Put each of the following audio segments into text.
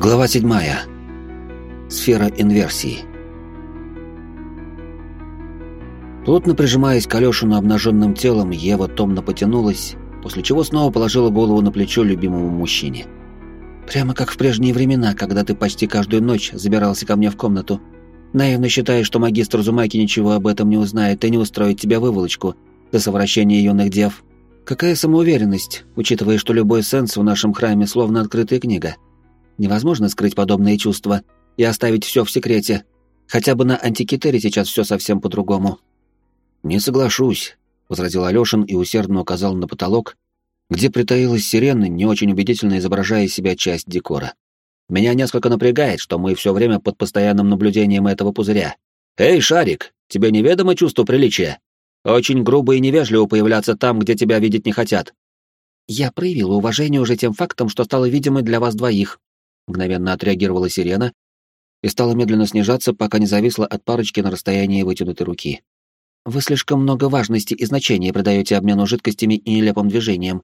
Глава 7. Сфера инверсии. Плотно прижимаясь к Алёшину обнаженным телом, Ева томно потянулась, после чего снова положила голову на плечо любимому мужчине. «Прямо как в прежние времена, когда ты почти каждую ночь забирался ко мне в комнату. Наивно считаешь, что магистр Зумаки ничего об этом не узнает и не устроит тебе выволочку до совращения юных дев. Какая самоуверенность, учитывая, что любой сенс в нашем храме словно открытая книга». Невозможно скрыть подобные чувства и оставить все в секрете. Хотя бы на антикитере сейчас все совсем по-другому. «Не соглашусь», — возразил Алёшин и усердно указал на потолок, где притаилась сирена, не очень убедительно изображая себя часть декора. «Меня несколько напрягает, что мы все время под постоянным наблюдением этого пузыря. Эй, Шарик, тебе неведомо чувство приличия? Очень грубо и невежливо появляться там, где тебя видеть не хотят». «Я проявила уважение уже тем фактом, что стала видимой для вас двоих», Мгновенно отреагировала сирена и стала медленно снижаться, пока не зависла от парочки на расстоянии вытянутой руки. «Вы слишком много важности и значения придаете обмену жидкостями и нелепым движением,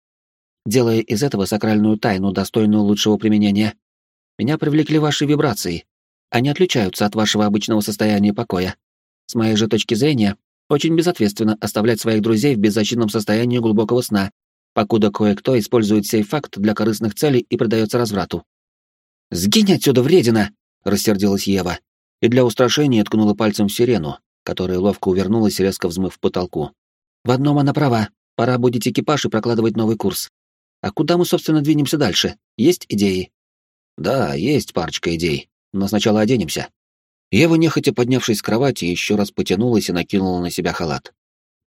делая из этого сакральную тайну, достойную лучшего применения. Меня привлекли ваши вибрации. Они отличаются от вашего обычного состояния покоя. С моей же точки зрения, очень безответственно оставлять своих друзей в беззащитном состоянии глубокого сна, покуда кое-кто использует сей факт для корыстных целей и предается разврату. «Сгинь отсюда, вредина!» — рассердилась Ева, и для устрашения ткнула пальцем в сирену, которая ловко увернулась, резко взмыв в потолку. «В одном она права. Пора будить экипаж и прокладывать новый курс. А куда мы, собственно, двинемся дальше? Есть идеи?» «Да, есть парочка идей, но сначала оденемся». Ева, нехотя поднявшись с кровати, еще раз потянулась и накинула на себя халат.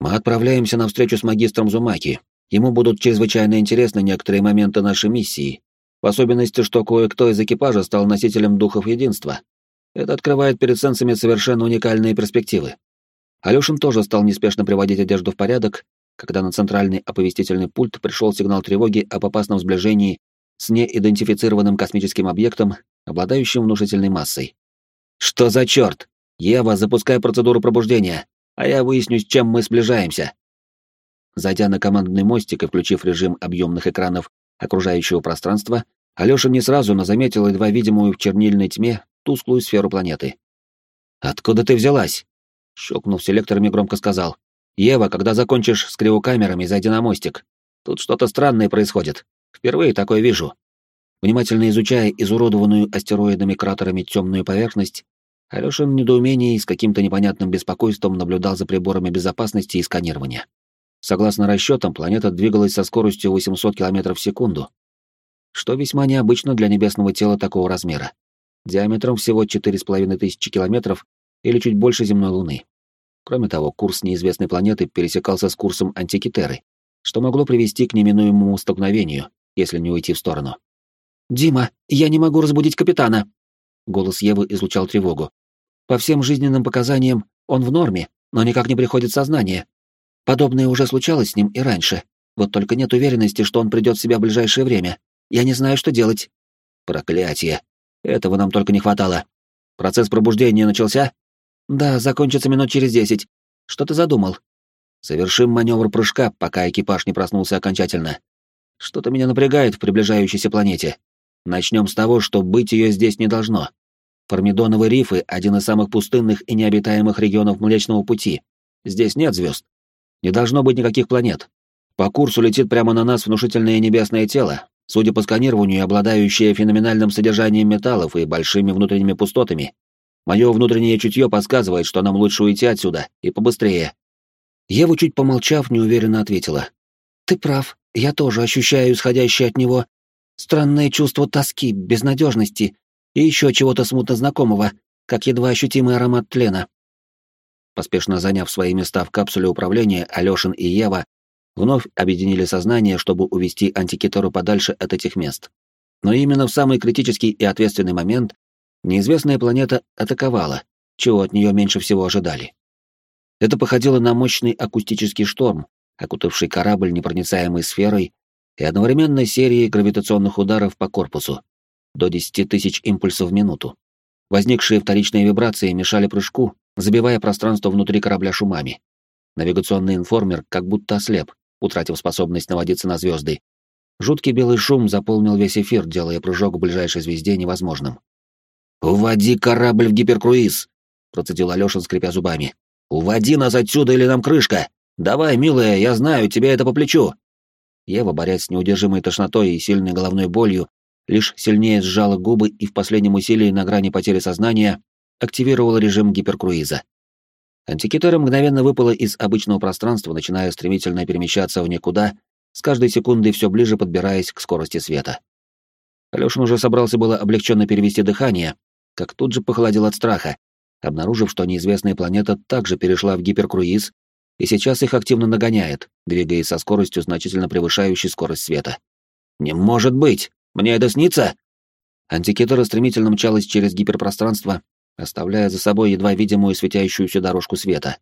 «Мы отправляемся на встречу с магистром Зумаки. Ему будут чрезвычайно интересны некоторые моменты нашей миссии, в особенности, что кое-кто из экипажа стал носителем духов единства. Это открывает перед сенсами совершенно уникальные перспективы. Алёшин тоже стал неспешно приводить одежду в порядок, когда на центральный оповестительный пульт пришел сигнал тревоги об опасном сближении с неидентифицированным космическим объектом, обладающим внушительной массой. «Что за черт? Ева, запускай процедуру пробуждения, а я выясню, с чем мы сближаемся». Зайдя на командный мостик и включив режим объемных экранов окружающего пространства, Алёша не сразу, но заметил едва видимую в чернильной тьме тусклую сферу планеты. «Откуда ты взялась?» Щелкнув селекторами, громко сказал. «Ева, когда закончишь с криокамерами, зайди на мостик. Тут что-то странное происходит. Впервые такое вижу». Внимательно изучая изуродованную астероидами кратерами темную поверхность, Алёшин в недоумении и с каким-то непонятным беспокойством наблюдал за приборами безопасности и сканирования. Согласно расчетам, планета двигалась со скоростью 800 км в секунду, что весьма необычно для небесного тела такого размера, диаметром всего 4500 километров или чуть больше земной Луны. Кроме того, курс неизвестной планеты пересекался с курсом антикитеры, что могло привести к неминуемому столкновению, если не уйти в сторону. «Дима, я не могу разбудить капитана!» Голос Евы излучал тревогу. «По всем жизненным показаниям он в норме, но никак не приходит в сознание. Подобное уже случалось с ним и раньше, вот только нет уверенности, что он придет в себя в ближайшее время. Я не знаю, что делать. Проклятие. Этого нам только не хватало. Процесс пробуждения начался? Да, закончится минут через десять. Что ты задумал? Совершим маневр прыжка, пока экипаж не проснулся окончательно. Что-то меня напрягает в приближающейся планете. Начнем с того, что быть ее здесь не должно. Формидоновые рифы — один из самых пустынных и необитаемых регионов Млечного Пути. Здесь нет звезд. Не должно быть никаких планет. По курсу летит прямо на нас внушительное небесное тело, судя по сканированию, обладающее феноменальным содержанием металлов и большими внутренними пустотами. Мое внутреннее чутье подсказывает, что нам лучше уйти отсюда, и побыстрее. Ева, чуть помолчав, неуверенно ответила. «Ты прав, я тоже ощущаю исходящее от него странное чувство тоски, безнадежности и еще чего-то смутно знакомого, как едва ощутимый аромат тлена». Поспешно заняв свои места в капсуле управления, Алёшин и Ева вновь объединили сознание, чтобы увести антикитеру подальше от этих мест. Но именно в самый критический и ответственный момент неизвестная планета атаковала, чего от нее меньше всего ожидали. Это походило на мощный акустический шторм, окутавший корабль непроницаемой сферой и одновременно серией гравитационных ударов по корпусу, до 10 тысяч импульсов в минуту. Возникшие вторичные вибрации мешали прыжку, забивая пространство внутри корабля шумами. Навигационный информер как будто ослеп, утратив способность наводиться на звезды, Жуткий белый шум заполнил весь эфир, делая прыжок к ближайшей звезде невозможным. «Уводи корабль в гиперкруиз!» — процедил Алёшин, скрипя зубами. «Уводи нас отсюда, или нам крышка! Давай, милая, я знаю, тебе это по плечу!» Ева, борясь с неудержимой тошнотой и сильной головной болью, лишь сильнее сжала губы и в последнем усилии на грани потери сознания активировала режим гиперкруиза. Антикитера мгновенно выпала из обычного пространства, начиная стремительно перемещаться в никуда, с каждой секундой все ближе подбираясь к скорости света. Алёшин уже собрался было облегченно перевести дыхание, как тут же похолодел от страха, обнаружив, что неизвестная планета также перешла в гиперкруиз и сейчас их активно нагоняет, двигаясь со скоростью, значительно превышающей скорость света. «Не может быть! Мне это снится?» Антикитера стремительно мчалась через гиперпространство, оставляя за собой едва видимую светящуюся дорожку света.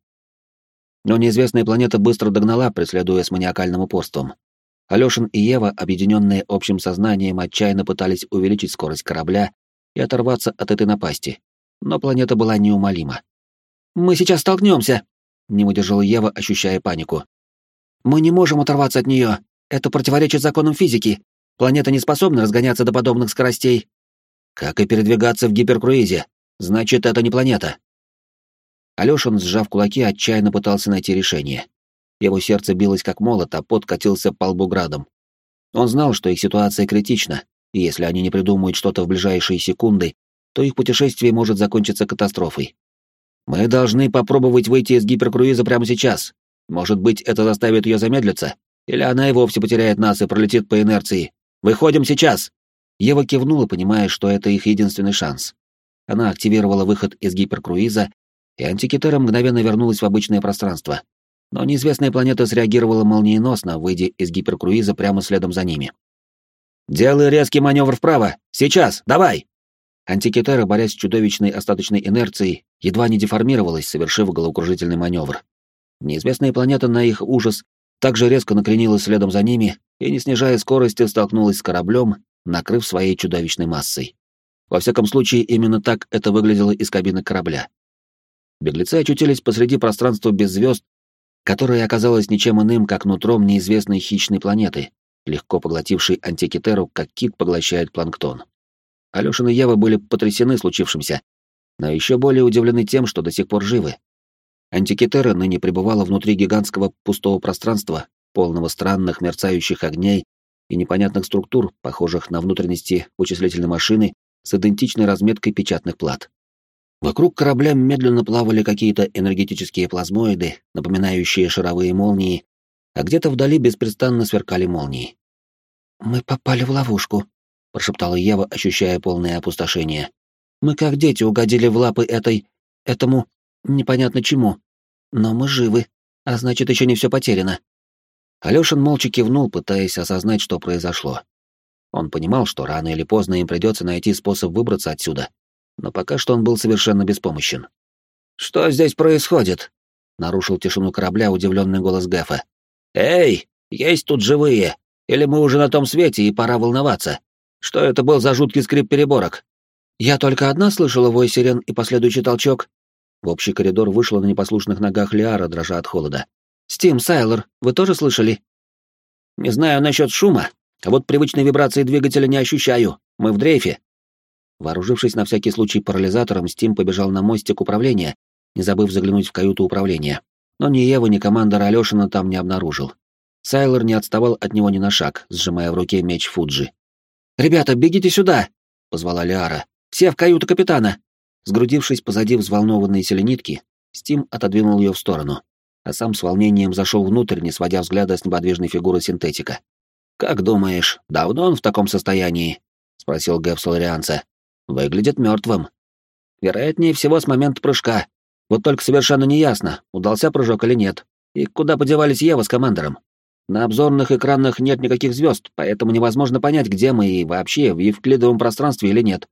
Но неизвестная планета быстро догнала, преследуя с маниакальным упорством. Алёшин и Ева, объединенные общим сознанием, отчаянно пытались увеличить скорость корабля и оторваться от этой напасти. Но планета была неумолима. «Мы сейчас столкнемся!» — не выдержала Ева, ощущая панику. «Мы не можем оторваться от нее. Это противоречит законам физики. Планета не способна разгоняться до подобных скоростей». «Как и передвигаться в гиперкруизе. Значит, это не планета». Алёшин, сжав кулаки, отчаянно пытался найти решение. Его сердце билось как молот, а пот катился по лбу градом. Он знал, что их ситуация критична, и если они не придумают что-то в ближайшие секунды, то их путешествие может закончиться катастрофой. Мы должны попробовать выйти из гиперкруиза прямо сейчас. Может быть, это заставит ее замедлиться? Или она и вовсе потеряет нас и пролетит по инерции? Выходим сейчас!» Ева кивнула, понимая, что это их единственный шанс. Она активировала выход из гиперкруиза, и антикитера мгновенно вернулась в обычное пространство. Но неизвестная планета среагировала молниеносно, выйдя из гиперкруиза прямо следом за ними. «Делай резкий маневр вправо! Сейчас! Давай!» Антикитера, борясь с чудовищной остаточной инерцией, едва не деформировалась, совершив головокружительный маневр. Неизвестная планета на их ужас также резко накренилась следом за ними и, не снижая скорости, столкнулась с кораблем, накрыв своей чудовищной массой. Во всяком случае, именно так это выглядело из кабины корабля. Беглецы очутились посреди пространства без звезд, которое оказалось ничем иным, как нутром неизвестной хищной планеты, легко поглотившей антикитеру, как кит поглощает планктон. Алёшин и Ева были потрясены случившимся, но еще более удивлены тем, что до сих пор живы. Антикитера ныне пребывала внутри гигантского пустого пространства, полного странных мерцающих огней и непонятных структур, похожих на внутренности вычислительной машины с идентичной разметкой печатных плат. Вокруг корабля медленно плавали какие-то энергетические плазмоиды, напоминающие шаровые молнии, а где-то вдали беспрестанно сверкали молнии. «Мы попали в ловушку», — прошептала Ева, ощущая полное опустошение. «Мы как дети угодили в лапы этой... этому... непонятно чему. Но мы живы, а значит, еще не все потеряно». Алёшин молча кивнул, пытаясь осознать, что произошло. Он понимал, что рано или поздно им придется найти способ выбраться отсюда, но пока что он был совершенно беспомощен. «Что здесь происходит?» — нарушил тишину корабля удивленный голос Гэфа. «Эй, есть тут живые! Или мы уже на том свете и пора волноваться? Что это был за жуткий скрип переборок?» «Я только одна слышала вой сирен и последующий толчок». В общий коридор вышла на непослушных ногах Лиара, дрожа от холода. «Стим, Сайлор, вы тоже слышали?» «Не знаю насчет шума, а вот привычной вибрации двигателя не ощущаю. Мы в дрейфе. Вооружившись на всякий случай парализатором, Стим побежал на мостик управления, не забыв заглянуть в каюту управления. Но ни Ева, ни командора Алешина там не обнаружил. Сайлор не отставал от него ни на шаг, сжимая в руке меч Фуджи. «Ребята, бегите сюда!» — позвала Лиара. «Все в каюту капитана!» Сгрудившись позади взволнованной селенитки, Стим отодвинул ее в сторону, а сам с волнением зашел внутрь, не сводя взгляда с неподвижной фигуры синтетика. «Как думаешь, давно он в таком состоянии?» — спросил Гэб Соларианца. «Выглядит мертвым. Вероятнее всего с момента прыжка. Вот только совершенно неясно, удался прыжок или нет. И куда подевались Ева с командором? На обзорных экранах нет никаких звезд, поэтому невозможно понять, где мы и вообще в евклидовом пространстве или нет.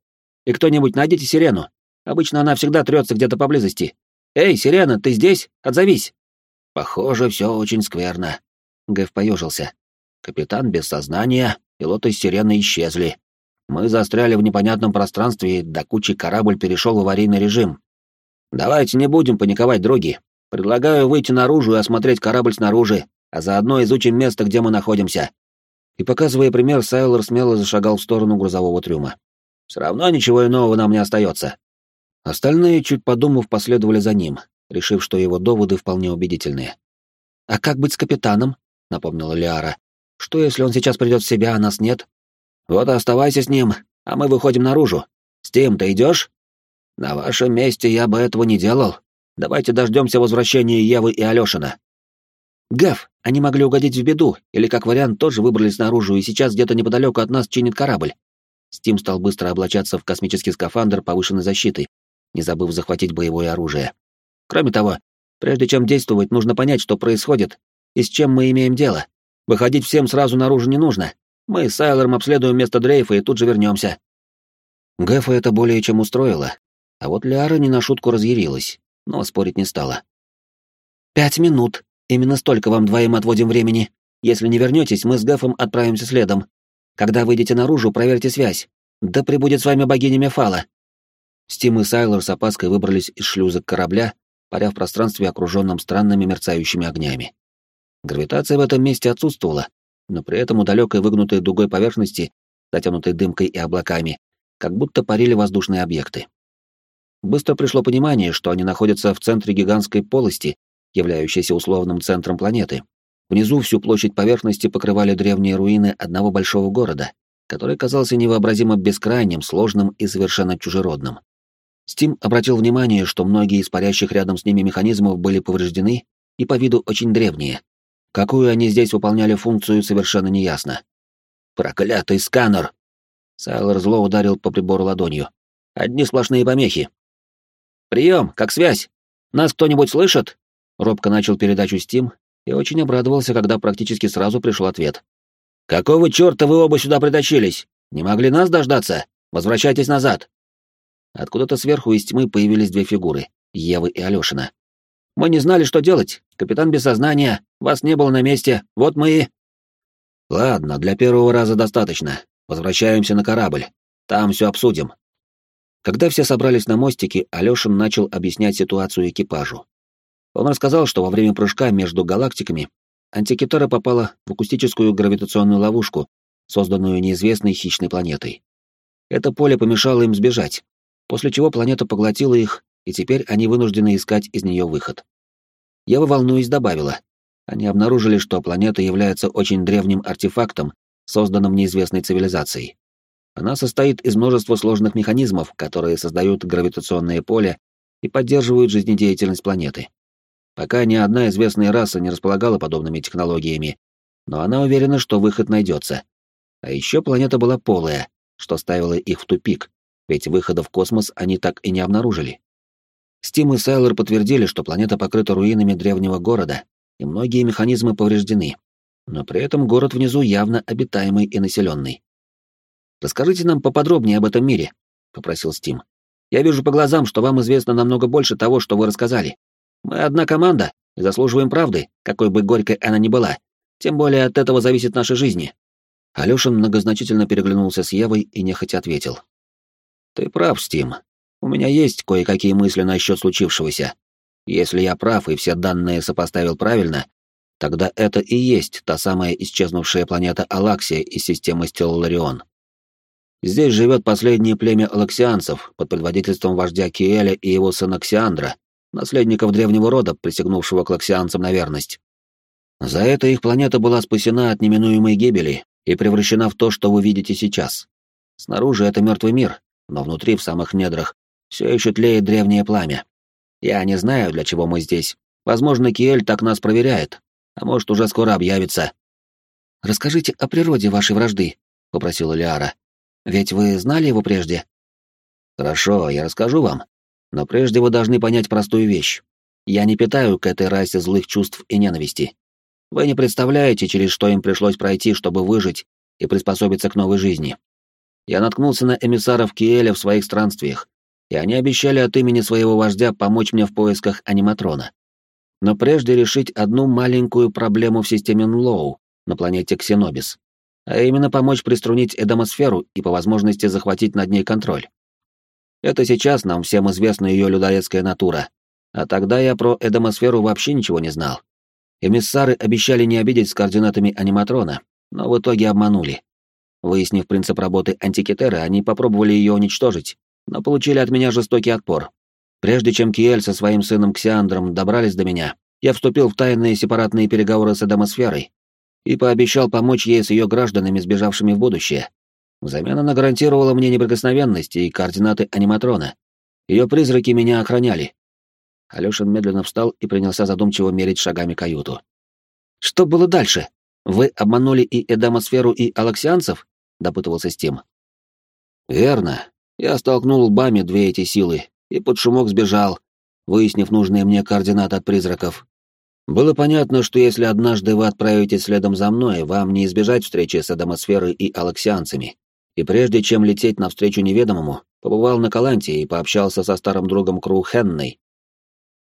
И кто-нибудь найдите сирену. Обычно она всегда трется где-то поблизости. Эй, сирена, ты здесь? Отзовись!» «Похоже, все очень скверно». Гэв поежился. Капитан без сознания, пилоты сирены исчезли. Мы застряли в непонятном пространстве, и до кучи корабль перешел в аварийный режим. Давайте не будем паниковать, други. Предлагаю выйти наружу и осмотреть корабль снаружи, а заодно изучим место, где мы находимся. И показывая пример, Сайлор смело зашагал в сторону грузового трюма. Все равно ничего иного нам не остается. Остальные, чуть подумав, последовали за ним, решив, что его доводы вполне убедительные. «А как быть с капитаном?» — напомнила Лиара. «Что, если он сейчас придет в себя, а нас нет?» «Вот оставайся с ним, а мы выходим наружу. Стим, ты идешь?» «На вашем месте я бы этого не делал. Давайте дождемся возвращения Евы и Алешина». «Гав, они могли угодить в беду, или, как вариант, тоже выбрались наружу и сейчас где-то неподалеку от нас чинит корабль. Стим стал быстро облачаться в космический скафандр повышенной защиты, не забыв захватить боевое оружие. Кроме того, прежде чем действовать, нужно понять, что происходит и с чем мы имеем дело. Выходить всем сразу наружу не нужно. Мы с Сайлором обследуем место дрейфа и тут же вернемся. Гэфа это более чем устроило, а вот Ляра не на шутку разъярилась, но спорить не стала. «Пять минут. Именно столько вам двоим отводим времени. Если не вернетесь, мы с Гэфом отправимся следом. Когда выйдете наружу, проверьте связь. Да прибудет с вами богиня Мефала». Стим и Сайлор с опаской выбрались из шлюза корабля, паря в пространстве, окруженном странными мерцающими огнями. Гравитация в этом месте отсутствовала, но при этом у далекой выгнутой дугой поверхности, затянутой дымкой и облаками, как будто парили воздушные объекты. Быстро пришло понимание, что они находятся в центре гигантской полости, являющейся условным центром планеты, Внизу всю площадь поверхности покрывали древние руины одного большого города, который казался невообразимо бескрайним, сложным и совершенно чужеродным. Стим обратил внимание, что многие из парящих рядом с ними механизмов были повреждены и по виду очень древние. Какую они здесь выполняли функцию, совершенно неясно. «Проклятый сканер!» Сайлор зло ударил по прибору ладонью. «Одни сплошные помехи». «Прием, как связь! Нас кто-нибудь слышит?» Робко начал передачу Стим, и очень обрадовался, когда практически сразу пришел ответ. «Какого черта вы оба сюда притащились? Не могли нас дождаться? Возвращайтесь назад!» Откуда-то сверху из тьмы появились две фигуры — Евы и Алешина. «Мы не знали, что делать. Капитан без сознания, вас не было на месте, вот мы и...» «Ладно, для первого раза достаточно. Возвращаемся на корабль. Там все обсудим». Когда все собрались на мостике, Алешин начал объяснять ситуацию экипажу. Он рассказал, что во время прыжка между галактиками антикитара попала в акустическую гравитационную ловушку, созданную неизвестной хищной планетой. Это поле помешало им сбежать, после чего планета поглотила их, и теперь они вынуждены искать из нее выход. Ева, волнуясь, добавила. Они обнаружили, что планета является очень древним артефактом, созданным неизвестной цивилизацией. Она состоит из множества сложных механизмов, которые создают гравитационное поле и поддерживают жизнедеятельность планеты. Пока ни одна известная раса не располагала подобными технологиями, но она уверена, что выход найдется. А еще планета была полая, что ставило их в тупик, ведь выхода в космос они так и не обнаружили. Стим и Сайлор подтвердили, что планета покрыта руинами древнего города, и многие механизмы повреждены. Но при этом город внизу явно обитаемый и населенный. «Расскажите нам поподробнее об этом мире», — попросил Стим. «Я вижу по глазам, что вам известно намного больше того, что вы рассказали. Мы одна команда и заслуживаем правды, какой бы горькой она ни была. Тем более от этого зависит наша жизнь. Алёшин многозначительно переглянулся с Евой и нехотя ответил. «Ты прав, Стим. У меня есть кое-какие мысли насчет случившегося. Если я прав и все данные сопоставил правильно, тогда это и есть та самая исчезнувшая планета Алаксия из системы Стелларион. Здесь живет последнее племя алаксианцев под предводительством вождя Киэля и его сына Ксиандра, наследников древнего рода, присягнувшего клаксианцам на верность. За это их планета была спасена от неминуемой гибели и превращена в то, что вы видите сейчас. Снаружи это мертвый мир, но внутри, в самых недрах, все еще тлеет древнее пламя. Я не знаю, для чего мы здесь. Возможно, Киэль так нас проверяет, а может, уже скоро объявится. «Расскажите о природе вашей вражды», — попросила Лиара. «Ведь вы знали его прежде?» «Хорошо, я расскажу вам, но прежде вы должны понять простую вещь. Я не питаю к этой расе злых чувств и ненависти. Вы не представляете, через что им пришлось пройти, чтобы выжить и приспособиться к новой жизни. Я наткнулся на эмиссаров Киэля в своих странствиях, и они обещали от имени своего вождя помочь мне в поисках аниматрона. Но прежде решить одну маленькую проблему в системе Нлоу на планете Ксенобис, а именно помочь приструнить Эдомосферу и по возможности захватить над ней контроль. Это сейчас нам всем известна ее людоедская натура. А тогда я про Эдомосферу вообще ничего не знал. Эмиссары обещали не обидеть с координатами аниматрона, но в итоге обманули. Выяснив принцип работы антикитеры, они попробовали ее уничтожить, но получили от меня жестокий отпор. Прежде чем Киэль со своим сыном Ксиандром добрались до меня, я вступил в тайные сепаратные переговоры с Эдемосферой и пообещал помочь ей с ее гражданами, сбежавшими в будущее. Взамен она гарантировала мне неприкосновенность и координаты аниматрона. Ее призраки меня охраняли. Алёшин медленно встал и принялся задумчиво мерить шагами каюту. «Что было дальше? Вы обманули и Эдамосферу, и Алаксианцев?» — допытывался Стим. «Верно. Я столкнул лбами две эти силы и под шумок сбежал, выяснив нужные мне координаты от призраков. Было понятно, что если однажды вы отправитесь следом за мной, вам не избежать встречи с Эдамосферой и Алаксианцами. И прежде чем лететь навстречу неведомому, побывал на Каланте и пообщался со старым другом Кру Хенной.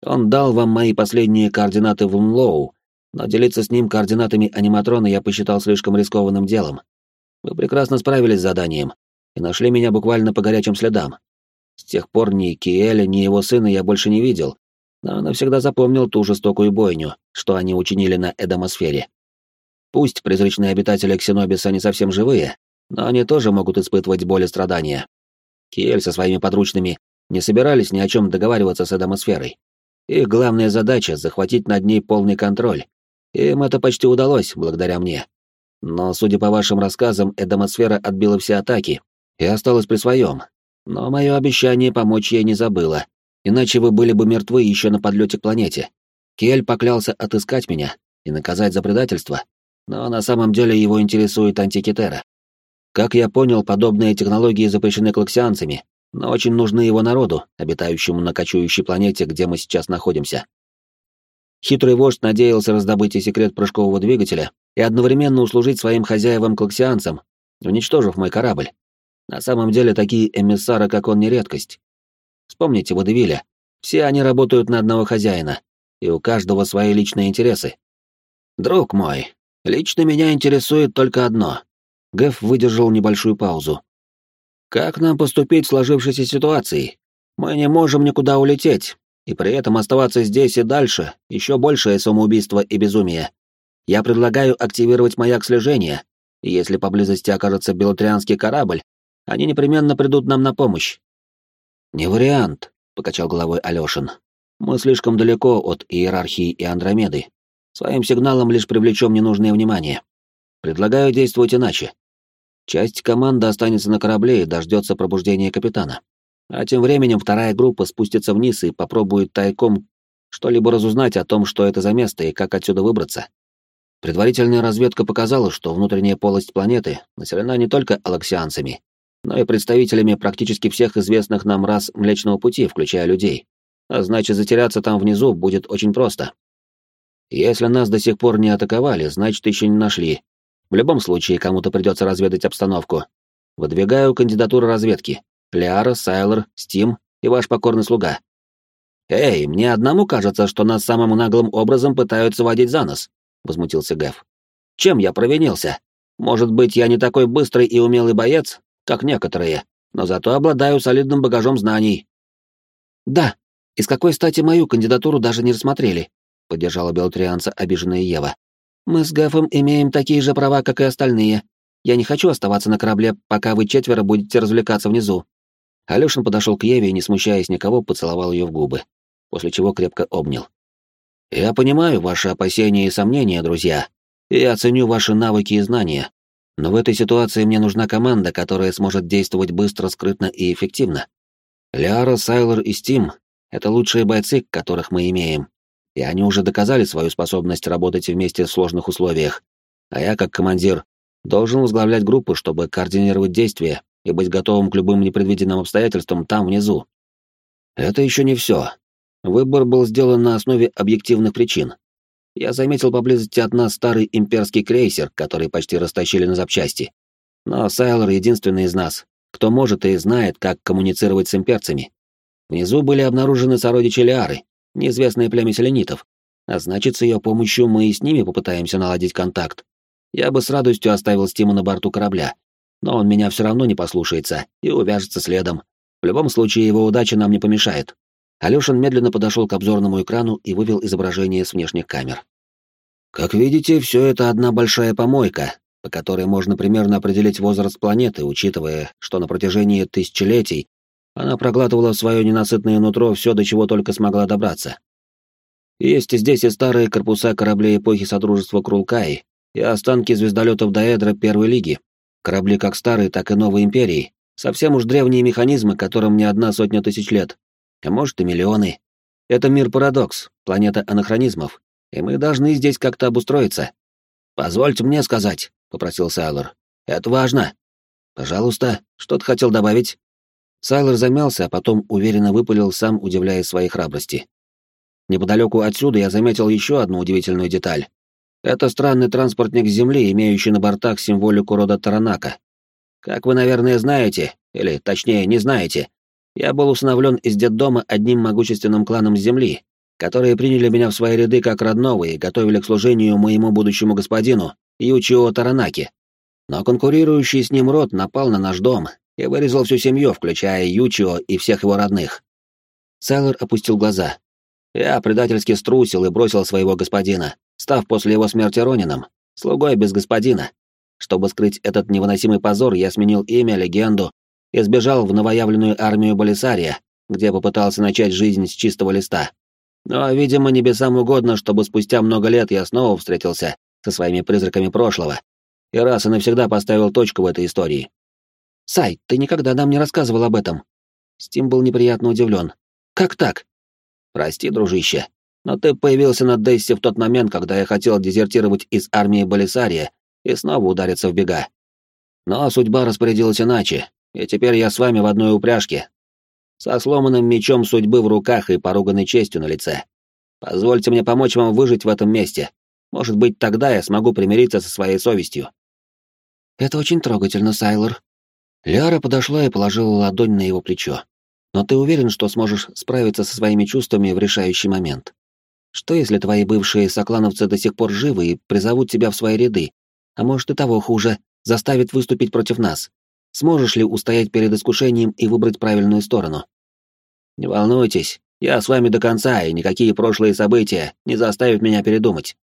Он дал вам мои последние координаты в Лунлоу, но делиться с ним координатами аниматрона я посчитал слишком рискованным делом. Вы прекрасно справились с заданием и нашли меня буквально по горячим следам. С тех пор ни Киэля, ни его сына я больше не видел, но навсегда запомнил ту жестокую бойню, что они учинили на Эдомосфере. Пусть призрачные обитатели Ксенобиса не совсем живые, но они тоже могут испытывать боль и страдания. Киэль со своими подручными не собирались ни о чем договариваться с Эдомосферой. Их главная задача — захватить над ней полный контроль. Им это почти удалось, благодаря мне. Но, судя по вашим рассказам, Эдомосфера отбила все атаки и осталась при своем. Но мое обещание помочь ей не забыла, иначе вы были бы мертвы еще на подлете к планете. Кель поклялся отыскать меня и наказать за предательство, но на самом деле его интересует антикитера. Как я понял, подобные технологии запрещены клаксианцами, но очень нужны его народу, обитающему на кочующей планете, где мы сейчас находимся. Хитрый вождь надеялся раздобыть и секрет прыжкового двигателя и одновременно услужить своим хозяевам-клаксианцам, уничтожив мой корабль. На самом деле такие эмиссары, как он, не редкость. Вспомните Водевиля. Все они работают на одного хозяина, и у каждого свои личные интересы. Друг мой, лично меня интересует только одно. Гэф выдержал небольшую паузу. Как нам поступить в сложившейся ситуации? Мы не можем никуда улететь, и при этом оставаться здесь и дальше — еще большее самоубийство и безумие. Я предлагаю активировать маяк слежения, и если поблизости окажется белотрианский корабль, они непременно придут нам на помощь. Не вариант, покачал головой Алёшин. Мы слишком далеко от иерархии и Андромеды. Своим сигналом лишь привлечем ненужное внимание. Предлагаю действовать иначе. Часть команды останется на корабле и дождется пробуждения капитана. А тем временем вторая группа спустится вниз и попробует тайком что-либо разузнать о том, что это за место и как отсюда выбраться. Предварительная разведка показала, что внутренняя полость планеты населена не только алаксианцами, но и представителями практически всех известных нам рас Млечного Пути, включая людей. А значит, затеряться там внизу будет очень просто. Если нас до сих пор не атаковали, значит, еще не нашли. В любом случае, кому-то придется разведать обстановку. Выдвигаю кандидатуру разведки. Лиара, Сайлор, Стим и ваш покорный слуга. «Эй, мне одному кажется, что нас самым наглым образом пытаются водить за нос», — возмутился Гэв. «Чем я провинился? Может быть, я не такой быстрый и умелый боец, как некоторые, но зато обладаю солидным багажом знаний». «Да, и с какой стати мою кандидатуру даже не рассмотрели?» — поддержала белтрианца обиженная Ева. «Мы с Гэфом имеем такие же права, как и остальные. Я не хочу оставаться на корабле, пока вы четверо будете развлекаться внизу». Алёшин подошел к Еве и, не смущаясь никого, поцеловал ее в губы, после чего крепко обнял. «Я понимаю ваши опасения и сомнения, друзья, и оценю ваши навыки и знания, но в этой ситуации мне нужна команда, которая сможет действовать быстро, скрытно и эффективно. Лиара, Сайлор и Стим — это лучшие бойцы, которых мы имеем, и они уже доказали свою способность работать вместе в сложных условиях, а я, как командир, должен возглавлять группу, чтобы координировать действия и быть готовым к любым непредвиденным обстоятельствам там, внизу. Это еще не все. Выбор был сделан на основе объективных причин. Я заметил поблизости от нас старый имперский крейсер, который почти растащили на запчасти. Но Сайлор единственный из нас, кто может и знает, как коммуницировать с имперцами. Внизу были обнаружены сородичи Лиары, неизвестное племя селенитов, а значит, с ее помощью мы и с ними попытаемся наладить контакт. Я бы с радостью оставил Стима на борту корабля, но он меня все равно не послушается и увяжется следом. В любом случае, его удача нам не помешает. Алёшин медленно подошел к обзорному экрану и вывел изображение с внешних камер. Как видите, все это одна большая помойка, по которой можно примерно определить возраст планеты, учитывая, что на протяжении тысячелетий она проглатывала в свое ненасытное нутро все, до чего только смогла добраться. Есть здесь и старые корпуса кораблей эпохи Содружества Крулкаи, и останки звездолетов Даэдра Первой Лиги, корабли как старой, так и новой империи, совсем уж древние механизмы, которым не одна сотня тысяч лет, а может и миллионы. Это мир-парадокс, планета анахронизмов, и мы должны здесь как-то обустроиться. «Позвольте мне сказать», — попросил Сайлор. «Это важно». «Пожалуйста, что ты хотел добавить?» Сайлор замялся, а потом уверенно выпалил, сам удивляясь своей храбрости. Неподалеку отсюда я заметил еще одну удивительную деталь. Это странный транспортник Земли, имеющий на бортах символику рода Таранака. Как вы, наверное, знаете, или, точнее, не знаете, я был усыновлен из детдома одним могущественным кланом Земли, которые приняли меня в свои ряды как родного и готовили к служению моему будущему господину, Ючио Таранаки. Но конкурирующий с ним род напал на наш дом и вырезал всю семью, включая Ючио и всех его родных. Сайлор опустил глаза. Я предательски струсил и бросил своего господина, став после его смерти Ронином, слугой без господина. Чтобы скрыть этот невыносимый позор, я сменил имя, легенду и сбежал в новоявленную армию Болисария, где попытался начать жизнь с чистого листа. Но, видимо, небесам угодно, чтобы спустя много лет я снова встретился со своими призраками прошлого и раз и навсегда поставил точку в этой истории. «Сай, ты никогда нам не рассказывал об этом». Стим был неприятно удивлен. «Как так?» «Прости, дружище, но ты появился на Дейсе в тот момент, когда я хотел дезертировать из армии Болисария и снова удариться в бега. Но судьба распорядилась иначе, и теперь я с вами в одной упряжке. Со сломанным мечом судьбы в руках и поруганной честью на лице. Позвольте мне помочь вам выжить в этом месте. Может быть, тогда я смогу примириться со своей совестью. Это очень трогательно, Сайлор. Ляра подошла и положила ладонь на его плечо. Но ты уверен, что сможешь справиться со своими чувствами в решающий момент? Что если твои бывшие соклановцы до сих пор живы и призовут тебя в свои ряды? А может и того хуже, заставят выступить против нас? Сможешь ли устоять перед искушением и выбрать правильную сторону? Не волнуйтесь, я с вами до конца, и никакие прошлые события не заставят меня передумать.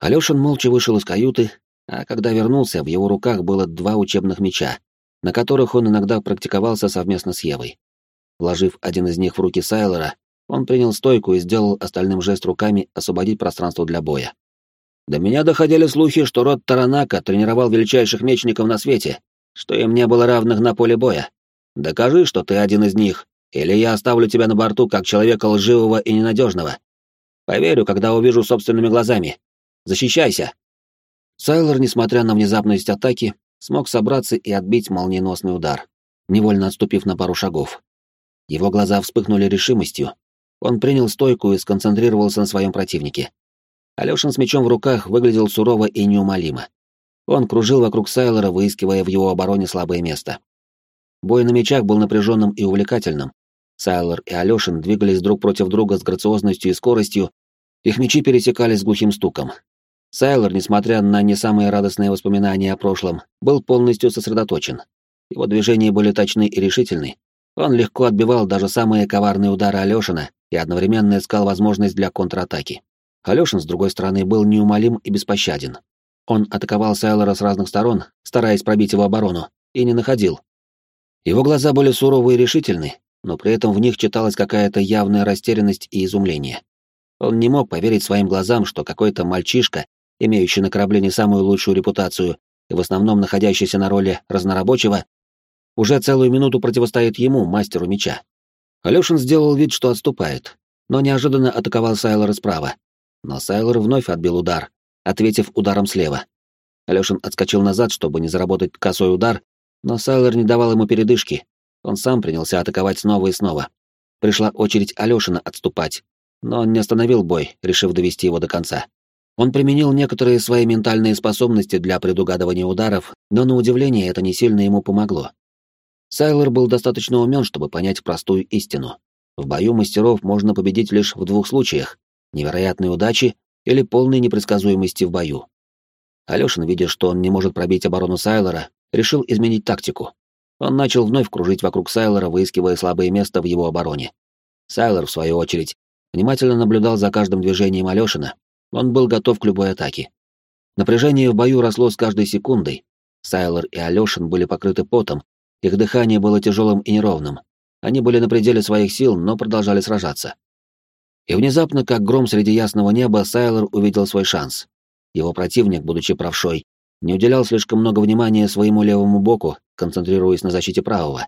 Алёшин молча вышел из каюты, а когда вернулся, в его руках было два учебных меча, на которых он иногда практиковался совместно с Евой. Вложив один из них в руки Сайлора, он принял стойку и сделал остальным жест руками освободить пространство для боя. До меня доходили слухи, что род Таранака тренировал величайших мечников на свете, что им не было равных на поле боя. Докажи, что ты один из них, или я оставлю тебя на борту как человека лживого и ненадежного. Поверю, когда увижу собственными глазами. Защищайся!» Сайлор, несмотря на внезапность атаки, смог собраться и отбить молниеносный удар, невольно отступив на пару шагов. Его глаза вспыхнули решимостью, он принял стойку и сконцентрировался на своем противнике. Алёшин с мечом в руках выглядел сурово и неумолимо. Он кружил вокруг Сайлора, выискивая в его обороне слабое место. Бой на мечах был напряженным и увлекательным. Сайлор и Алёшин двигались друг против друга с грациозностью и скоростью, их мечи пересекались с глухим стуком. Сайлор, несмотря на не самые радостные воспоминания о прошлом, был полностью сосредоточен. Его движения были точны и решительны. Он легко отбивал даже самые коварные удары Алёшина и одновременно искал возможность для контратаки. Алёшин, с другой стороны, был неумолим и беспощаден. Он атаковал Сайлора с разных сторон, стараясь пробить его оборону, и не находил. Его глаза были суровы и решительны, но при этом в них читалась какая-то явная растерянность и изумление. Он не мог поверить своим глазам, что какой-то мальчишка, имеющий на корабле не самую лучшую репутацию и в основном находящийся на роли разнорабочего, уже целую минуту противостоит ему, мастеру меча. Алёшин сделал вид, что отступает, но неожиданно атаковал Сайлора справа. Но Сайлор вновь отбил удар, ответив ударом слева. Алёшин отскочил назад, чтобы не заработать косой удар, но Сайлор не давал ему передышки. Он сам принялся атаковать снова и снова. Пришла очередь Алёшина отступать, но он не остановил бой, решив довести его до конца. Он применил некоторые свои ментальные способности для предугадывания ударов, но на удивление это не сильно ему помогло. Сайлор был достаточно умен, чтобы понять простую истину. В бою мастеров можно победить лишь в двух случаях — невероятной удачи или полной непредсказуемости в бою. Алёшин, видя, что он не может пробить оборону Сайлора, решил изменить тактику. Он начал вновь кружить вокруг Сайлора, выискивая слабые места в его обороне. Сайлор, в свою очередь, внимательно наблюдал за каждым движением Алёшина. Он был готов к любой атаке. Напряжение в бою росло с каждой секундой. Сайлор и Алёшин были покрыты потом, их дыхание было тяжелым и неровным. Они были на пределе своих сил, но продолжали сражаться. И внезапно, как гром среди ясного неба, Сайлор увидел свой шанс. Его противник, будучи правшой, не уделял слишком много внимания своему левому боку, концентрируясь на защите правого.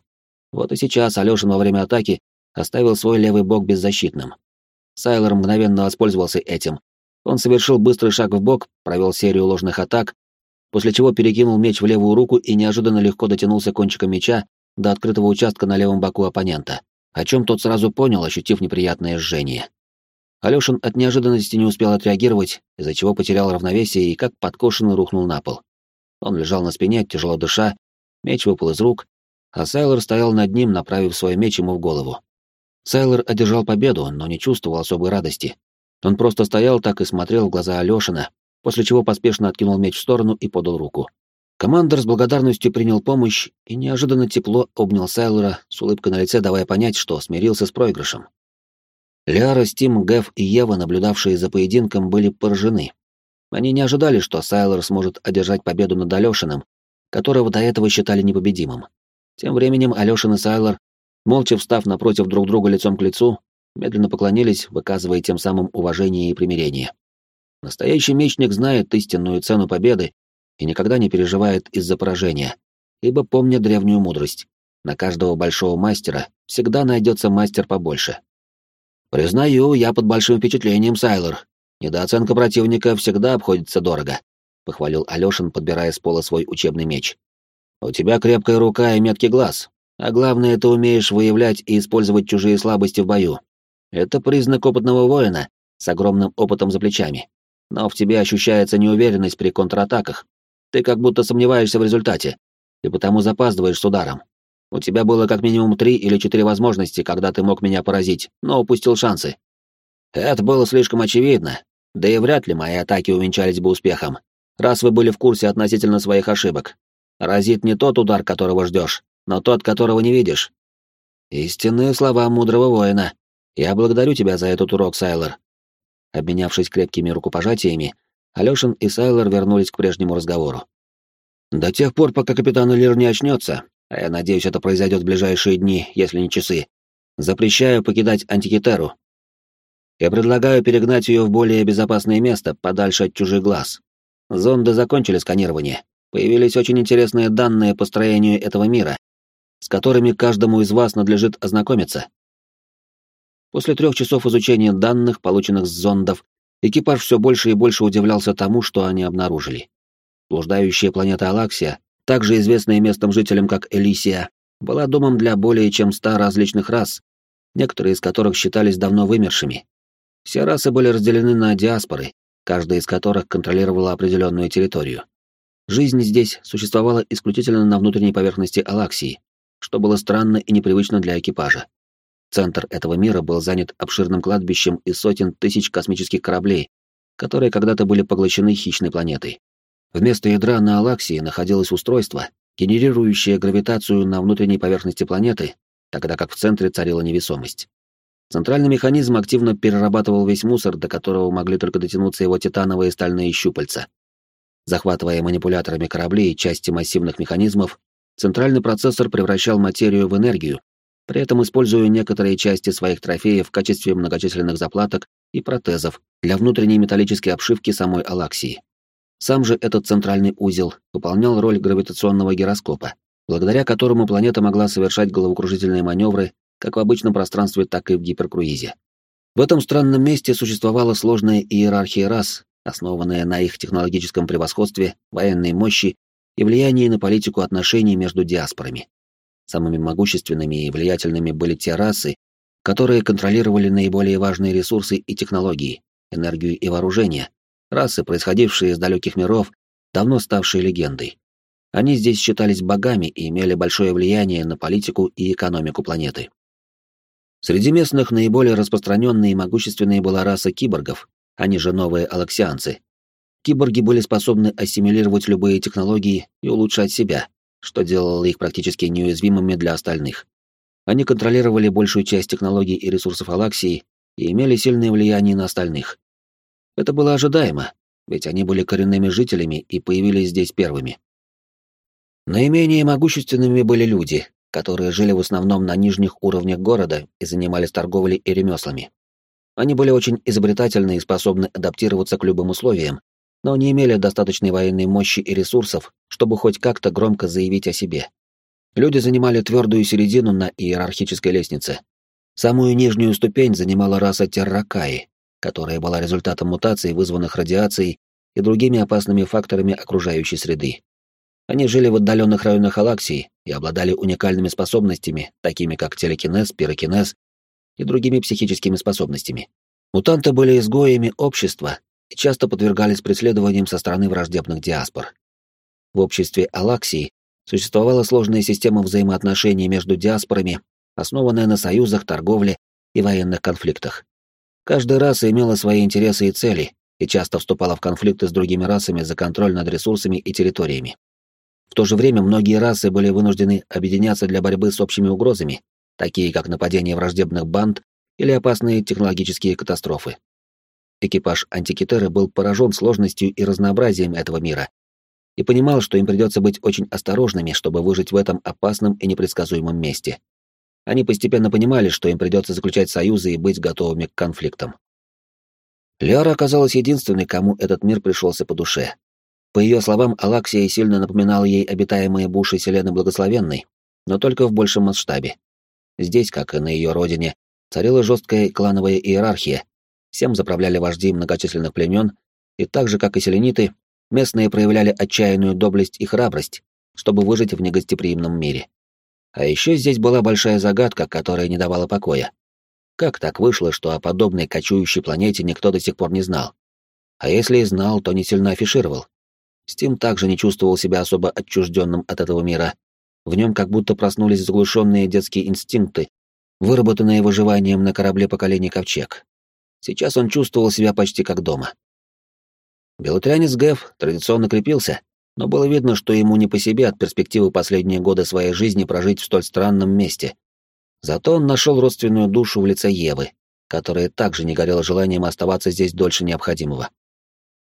Вот и сейчас Алёшин во время атаки оставил свой левый бок беззащитным. Сайлор мгновенно воспользовался этим. Он совершил быстрый шаг в бок, провел серию ложных атак, после чего перекинул меч в левую руку и неожиданно легко дотянулся кончиком меча до открытого участка на левом боку оппонента, о чем тот сразу понял, ощутив неприятное жжение. Алёшин от неожиданности не успел отреагировать, из-за чего потерял равновесие и как подкошенный рухнул на пол. Он лежал на спине, тяжело дыша, меч выпал из рук, а Сайлор стоял над ним, направив свой меч ему в голову. Сайлор одержал победу, но не чувствовал особой радости. Он просто стоял так и смотрел в глаза Алёшина, после чего поспешно откинул меч в сторону и подал руку. Командор с благодарностью принял помощь и неожиданно тепло обнял Сайлора с улыбкой на лице, давая понять, что смирился с проигрышем. Ляра, Стим, Гэв и Ева, наблюдавшие за поединком, были поражены. Они не ожидали, что Сайлор сможет одержать победу над Алёшиным, которого до этого считали непобедимым. Тем временем Алёшин и Сайлор, молча встав напротив друг друга лицом к лицу, медленно поклонились, выказывая тем самым уважение и примирение. Настоящий мечник знает истинную цену победы и никогда не переживает из-за поражения, ибо помня древнюю мудрость. На каждого большого мастера всегда найдется мастер побольше. «Признаю, я под большим впечатлением, Сайлор. Недооценка противника всегда обходится дорого», — похвалил Алёшин, подбирая с пола свой учебный меч. «У тебя крепкая рука и меткий глаз, а главное, ты умеешь выявлять и использовать чужие слабости в бою. Это признак опытного воина с огромным опытом за плечами. Но в тебе ощущается неуверенность при контратаках. Ты как будто сомневаешься в результате, и потому запаздываешь с ударом. У тебя было как минимум три или четыре возможности, когда ты мог меня поразить, но упустил шансы. Это было слишком очевидно, да и вряд ли мои атаки увенчались бы успехом, раз вы были в курсе относительно своих ошибок. Разит не тот удар, которого ждешь, но тот, которого не видишь. Истинные слова мудрого воина. Я благодарю тебя за этот урок, Сайлор. Обменявшись крепкими рукопожатиями, Алёшин и Сайлор вернулись к прежнему разговору. До тех пор, пока капитан Лир не очнется, а я надеюсь, это произойдет в ближайшие дни, если не часы. Запрещаю покидать Антикитеру. Я предлагаю перегнать ее в более безопасное место, подальше от чужих глаз. Зонды закончили сканирование. Появились очень интересные данные по строению этого мира, с которыми каждому из вас надлежит ознакомиться. После трех часов изучения данных, полученных с зондов, экипаж все больше и больше удивлялся тому, что они обнаружили. Блуждающая планета Алаксия также известная местным жителям как Элисия, была домом для более чем ста различных рас, некоторые из которых считались давно вымершими. Все расы были разделены на диаспоры, каждая из которых контролировала определенную территорию. Жизнь здесь существовала исключительно на внутренней поверхности Алаксии, что было странно и непривычно для экипажа. Центр этого мира был занят обширным кладбищем из сотен тысяч космических кораблей, которые когда-то были поглощены хищной планетой. Вместо ядра на Алаксии находилось устройство, генерирующее гравитацию на внутренней поверхности планеты, тогда как в центре царила невесомость. Центральный механизм активно перерабатывал весь мусор, до которого могли только дотянуться его титановые стальные щупальца. Захватывая манипуляторами корабли и части массивных механизмов, центральный процессор превращал материю в энергию, при этом используя некоторые части своих трофеев в качестве многочисленных заплаток и протезов для внутренней металлической обшивки самой Алаксии. Сам же этот центральный узел выполнял роль гравитационного гироскопа, благодаря которому планета могла совершать головокружительные маневры как в обычном пространстве, так и в гиперкруизе. В этом странном месте существовала сложная иерархия рас, основанная на их технологическом превосходстве, военной мощи и влиянии на политику отношений между диаспорами. Самыми могущественными и влиятельными были те расы, которые контролировали наиболее важные ресурсы и технологии, энергию и вооружение, расы, происходившие из далеких миров, давно ставшие легендой. Они здесь считались богами и имели большое влияние на политику и экономику планеты. Среди местных наиболее распространенной и могущественной была раса киборгов, они же новые алаксианцы. Киборги были способны ассимилировать любые технологии и улучшать себя, что делало их практически неуязвимыми для остальных. Они контролировали большую часть технологий и ресурсов Алаксии и имели сильное влияние на остальных. Это было ожидаемо, ведь они были коренными жителями и появились здесь первыми. Наименее могущественными были люди, которые жили в основном на нижних уровнях города и занимались торговлей и ремеслами. Они были очень изобретательны и способны адаптироваться к любым условиям, но не имели достаточной военной мощи и ресурсов, чтобы хоть как-то громко заявить о себе. Люди занимали твердую середину на иерархической лестнице. Самую нижнюю ступень занимала раса Терракаи, которая была результатом мутаций, вызванных радиацией и другими опасными факторами окружающей среды. Они жили в отдаленных районах Алаксии и обладали уникальными способностями, такими как телекинез, пирокинез и другими психическими способностями. Мутанты были изгоями общества и часто подвергались преследованиям со стороны враждебных диаспор. В обществе Алаксии существовала сложная система взаимоотношений между диаспорами, основанная на союзах, торговле и военных конфликтах. Каждая раса имела свои интересы и цели и часто вступала в конфликты с другими расами за контроль над ресурсами и территориями. В то же время многие расы были вынуждены объединяться для борьбы с общими угрозами, такие как нападение враждебных банд или опасные технологические катастрофы. Экипаж Антикитеры был поражен сложностью и разнообразием этого мира и понимал, что им придется быть очень осторожными, чтобы выжить в этом опасном и непредсказуемом месте. Они постепенно понимали, что им придется заключать союзы и быть готовыми к конфликтам. Лиара оказалась единственной, кому этот мир пришелся по душе. По ее словам, Алаксия сильно напоминала ей обитаемые буши Селены Благословенной, но только в большем масштабе. Здесь, как и на ее родине, царила жесткая клановая иерархия, всем заправляли вожди многочисленных племен, и так же, как и селениты, местные проявляли отчаянную доблесть и храбрость, чтобы выжить в негостеприимном мире. А еще здесь была большая загадка, которая не давала покоя. Как так вышло, что о подобной кочующей планете никто до сих пор не знал? А если и знал, то не сильно афишировал. Стим также не чувствовал себя особо отчужденным от этого мира, в нем как будто проснулись заглушенные детские инстинкты, выработанные выживанием на корабле поколения Ковчег. Сейчас он чувствовал себя почти как дома. Белотрянец Гэв традиционно крепился, но было видно, что ему не по себе от перспективы последние годы своей жизни прожить в столь странном месте. Зато он нашел родственную душу в лице Евы, которая также не горела желанием оставаться здесь дольше необходимого.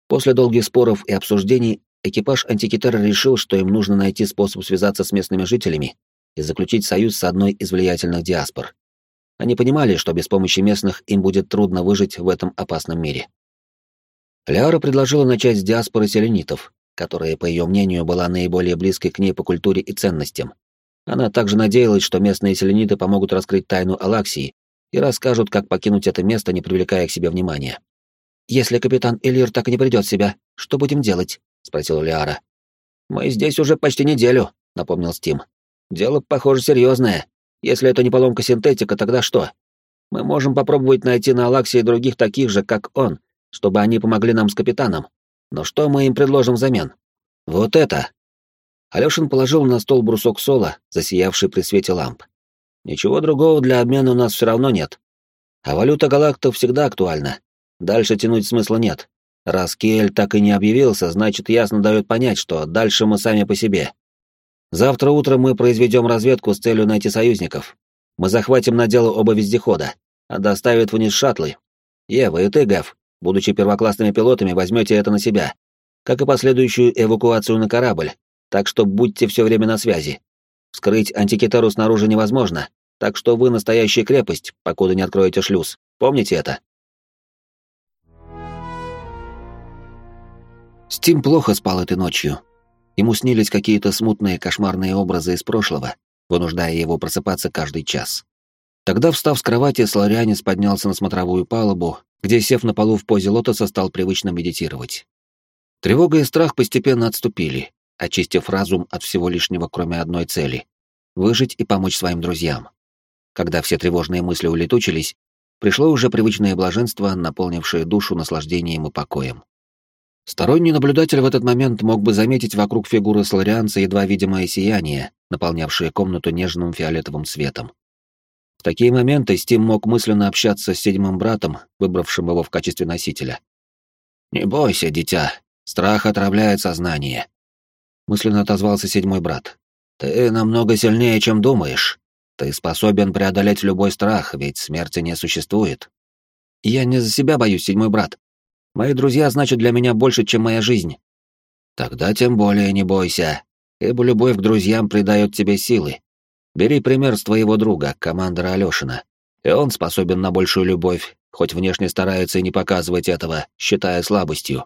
После долгих споров и обсуждений экипаж Антикитера решил, что им нужно найти способ связаться с местными жителями и заключить союз с одной из влиятельных диаспор. Они понимали, что без помощи местных им будет трудно выжить в этом опасном мире. Ляра предложила начать с диаспоры селенитов, которая, по ее мнению, была наиболее близкой к ней по культуре и ценностям. Она также надеялась, что местные селениты помогут раскрыть тайну Алаксии и расскажут, как покинуть это место, не привлекая к себе внимания. «Если капитан Элир так и не придет в себя, что будем делать?» — спросила Лиара. «Мы здесь уже почти неделю», — напомнил Стим. «Дело, похоже, серьезное. Если это не поломка синтетика, тогда что? Мы можем попробовать найти на Алаксе других таких же, как он, чтобы они помогли нам с капитаном. Но что мы им предложим взамен? Вот это!» Алёшин положил на стол брусок сола, засиявший при свете ламп. «Ничего другого для обмена у нас все равно нет. А валюта галактов всегда актуальна. Дальше тянуть смысла нет. Раз Кель так и не объявился, значит, ясно дает понять, что дальше мы сами по себе. Завтра утром мы произведем разведку с целью найти союзников. Мы захватим на дело оба вездехода, а доставят вниз шаттлы. Ева и ты, Гав, будучи первоклассными пилотами, возьмете это на себя, как и последующую эвакуацию на корабль, так что будьте все время на связи. Вскрыть антикитару снаружи невозможно, так что вы настоящая крепость, покуда не откроете шлюз. Помните это? Стим плохо спал этой ночью. Ему снились какие-то смутные кошмарные образы из прошлого, вынуждая его просыпаться каждый час. Тогда, встав с кровати, Сларианец поднялся на смотровую палубу, где, сев на полу в позе лотоса, стал привычно медитировать. Тревога и страх постепенно отступили, очистив разум от всего лишнего, кроме одной цели — выжить и помочь своим друзьям. Когда все тревожные мысли улетучились, пришло уже привычное блаженство, наполнившее душу наслаждением и покоем. Сторонний наблюдатель в этот момент мог бы заметить вокруг фигуры сларианца едва видимое сияние, наполнявшее комнату нежным фиолетовым светом. В такие моменты Стим мог мысленно общаться с седьмым братом, выбравшим его в качестве носителя. «Не бойся, дитя, страх отравляет сознание», — мысленно отозвался седьмой брат. «Ты намного сильнее, чем думаешь. Ты способен преодолеть любой страх, ведь смерти не существует». «Я не за себя боюсь, седьмой брат. Мои друзья значат для меня больше, чем моя жизнь. Тогда тем более не бойся, ибо любовь к друзьям придает тебе силы. Бери пример с твоего друга, командора Алешина. И он способен на большую любовь, хоть внешне старается и не показывать этого, считая слабостью.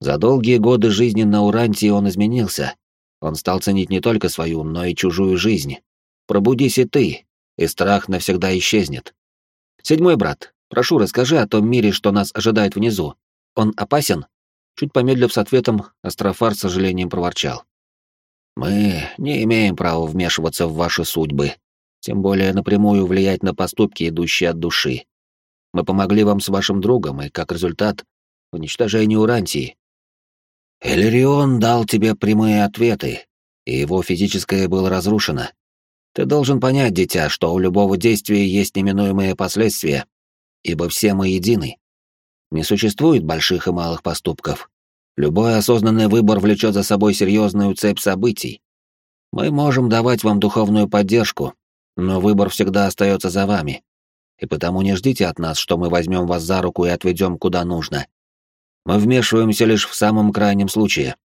За долгие годы жизни на Урантии он изменился. Он стал ценить не только свою, но и чужую жизнь. Пробудись и ты, и страх навсегда исчезнет. Седьмой брат, прошу, расскажи о том мире, что нас ожидает внизу. Он опасен? Чуть помедлив с ответом, Астрофар с сожалением проворчал. «Мы не имеем права вмешиваться в ваши судьбы, тем более напрямую влиять на поступки, идущие от души. Мы помогли вам с вашим другом, и, как результат, уничтожению Урантии. Элерион дал тебе прямые ответы, и его физическое было разрушено. Ты должен понять, дитя, что у любого действия есть неминуемые последствия, ибо все мы едины. Не существует больших и малых поступков. Любой осознанный выбор влечет за собой серьезную цепь событий. Мы можем давать вам духовную поддержку, но выбор всегда остается за вами. И потому не ждите от нас, что мы возьмем вас за руку и отведем куда нужно. Мы вмешиваемся лишь в самом крайнем случае.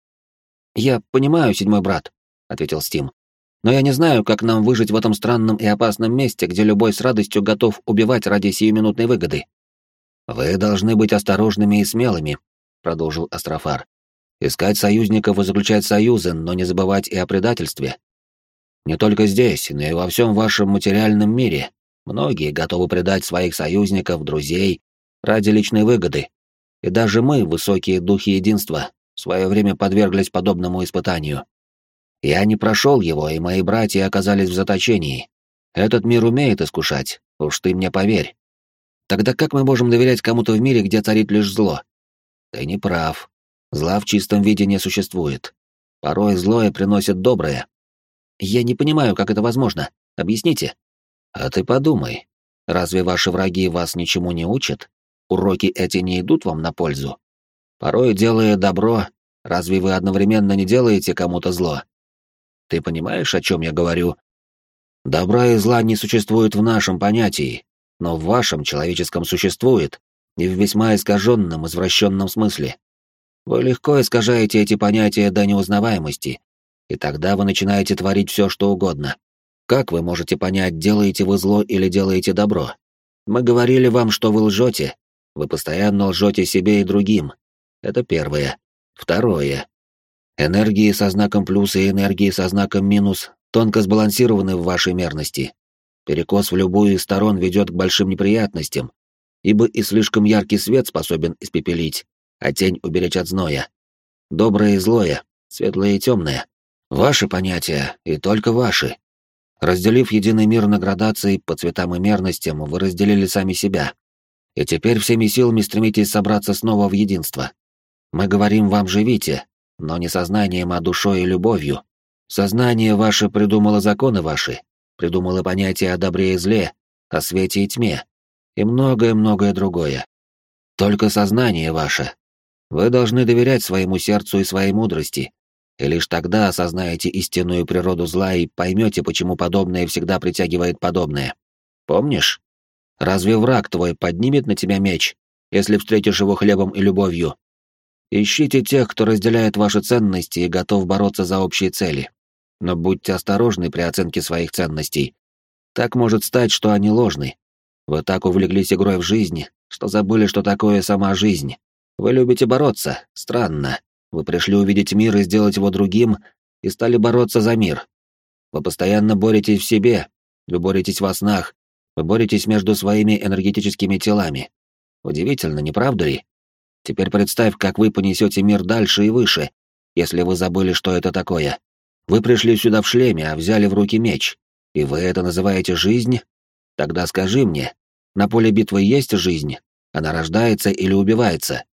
Я понимаю, седьмой брат, ответил Стим. Но я не знаю, как нам выжить в этом странном и опасном месте, где любой с радостью готов убивать ради сиюминутной выгоды. «Вы должны быть осторожными и смелыми», — продолжил Астрофар. «Искать союзников и заключать союзы, но не забывать и о предательстве. Не только здесь, но и во всем вашем материальном мире. Многие готовы предать своих союзников, друзей, ради личной выгоды. И даже мы, высокие духи единства, в свое время подверглись подобному испытанию. Я не прошел его, и мои братья оказались в заточении. Этот мир умеет искушать, уж ты мне поверь. Тогда как мы можем доверять кому-то в мире, где царит лишь зло? Ты не прав. Зла в чистом виде не существует. Порой злое приносит доброе. Я не понимаю, как это возможно. Объясните. А ты подумай. Разве ваши враги вас ничему не учат? Уроки эти не идут вам на пользу? Порой, делая добро, разве вы одновременно не делаете кому-то зло? Ты понимаешь, о чем я говорю? Добра и зла не существует в нашем понятии, но в вашем человеческом существует, и в весьма искаженном, извращенном смысле. Вы легко искажаете эти понятия до неузнаваемости, и тогда вы начинаете творить все, что угодно. Как вы можете понять, делаете вы зло или делаете добро? Мы говорили вам, что вы лжете. Вы постоянно лжете себе и другим. Это первое. Второе. Энергии со знаком плюс и энергии со знаком минус тонко сбалансированы в вашей мерности. Перекос в любую из сторон ведет к большим неприятностям, ибо и слишком яркий свет способен испепелить, а тень уберечь от зноя. Доброе и злое, светлое и темное. Ваши понятия, и только ваши. Разделив единый мир на градации по цветам и мерностям, вы разделили сами себя. И теперь всеми силами стремитесь собраться снова в единство. Мы говорим вам «живите», но не сознанием, а душой и любовью. Сознание ваше придумало законы ваши, придумала понятия о добре и зле, о свете и тьме, и многое-многое другое. Только сознание ваше. Вы должны доверять своему сердцу и своей мудрости, и лишь тогда осознаете истинную природу зла и поймете, почему подобное всегда притягивает подобное. Помнишь? Разве враг твой поднимет на тебя меч, если встретишь его хлебом и любовью? Ищите тех, кто разделяет ваши ценности и готов бороться за общие цели но будьте осторожны при оценке своих ценностей. Так может стать, что они ложны. Вы так увлеклись игрой в жизнь, что забыли, что такое сама жизнь. Вы любите бороться, странно. Вы пришли увидеть мир и сделать его другим, и стали бороться за мир. Вы постоянно боретесь в себе, вы боретесь во снах, вы боретесь между своими энергетическими телами. Удивительно, не правда ли? Теперь представь, как вы понесете мир дальше и выше, если вы забыли, что это такое. Вы пришли сюда в шлеме, а взяли в руки меч. И вы это называете жизнь? Тогда скажи мне, на поле битвы есть жизнь? Она рождается или убивается?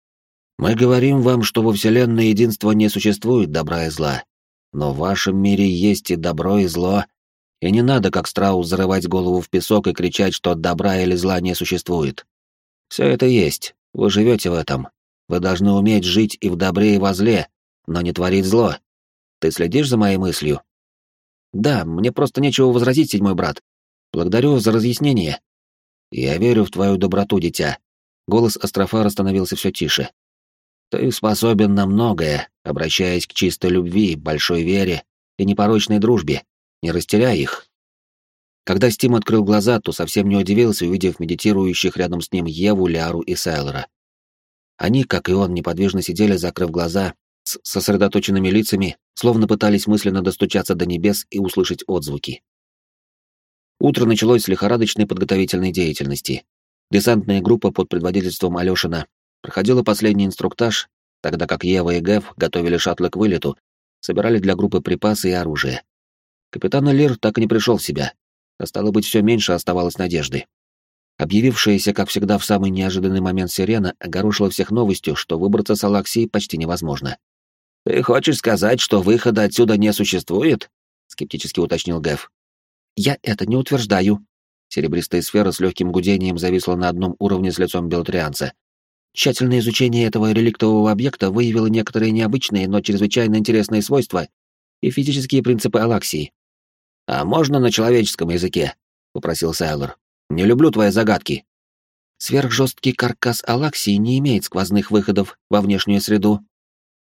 Мы говорим вам, что во Вселенной единства не существует добра и зла. Но в вашем мире есть и добро, и зло. И не надо, как страус, зарывать голову в песок и кричать, что добра или зла не существует. Все это есть, вы живете в этом. Вы должны уметь жить и в добре, и во зле, но не творить зло. Ты следишь за моей мыслью? Да, мне просто нечего возразить, седьмой брат. Благодарю за разъяснение. Я верю в твою доброту, дитя. Голос Астрофара становился все тише. «Ты способен на многое, обращаясь к чистой любви, большой вере и непорочной дружбе. Не растеряй их». Когда Стим открыл глаза, то совсем не удивился, увидев медитирующих рядом с ним Еву, Ляру и Сайлора. Они, как и он, неподвижно сидели, закрыв глаза, с сосредоточенными лицами, словно пытались мысленно достучаться до небес и услышать отзвуки. Утро началось с лихорадочной подготовительной деятельности. Десантная группа под предводительством Алёшина проходила последний инструктаж, тогда как Ева и Гэв готовили шаттлы к вылету, собирали для группы припасы и оружие. Капитан Лир так и не пришел в себя, а стало быть, все меньше оставалось надежды. Объявившаяся, как всегда, в самый неожиданный момент сирена огорошила всех новостью, что выбраться с Алаксии почти невозможно. «Ты хочешь сказать, что выхода отсюда не существует?» — скептически уточнил Гэв. «Я это не утверждаю». Серебристая сфера с легким гудением зависла на одном уровне с лицом белтрианца. Тщательное изучение этого реликтового объекта выявило некоторые необычные, но чрезвычайно интересные свойства и физические принципы Алаксии. «А можно на человеческом языке?» — попросил Сайлор. «Не люблю твои загадки». Сверхжесткий каркас Алаксии не имеет сквозных выходов во внешнюю среду.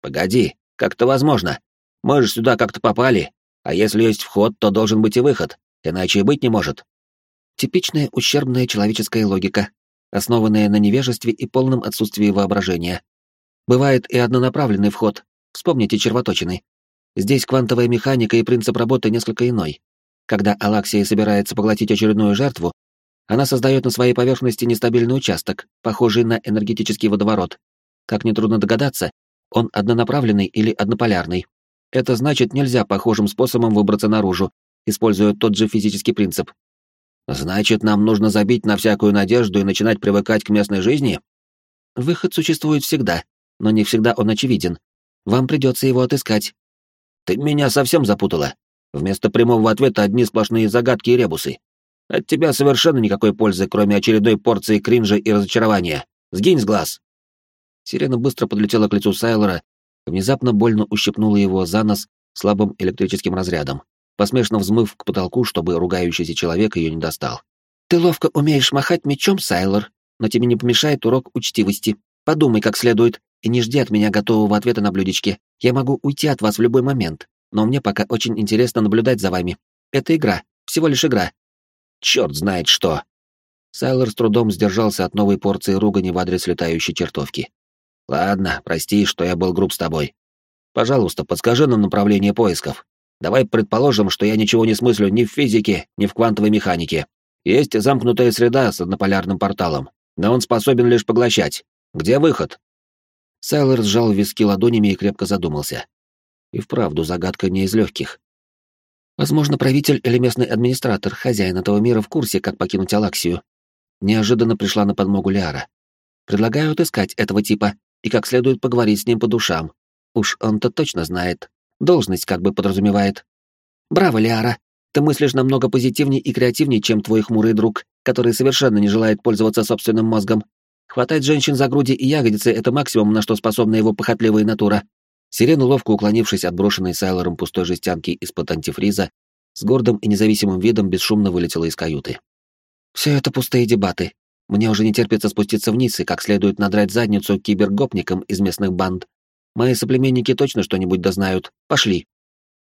«Погоди, как-то возможно. Мы же сюда как-то попали, а если есть вход, то должен быть и выход, иначе и быть не может». Типичная ущербная человеческая логика, основанная на невежестве и полном отсутствии воображения. Бывает и однонаправленный вход, вспомните червоточины. Здесь квантовая механика и принцип работы несколько иной. Когда Алаксия собирается поглотить очередную жертву, она создает на своей поверхности нестабильный участок, похожий на энергетический водоворот. Как нетрудно догадаться, он однонаправленный или однополярный. Это значит, нельзя похожим способом выбраться наружу, используя тот же физический принцип. Значит, нам нужно забить на всякую надежду и начинать привыкать к местной жизни? Выход существует всегда, но не всегда он очевиден. Вам придется его отыскать, ты меня совсем запутала. Вместо прямого ответа одни сплошные загадки и ребусы. От тебя совершенно никакой пользы, кроме очередной порции кринжа и разочарования. Сгинь с глаз. Сирена быстро подлетела к лицу Сайлора, внезапно больно ущипнула его за нос слабым электрическим разрядом, посмешно взмыв к потолку, чтобы ругающийся человек ее не достал. «Ты ловко умеешь махать мечом, Сайлор, но тебе не помешает урок учтивости. Подумай как следует, и не жди от меня готового ответа на блюдечке. Я могу уйти от вас в любой момент, но мне пока очень интересно наблюдать за вами. Это игра, всего лишь игра. Черт знает что. Сайлор с трудом сдержался от новой порции ругани в адрес летающей чертовки. Ладно, прости, что я был груб с тобой. Пожалуйста, подскажи нам направление поисков. Давай предположим, что я ничего не смыслю ни в физике, ни в квантовой механике. Есть замкнутая среда с однополярным порталом, но он способен лишь поглощать. Где выход? Сайлор сжал виски ладонями и крепко задумался. И вправду загадка не из легких. Возможно, правитель или местный администратор, хозяин этого мира в курсе, как покинуть Алаксию. Неожиданно пришла на подмогу Лиара. Предлагаю отыскать этого типа и как следует поговорить с ним по душам. Уж он-то точно знает. Должность как бы подразумевает. Браво, Лиара. Ты мыслишь намного позитивнее и креативнее, чем твой хмурый друг, который совершенно не желает пользоваться собственным мозгом. Хватать женщин за груди и ягодицы — это максимум, на что способна его похотливая натура. Сирена, ловко уклонившись от брошенной Сайлором пустой жестянки из-под антифриза, с гордым и независимым видом бесшумно вылетела из каюты. Все это пустые дебаты. Мне уже не терпится спуститься вниз и как следует надрать задницу кибергопникам из местных банд. Мои соплеменники точно что-нибудь дознают. Пошли.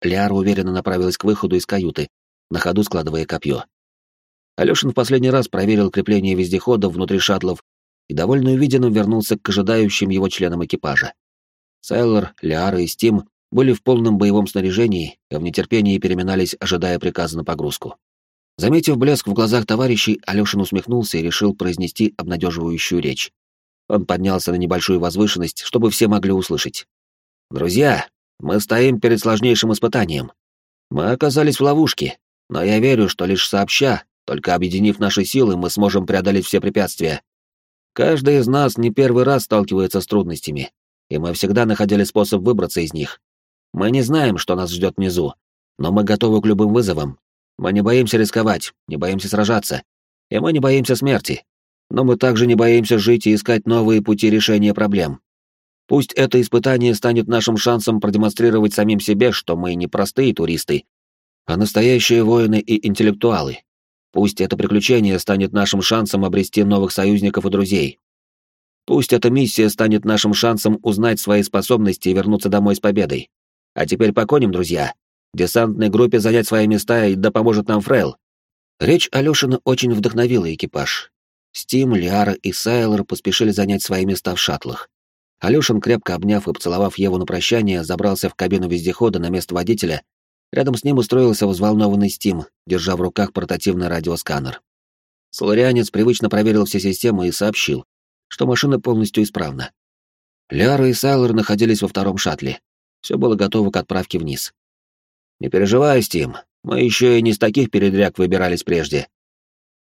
Лиара уверенно направилась к выходу из каюты, на ходу складывая копье. Алёшин в последний раз проверил крепление вездеходов внутри шаттлов и, довольно увиденным, вернулся к ожидающим его членам экипажа. Сайлор, Лиара и Стим были в полном боевом снаряжении и в нетерпении переминались, ожидая приказа на погрузку. Заметив блеск в глазах товарищей, Алёшин усмехнулся и решил произнести обнадеживающую речь. Он поднялся на небольшую возвышенность, чтобы все могли услышать. «Друзья, мы стоим перед сложнейшим испытанием. Мы оказались в ловушке, но я верю, что лишь сообща, только объединив наши силы, мы сможем преодолеть все препятствия, Каждый из нас не первый раз сталкивается с трудностями, и мы всегда находили способ выбраться из них. Мы не знаем, что нас ждет внизу, но мы готовы к любым вызовам. Мы не боимся рисковать, не боимся сражаться, и мы не боимся смерти. Но мы также не боимся жить и искать новые пути решения проблем. Пусть это испытание станет нашим шансом продемонстрировать самим себе, что мы не простые туристы, а настоящие воины и интеллектуалы, Пусть это приключение станет нашим шансом обрести новых союзников и друзей. Пусть эта миссия станет нашим шансом узнать свои способности и вернуться домой с победой. А теперь поконим, друзья. Десантной группе занять свои места и да поможет нам Фрейл. Речь Алёшина очень вдохновила экипаж. Стим, Лиара и Сайлор поспешили занять свои места в шаттлах. Алёшин, крепко обняв и поцеловав Еву на прощание, забрался в кабину вездехода на место водителя. Рядом с ним устроился взволнованный Стим, держа в руках портативный радиосканер. Соларианец привычно проверил все системы и сообщил, что машина полностью исправна. Ляра и Сайлор находились во втором шаттле. Все было готово к отправке вниз. «Не переживай, Стим, мы еще и не с таких передряг выбирались прежде».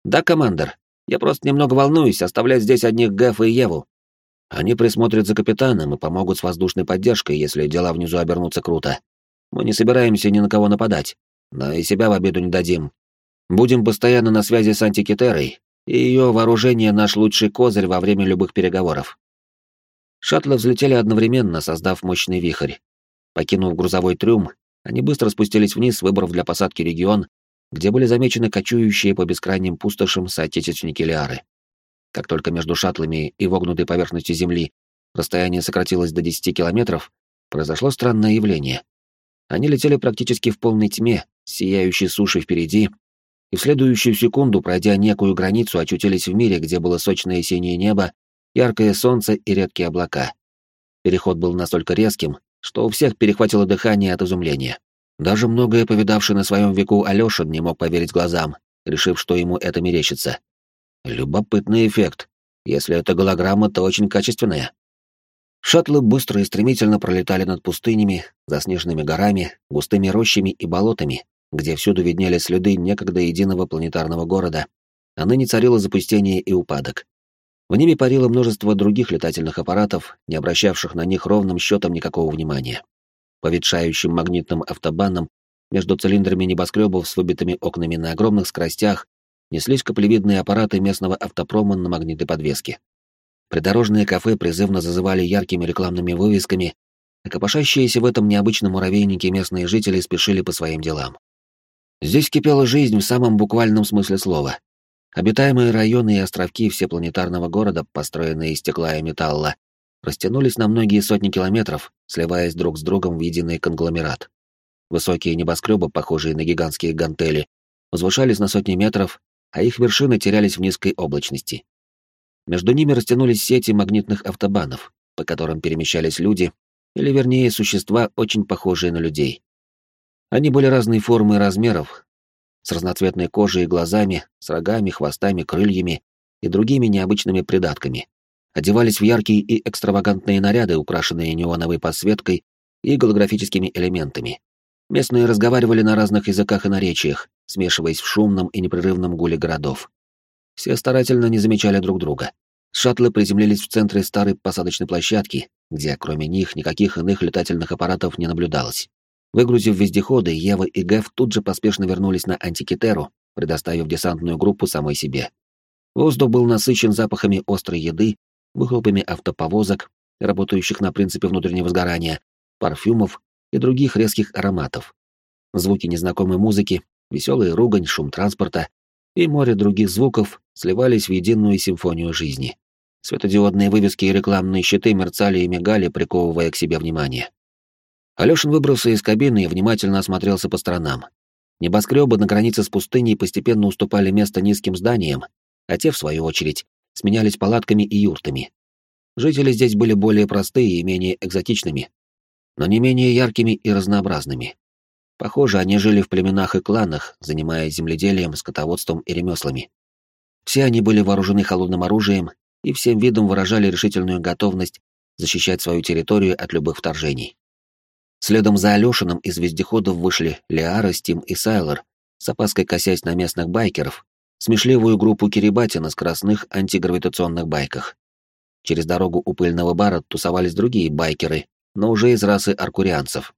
«Да, командор, я просто немного волнуюсь оставлять здесь одних Гэфа и Еву. Они присмотрят за капитаном и помогут с воздушной поддержкой, если дела внизу обернутся круто. Мы не собираемся ни на кого нападать, но и себя в обиду не дадим. Будем постоянно на связи с антикитерой, и ее вооружение — наш лучший козырь во время любых переговоров. Шаттлы взлетели одновременно, создав мощный вихрь. Покинув грузовой трюм, они быстро спустились вниз, выбрав для посадки регион, где были замечены кочующие по бескрайним пустошам соотечественники Лиары. Как только между шаттлами и вогнутой поверхностью Земли расстояние сократилось до 10 километров, произошло странное явление. Они летели практически в полной тьме, сияющей суши впереди и в следующую секунду, пройдя некую границу, очутились в мире, где было сочное синее небо, яркое солнце и редкие облака. Переход был настолько резким, что у всех перехватило дыхание от изумления. Даже многое повидавший на своем веку Алёшин не мог поверить глазам, решив, что ему это мерещится. Любопытный эффект. Если это голограмма, то очень качественная. Шаттлы быстро и стремительно пролетали над пустынями, заснеженными горами, густыми рощами и болотами, где всюду виднели следы некогда единого планетарного города, а ныне царило запустение и упадок. В ними парило множество других летательных аппаратов, не обращавших на них ровным счетом никакого внимания. По магнитным автобанам между цилиндрами небоскребов с выбитыми окнами на огромных скоростях неслись каплевидные аппараты местного автопрома на магнитной подвеске. Придорожные кафе призывно зазывали яркими рекламными вывесками, а копошащиеся в этом необычном муравейнике местные жители спешили по своим делам. Здесь кипела жизнь в самом буквальном смысле слова. Обитаемые районы и островки всепланетарного города, построенные из стекла и металла, растянулись на многие сотни километров, сливаясь друг с другом в единый конгломерат. Высокие небоскребы, похожие на гигантские гантели, возвышались на сотни метров, а их вершины терялись в низкой облачности. Между ними растянулись сети магнитных автобанов, по которым перемещались люди, или вернее существа, очень похожие на людей. Они были разной формы и размеров, с разноцветной кожей и глазами, с рогами, хвостами, крыльями и другими необычными придатками. Одевались в яркие и экстравагантные наряды, украшенные неоновой подсветкой и голографическими элементами. Местные разговаривали на разных языках и наречиях, смешиваясь в шумном и непрерывном гуле городов. Все старательно не замечали друг друга. Шаттлы приземлились в центре старой посадочной площадки, где кроме них никаких иных летательных аппаратов не наблюдалось. Выгрузив вездеходы, Ева и Гэв тут же поспешно вернулись на Антикитеру, предоставив десантную группу самой себе. Воздух был насыщен запахами острой еды, выхлопами автоповозок, работающих на принципе внутреннего сгорания, парфюмов и других резких ароматов. Звуки незнакомой музыки, веселый ругань, шум транспорта и море других звуков сливались в единую симфонию жизни. Светодиодные вывески и рекламные щиты мерцали и мигали, приковывая к себе внимание. Алёшин выбрался из кабины и внимательно осмотрелся по сторонам. Небоскребы на границе с пустыней постепенно уступали место низким зданиям, а те, в свою очередь, сменялись палатками и юртами. Жители здесь были более простые и менее экзотичными, но не менее яркими и разнообразными. Похоже, они жили в племенах и кланах, занимаясь земледелием, скотоводством и ремеслами. Все они были вооружены холодным оружием и всем видом выражали решительную готовность защищать свою территорию от любых вторжений. Следом за Алёшиным из вездеходов вышли Леара, Стим и Сайлор, с опаской косясь на местных байкеров, смешливую группу Кирибати на скоростных антигравитационных байках. Через дорогу у пыльного бара тусовались другие байкеры, но уже из расы аркурианцев.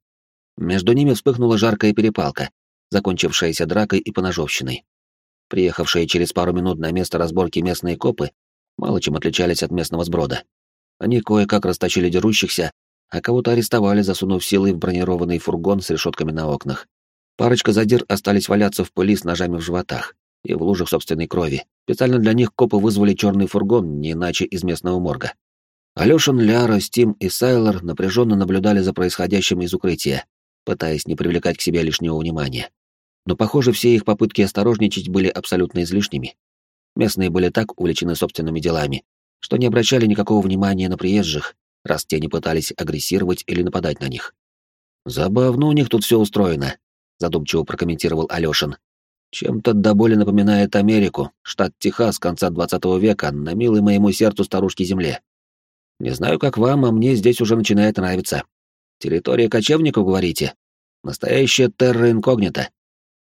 Между ними вспыхнула жаркая перепалка, закончившаяся дракой и поножовщиной. Приехавшие через пару минут на место разборки местные копы мало чем отличались от местного сброда. Они кое-как растащили дерущихся, а кого-то арестовали, засунув силой в бронированный фургон с решетками на окнах. Парочка задир остались валяться в пыли с ножами в животах и в лужах собственной крови. Специально для них копы вызвали черный фургон, не иначе из местного морга. Алёшин, Ляра, Стим и Сайлор напряженно наблюдали за происходящим из укрытия, пытаясь не привлекать к себе лишнего внимания. Но, похоже, все их попытки осторожничать были абсолютно излишними. Местные были так увлечены собственными делами, что не обращали никакого внимания на приезжих, раз те не пытались агрессировать или нападать на них. «Забавно у них тут все устроено», — задумчиво прокомментировал Алёшин. «Чем-то до боли напоминает Америку, штат Техас конца 20 века, на милой моему сердцу старушки земле. Не знаю, как вам, а мне здесь уже начинает нравиться. Территория кочевников, говорите? Настоящая терра инкогнита.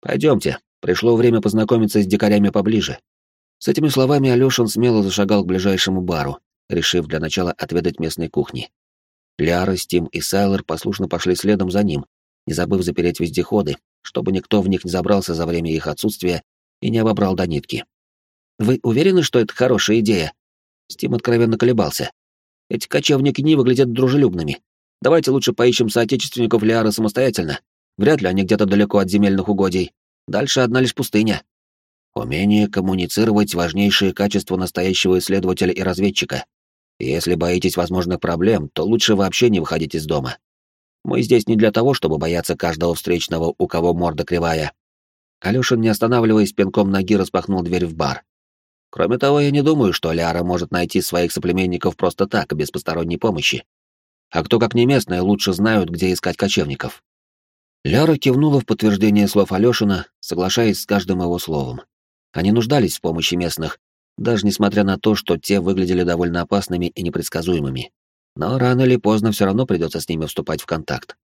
Пойдемте, пришло время познакомиться с дикарями поближе». С этими словами Алёшин смело зашагал к ближайшему бару, решив для начала отведать местной кухни. Ляра, Стим и Сайлор послушно пошли следом за ним, не забыв запереть вездеходы, чтобы никто в них не забрался за время их отсутствия и не обобрал до нитки. «Вы уверены, что это хорошая идея?» Стим откровенно колебался. «Эти кочевники не выглядят дружелюбными. Давайте лучше поищем соотечественников Лиары самостоятельно. Вряд ли они где-то далеко от земельных угодий. Дальше одна лишь пустыня». Умение коммуницировать — важнейшее качество настоящего исследователя и разведчика. Если боитесь возможных проблем, то лучше вообще не выходить из дома. Мы здесь не для того, чтобы бояться каждого встречного, у кого морда кривая. Алёшин, не останавливаясь, пинком ноги распахнул дверь в бар. Кроме того, я не думаю, что Ляра может найти своих соплеменников просто так, без посторонней помощи. А кто, как не местные, лучше знают, где искать кочевников. Ляра кивнула в подтверждение слов Алёшина, соглашаясь с каждым его словом. Они нуждались в помощи местных, даже несмотря на то, что те выглядели довольно опасными и непредсказуемыми. Но рано или поздно все равно придется с ними вступать в контакт.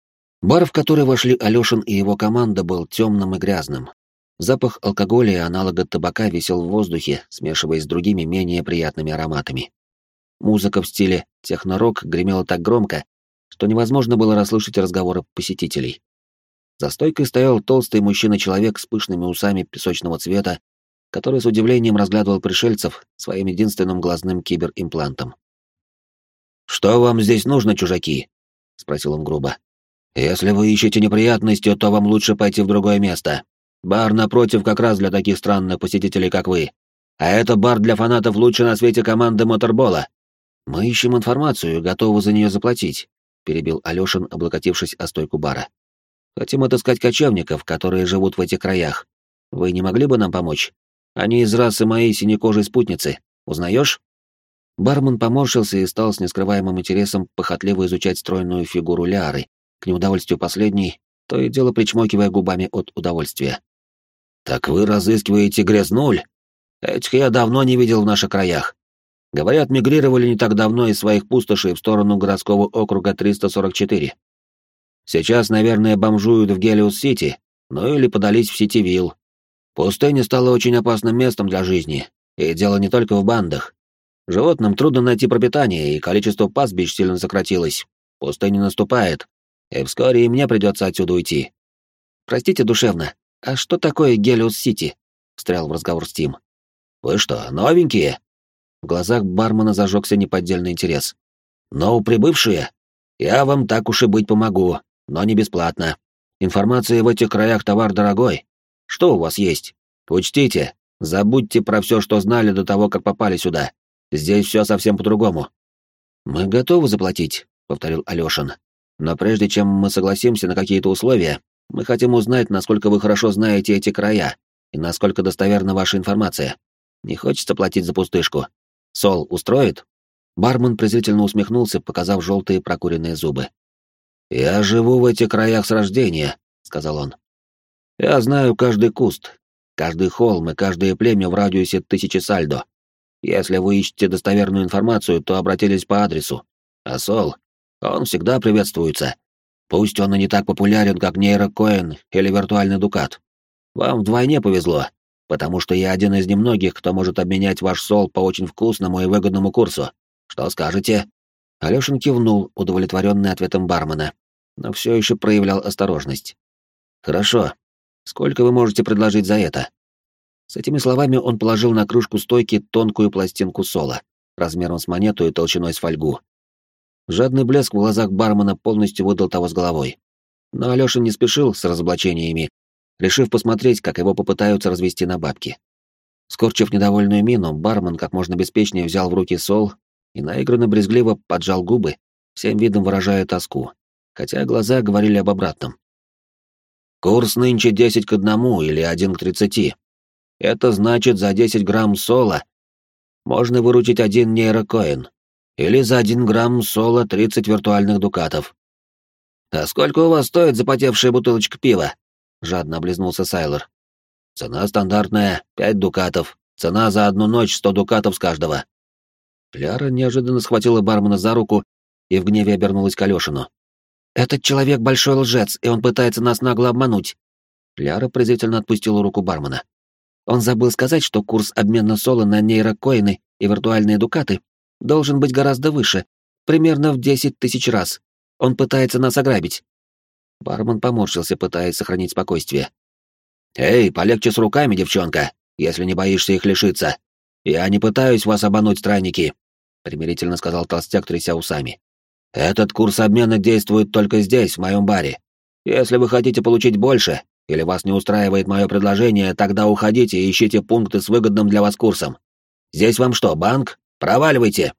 Бар, в который вошли Алешин и его команда, был темным и грязным. Запах алкоголя и аналога табака висел в воздухе, смешиваясь с другими менее приятными ароматами. Музыка в стиле техно-рок гремела так громко, что невозможно было расслышать разговоры посетителей. За стойкой стоял толстый мужчина-человек с пышными усами песочного цвета который с удивлением разглядывал пришельцев своим единственным глазным киберимплантом. «Что вам здесь нужно, чужаки?» — спросил он грубо. «Если вы ищете неприятности, то вам лучше пойти в другое место. Бар напротив как раз для таких странных посетителей, как вы. А это бар для фанатов лучше на свете команды моторбола. Мы ищем информацию, готовы за нее заплатить», — перебил Алешин, облокотившись о стойку бара. «Хотим отыскать кочевников, которые живут в этих краях. Вы не могли бы нам помочь?» Они из расы моей синекожей спутницы. Узнаешь? Бармен поморщился и стал с нескрываемым интересом похотливо изучать стройную фигуру Ляры, к неудовольствию последней, то и дело причмокивая губами от удовольствия. «Так вы разыскиваете грязнуль? Этих я давно не видел в наших краях. Говорят, мигрировали не так давно из своих пустошей в сторону городского округа 344. Сейчас, наверное, бомжуют в Гелиус-Сити, ну или подались в Сити-Вилл, Пустыня стала очень опасным местом для жизни, и дело не только в бандах. Животным трудно найти пропитание, и количество пастбищ сильно сократилось. Пустыня наступает, и вскоре и мне придется отсюда уйти. Простите душевно, а что такое Гелиус-Сити? Встрял в разговор Стим. Вы что, новенькие? В глазах бармена зажегся неподдельный интерес. Но прибывшие? Я вам так уж и быть помогу, но не бесплатно. Информация в этих краях товар дорогой, что у вас есть? Учтите, забудьте про все, что знали до того, как попали сюда. Здесь все совсем по-другому. Мы готовы заплатить, повторил Алешин. Но прежде чем мы согласимся на какие-то условия, мы хотим узнать, насколько вы хорошо знаете эти края и насколько достоверна ваша информация. Не хочется платить за пустышку. Сол устроит? Бармен презрительно усмехнулся, показав желтые прокуренные зубы. «Я живу в этих краях с рождения», — сказал он. Я знаю каждый куст, каждый холм и каждое племя в радиусе тысячи сальдо. Если вы ищете достоверную информацию, то обратились по адресу. А Сол, он всегда приветствуется. Пусть он и не так популярен, как нейрокоин или виртуальный дукат. Вам вдвойне повезло, потому что я один из немногих, кто может обменять ваш сол по очень вкусному и выгодному курсу. Что скажете?» Алёшин кивнул, удовлетворенный ответом бармена, но все еще проявлял осторожность. «Хорошо, Сколько вы можете предложить за это?» С этими словами он положил на кружку стойки тонкую пластинку сола, размером с монету и толщиной с фольгу. Жадный блеск в глазах бармена полностью выдал того с головой. Но Алёша не спешил с разоблачениями, решив посмотреть, как его попытаются развести на бабки. Скорчив недовольную мину, бармен как можно беспечнее взял в руки сол и наигранно брезгливо поджал губы, всем видом выражая тоску, хотя глаза говорили об обратном. Курс нынче 10 к 1 или 1 к 30. Это значит, за 10 грамм сола можно выручить один нейрокоин, или за 1 грамм сола 30 виртуальных дукатов. «А сколько у вас стоит запотевшая бутылочка пива?» — жадно облизнулся Сайлор. «Цена стандартная — 5 дукатов. Цена за одну ночь — 100 дукатов с каждого». Ляра неожиданно схватила бармена за руку и в гневе обернулась к Алешину. «Этот человек большой лжец, и он пытается нас нагло обмануть». Ляра презрительно отпустила руку бармена. Он забыл сказать, что курс обмена соло на нейрокоины и виртуальные дукаты должен быть гораздо выше, примерно в десять тысяч раз. Он пытается нас ограбить. Бармен поморщился, пытаясь сохранить спокойствие. «Эй, полегче с руками, девчонка, если не боишься их лишиться. Я не пытаюсь вас обмануть, странники», — примирительно сказал толстяк, тряся усами. Этот курс обмена действует только здесь, в моем баре. Если вы хотите получить больше, или вас не устраивает мое предложение, тогда уходите и ищите пункты с выгодным для вас курсом. Здесь вам что, банк? Проваливайте!»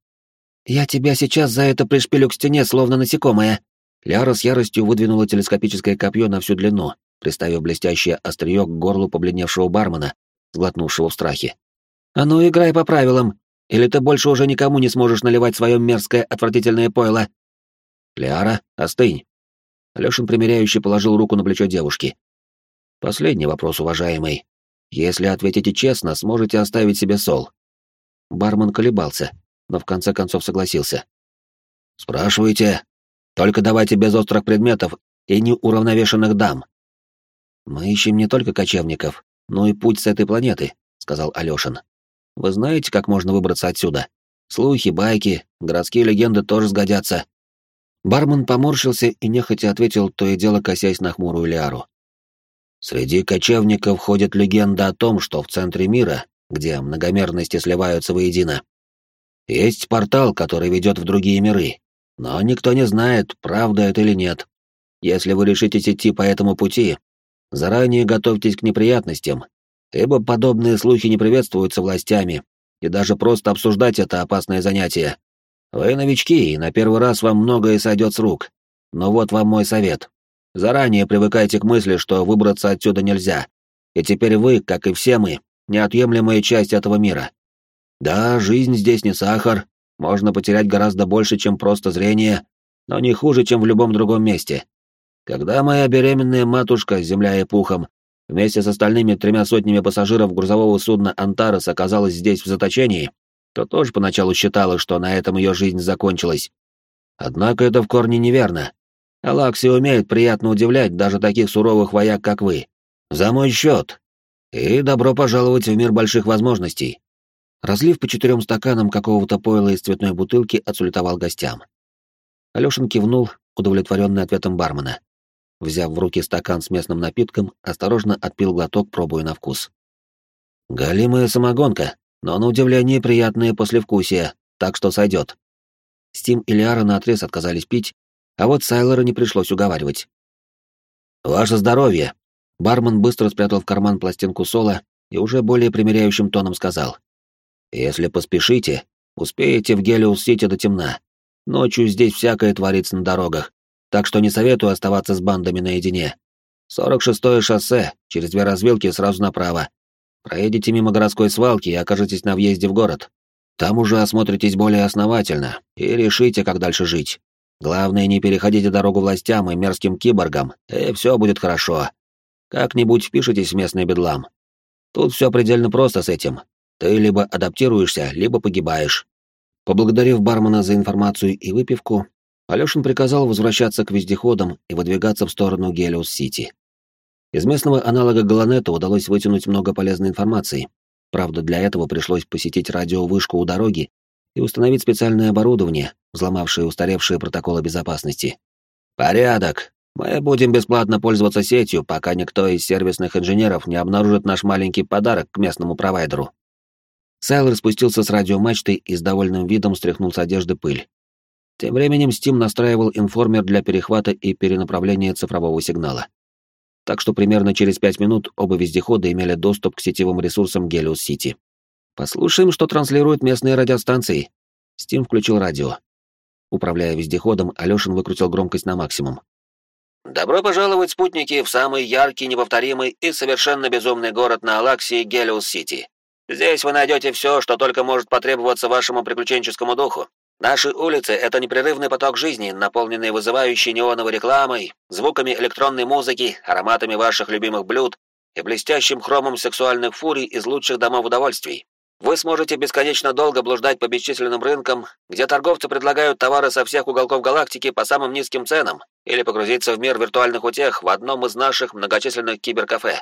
«Я тебя сейчас за это пришпилю к стене, словно насекомое!» Ляра с яростью выдвинула телескопическое копье на всю длину, приставив блестящее острие к горлу побледневшего бармена, сглотнувшего в страхе. «А ну, играй по правилам, или ты больше уже никому не сможешь наливать свое мерзкое, отвратительное пойло!» «Лиара, остынь!» Алешин примиряюще положил руку на плечо девушки. «Последний вопрос, уважаемый. Если ответите честно, сможете оставить себе сол». Бармен колебался, но в конце концов согласился. «Спрашивайте. Только давайте без острых предметов и неуравновешенных дам». «Мы ищем не только кочевников, но и путь с этой планеты», — сказал Алешин. «Вы знаете, как можно выбраться отсюда? Слухи, байки, городские легенды тоже сгодятся. Бармен поморщился и нехотя ответил, то и дело косясь на хмурую Лиару. Среди кочевников ходит легенда о том, что в центре мира, где многомерности сливаются воедино, есть портал, который ведет в другие миры, но никто не знает, правда это или нет. Если вы решитесь идти по этому пути, заранее готовьтесь к неприятностям, ибо подобные слухи не приветствуются властями, и даже просто обсуждать это опасное занятие. Вы новички, и на первый раз вам многое сойдет с рук. Но вот вам мой совет. Заранее привыкайте к мысли, что выбраться отсюда нельзя. И теперь вы, как и все мы, неотъемлемая часть этого мира. Да, жизнь здесь не сахар, можно потерять гораздо больше, чем просто зрение, но не хуже, чем в любом другом месте. Когда моя беременная матушка, земля и пухом, вместе с остальными тремя сотнями пассажиров грузового судна «Антарес» оказалась здесь в заточении, то тоже поначалу считала, что на этом ее жизнь закончилась. Однако это в корне неверно. Алакси умеет приятно удивлять даже таких суровых вояк, как вы. За мой счет. И добро пожаловать в мир больших возможностей. Разлив по четырем стаканам какого-то пойла из цветной бутылки, отсулетовал гостям. Алешин кивнул, удовлетворенный ответом бармена. Взяв в руки стакан с местным напитком, осторожно отпил глоток, пробуя на вкус. «Галимая самогонка», но на удивление приятное послевкусие, так что сойдет. Стим и Лиара наотрез отказались пить, а вот Сайлора не пришлось уговаривать. «Ваше здоровье!» Бармен быстро спрятал в карман пластинку сола и уже более примиряющим тоном сказал. «Если поспешите, успеете в Гелиус-Сити до темна. Ночью здесь всякое творится на дорогах, так что не советую оставаться с бандами наедине. 46-е шоссе, через две развилки сразу направо, Проедете мимо городской свалки и окажетесь на въезде в город. Там уже осмотритесь более основательно и решите, как дальше жить. Главное, не переходите дорогу властям и мерзким киборгам, и все будет хорошо. Как-нибудь впишитесь в местный бедлам. Тут все предельно просто с этим. Ты либо адаптируешься, либо погибаешь. Поблагодарив бармена за информацию и выпивку, Алёшин приказал возвращаться к вездеходам и выдвигаться в сторону Гелиус-Сити. Из местного аналога Галанета удалось вытянуть много полезной информации. Правда, для этого пришлось посетить радиовышку у дороги и установить специальное оборудование, взломавшее устаревшие протоколы безопасности. «Порядок. Мы будем бесплатно пользоваться сетью, пока никто из сервисных инженеров не обнаружит наш маленький подарок к местному провайдеру». Сайлор спустился с радиомачты и с довольным видом стряхнул с одежды пыль. Тем временем Стим настраивал информер для перехвата и перенаправления цифрового сигнала так что примерно через пять минут оба вездехода имели доступ к сетевым ресурсам Гелиус-Сити. «Послушаем, что транслируют местные радиостанции», Стим включил радио. Управляя вездеходом, Алёшин выкрутил громкость на максимум. «Добро пожаловать, спутники, в самый яркий, неповторимый и совершенно безумный город на Алаксии Гелиус-Сити. Здесь вы найдете все, что только может потребоваться вашему приключенческому духу. Наши улицы — это непрерывный поток жизни, наполненный вызывающей неоновой рекламой, звуками электронной музыки, ароматами ваших любимых блюд и блестящим хромом сексуальных фурий из лучших домов удовольствий. Вы сможете бесконечно долго блуждать по бесчисленным рынкам, где торговцы предлагают товары со всех уголков галактики по самым низким ценам, или погрузиться в мир виртуальных утех в одном из наших многочисленных киберкафе.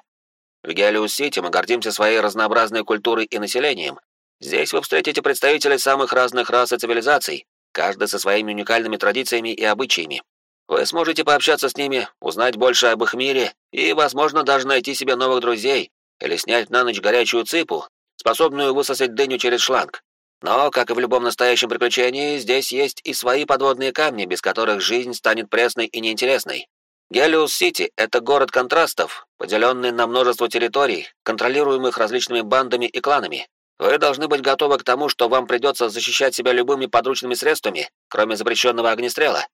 В Гелиус-Сити мы гордимся своей разнообразной культурой и населением. Здесь вы встретите представителей самых разных рас и цивилизаций, каждый со своими уникальными традициями и обычаями. Вы сможете пообщаться с ними, узнать больше об их мире и, возможно, даже найти себе новых друзей или снять на ночь горячую цыпу, способную высосать дыню через шланг. Но, как и в любом настоящем приключении, здесь есть и свои подводные камни, без которых жизнь станет пресной и неинтересной. Гелиус-Сити — это город контрастов, поделенный на множество территорий, контролируемых различными бандами и кланами. Вы должны быть готовы к тому, что вам придется защищать себя любыми подручными средствами, кроме запрещенного огнестрела.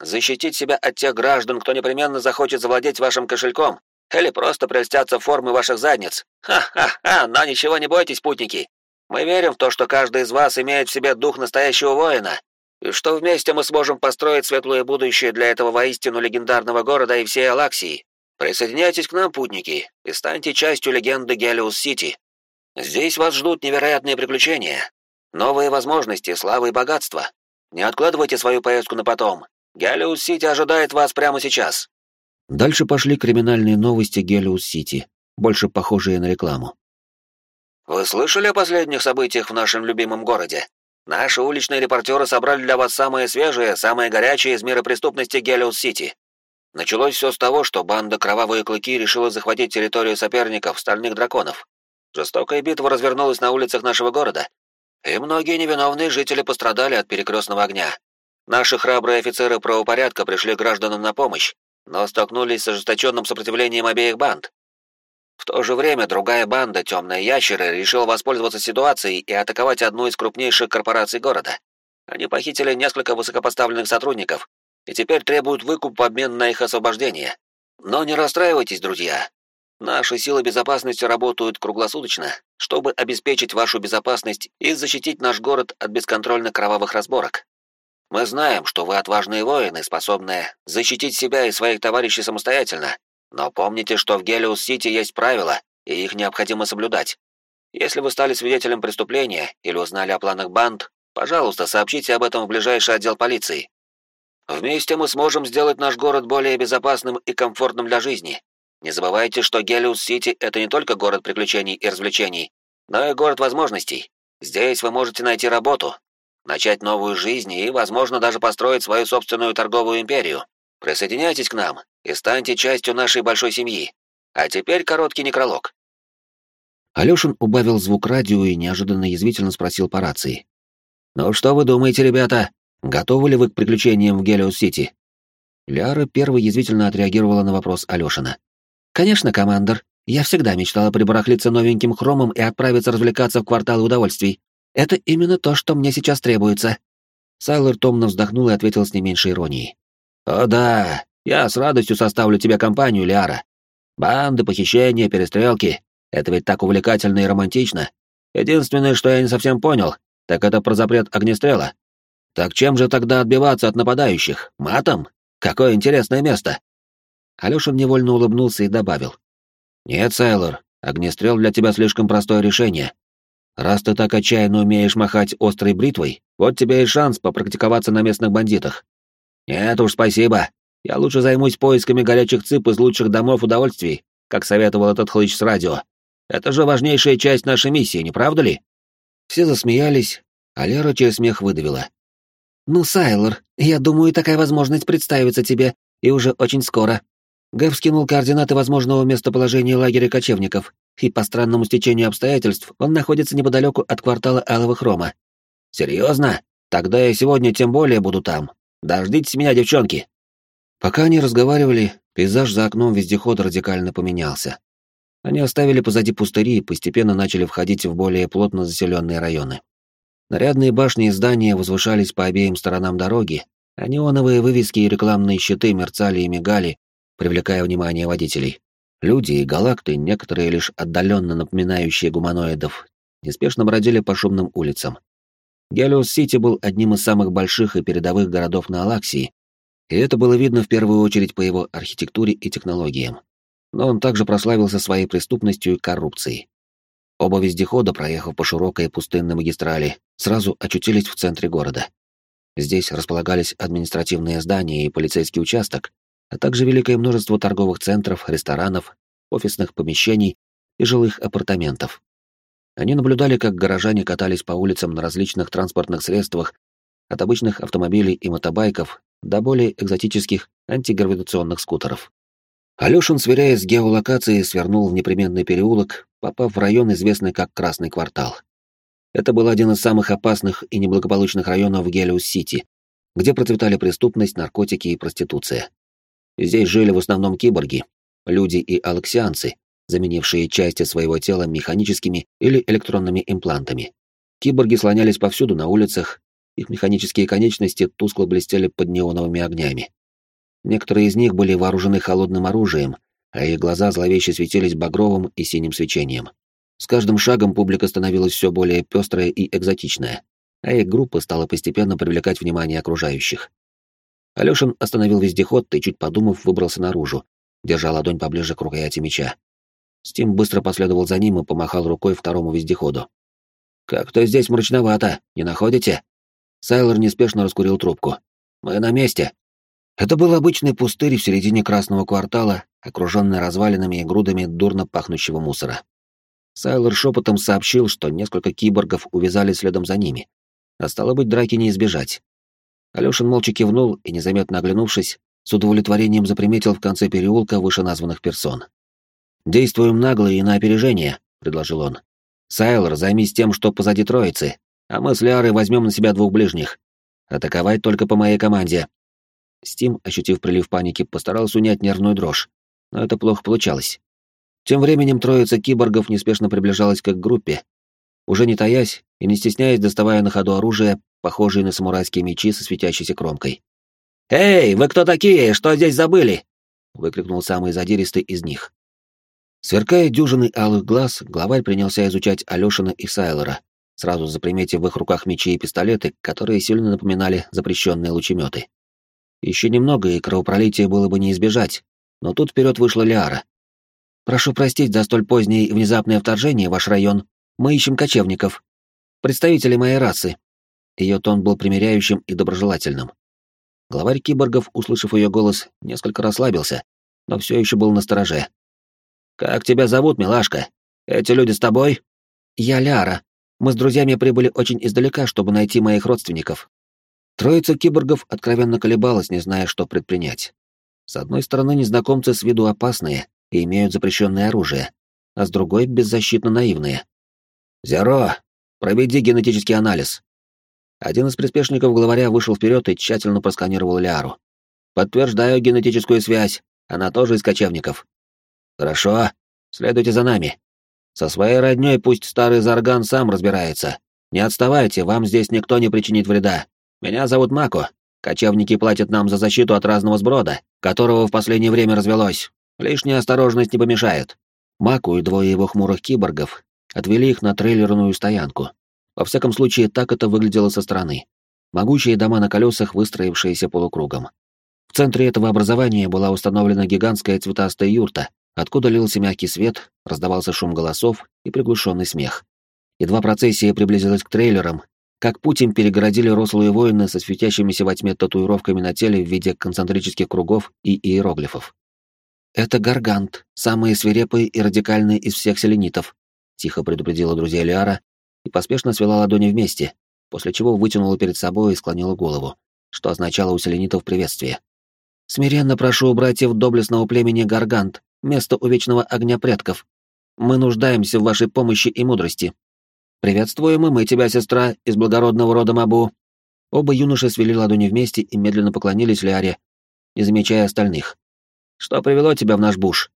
Защитить себя от тех граждан, кто непременно захочет завладеть вашим кошельком, или просто прельстятся формы ваших задниц. Ха-ха-ха, но ничего не бойтесь, путники. Мы верим в то, что каждый из вас имеет в себе дух настоящего воина, и что вместе мы сможем построить светлое будущее для этого воистину легендарного города и всей Алаксии. Присоединяйтесь к нам, путники, и станьте частью легенды Гелиус-Сити. Здесь вас ждут невероятные приключения, новые возможности, слава и богатство. Не откладывайте свою поездку на потом. Гелиус-Сити ожидает вас прямо сейчас. Дальше пошли криминальные новости Гелиус-Сити, больше похожие на рекламу. «Вы слышали о последних событиях в нашем любимом городе? Наши уличные репортеры собрали для вас самые свежие, самые горячие из мира преступности Гелиус-Сити. Началось все с того, что банда Кровавые Клыки решила захватить территорию соперников, Стальных Драконов. Жестокая битва развернулась на улицах нашего города, и многие невиновные жители пострадали от перекрестного огня. Наши храбрые офицеры правопорядка пришли гражданам на помощь, но столкнулись с ожесточенным сопротивлением обеих банд. В то же время другая банда, Темные Ящеры, решила воспользоваться ситуацией и атаковать одну из крупнейших корпораций города. Они похитили несколько высокопоставленных сотрудников и теперь требуют выкуп в обмен на их освобождение. Но не расстраивайтесь, друзья. Наши силы безопасности работают круглосуточно, чтобы обеспечить вашу безопасность и защитить наш город от бесконтрольных кровавых разборок. Мы знаем, что вы отважные воины, способные защитить себя и своих товарищей самостоятельно. Но помните, что в Гелиус-Сити есть правила, и их необходимо соблюдать. Если вы стали свидетелем преступления или узнали о планах банд, пожалуйста, сообщите об этом в ближайший отдел полиции. Вместе мы сможем сделать наш город более безопасным и комфортным для жизни. Не забывайте, что Гелиус-Сити — это не только город приключений и развлечений, но и город возможностей. Здесь вы можете найти работу, начать новую жизнь и, возможно, даже построить свою собственную торговую империю. Присоединяйтесь к нам и станьте частью нашей большой семьи. А теперь короткий некролог. Алёшин убавил звук радио и неожиданно язвительно спросил по рации. «Ну что вы думаете, ребята? Готовы ли вы к приключениям в Гелиос-Сити?» Ляра первой язвительно отреагировала на вопрос Алёшина. «Конечно, командор. Я всегда мечтала прибарахлиться новеньким хромом и отправиться развлекаться в кварталы удовольствий. Это именно то, что мне сейчас требуется. Сайлор томно вздохнул и ответил с не меньшей иронией. О да, я с радостью составлю тебе компанию, Ляра. Банды, похищения, перестрелки — это ведь так увлекательно и романтично. Единственное, что я не совсем понял, так это про запрет огнестрела. Так чем же тогда отбиваться от нападающих? Матом? Какое интересное место!» Алёшин невольно улыбнулся и добавил. «Нет, Сайлор, огнестрел для тебя слишком простое решение. Раз ты так отчаянно умеешь махать острой бритвой, вот тебе и шанс попрактиковаться на местных бандитах. Нет уж, спасибо. Я лучше займусь поисками горячих цып из лучших домов удовольствий, как советовал этот хлыч с радио. Это же важнейшая часть нашей миссии, не правда ли? Все засмеялись, а Лера через смех выдавила. «Ну, Сайлор, я думаю, такая возможность представится тебе, и уже очень скоро». Гэв скинул координаты возможного местоположения лагеря кочевников, и по странному стечению обстоятельств он находится неподалеку от квартала Алого Хрома. Серьезно? Тогда я сегодня тем более буду там. Дождитесь меня, девчонки. Пока они разговаривали, пейзаж за окном вездехода радикально поменялся. Они оставили позади пустыри и постепенно начали входить в более плотно заселенные районы. Нарядные башни и здания возвышались по обеим сторонам дороги, а неоновые вывески и рекламные щиты мерцали и мигали, привлекая внимание водителей. Люди и галакты, некоторые лишь отдаленно напоминающие гуманоидов, неспешно бродили по шумным улицам. Гелиос-Сити был одним из самых больших и передовых городов на Алаксии, и это было видно в первую очередь по его архитектуре и технологиям. Но он также прославился своей преступностью и коррупцией. Оба вездехода, проехав по широкой пустынной магистрали, сразу очутились в центре города. Здесь располагались административные здания и полицейский участок, а также великое множество торговых центров, ресторанов, офисных помещений и жилых апартаментов. Они наблюдали, как горожане катались по улицам на различных транспортных средствах, от обычных автомобилей и мотобайков до более экзотических антигравитационных скутеров. Алёшин, сверяясь с геолокацией, свернул в непременный переулок, попав в район, известный как Красный квартал. Это был один из самых опасных и неблагополучных районов Гелиус-Сити, где процветали преступность, наркотики и проституция. Здесь жили в основном киборги, люди и алексианцы, заменившие части своего тела механическими или электронными имплантами. Киборги слонялись повсюду на улицах, их механические конечности тускло блестели под неоновыми огнями. Некоторые из них были вооружены холодным оружием, а их глаза зловеще светились багровым и синим свечением. С каждым шагом публика становилась все более пестрая и экзотичная, а их группа стала постепенно привлекать внимание окружающих. Алёшин остановил вездеход и, чуть подумав, выбрался наружу, держа ладонь поближе к рукояти меча. Стим быстро последовал за ним и помахал рукой второму вездеходу. «Как-то здесь мрачновато, не находите?» Сайлор неспешно раскурил трубку. «Мы на месте». Это был обычный пустырь в середине Красного квартала, окруженный развалинами и грудами дурно пахнущего мусора. Сайлор шепотом сообщил, что несколько киборгов увязали следом за ними. А стало быть, драки не избежать. Алёшин молча кивнул и, незаметно оглянувшись, с удовлетворением заприметил в конце переулка вышеназванных персон. «Действуем нагло и на опережение», — предложил он. «Сайлор, займись тем, что позади троицы, а мы с Лиарой возьмем на себя двух ближних. Атаковать только по моей команде». Стим, ощутив прилив паники, постарался унять нервную дрожь, но это плохо получалось. Тем временем троица киборгов неспешно приближалась к группе, уже не таясь и не стесняясь, доставая на ходу оружие, похожие на самурайские мечи со светящейся кромкой. «Эй, вы кто такие? Что здесь забыли?» — выкрикнул самый задиристый из них. Сверкая дюжины алых глаз, главарь принялся изучать Алёшина и Сайлора, сразу заприметив в их руках мечи и пистолеты, которые сильно напоминали запрещенные лучеметы. Еще немного, и кровопролития было бы не избежать, но тут вперед вышла Лиара. «Прошу простить за столь позднее и внезапное вторжение в ваш район. Мы ищем кочевников. Представители моей расы». Ее тон был примиряющим и доброжелательным. Главарь киборгов, услышав ее голос, несколько расслабился, но все еще был на стороже. «Как тебя зовут, милашка? Эти люди с тобой?» «Я Ляра. Мы с друзьями прибыли очень издалека, чтобы найти моих родственников». Троица киборгов откровенно колебалась, не зная, что предпринять. С одной стороны, незнакомцы с виду опасные и имеют запрещенное оружие, а с другой — беззащитно наивные. «Зеро, проведи генетический анализ». Один из приспешников главаря вышел вперед и тщательно просканировал Лиару. «Подтверждаю генетическую связь. Она тоже из кочевников». «Хорошо. Следуйте за нами. Со своей роднёй пусть старый Зарган сам разбирается. Не отставайте, вам здесь никто не причинит вреда. Меня зовут Мако. Кочевники платят нам за защиту от разного сброда, которого в последнее время развелось. Лишняя осторожность не помешает». Маку и двое его хмурых киборгов отвели их на трейлерную стоянку. Во всяком случае, так это выглядело со стороны. Могучие дома на колесах, выстроившиеся полукругом. В центре этого образования была установлена гигантская цветастая юрта, откуда лился мягкий свет, раздавался шум голосов и приглушенный смех. Едва процессия приблизилась к трейлерам, как путь им перегородили рослые воины со светящимися во тьме татуировками на теле в виде концентрических кругов и иероглифов. «Это Гаргант, самые свирепые и радикальные из всех селенитов», тихо предупредила друзья Лиара и поспешно свела ладони вместе, после чего вытянула перед собой и склонила голову, что означало у селенитов приветствие. «Смиренно прошу братьев доблестного племени Гаргант место у вечного огня предков. Мы нуждаемся в вашей помощи и мудрости. Приветствуем и мы тебя, сестра, из благородного рода Мабу». Оба юноши свели ладони вместе и медленно поклонились Ляре, не замечая остальных. «Что привело тебя в наш буш?»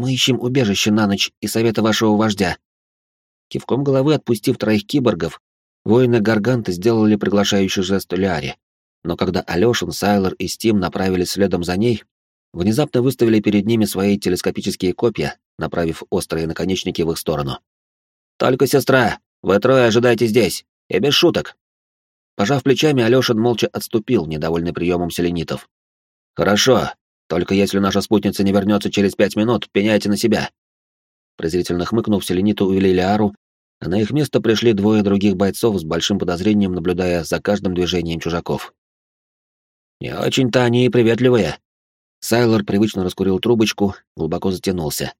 «Мы ищем убежище на ночь и совета вашего вождя». Кивком головы отпустив троих киборгов, воины Гарганты сделали приглашающий жест Ляре, но когда Алёшин, Сайлор и Стим направились следом за ней, внезапно выставили перед ними свои телескопические копья, направив острые наконечники в их сторону. «Только сестра! Вы трое ожидайте здесь! И без шуток!» Пожав плечами, Алёшин молча отступил, недовольный приемом селенитов. «Хорошо, только если наша спутница не вернется через пять минут, пеняйте на себя!» Презрительно хмыкнув, селениты увели Лиару, а на их место пришли двое других бойцов с большим подозрением, наблюдая за каждым движением чужаков. «Не очень-то они и приветливые». Сайлор привычно раскурил трубочку, глубоко затянулся.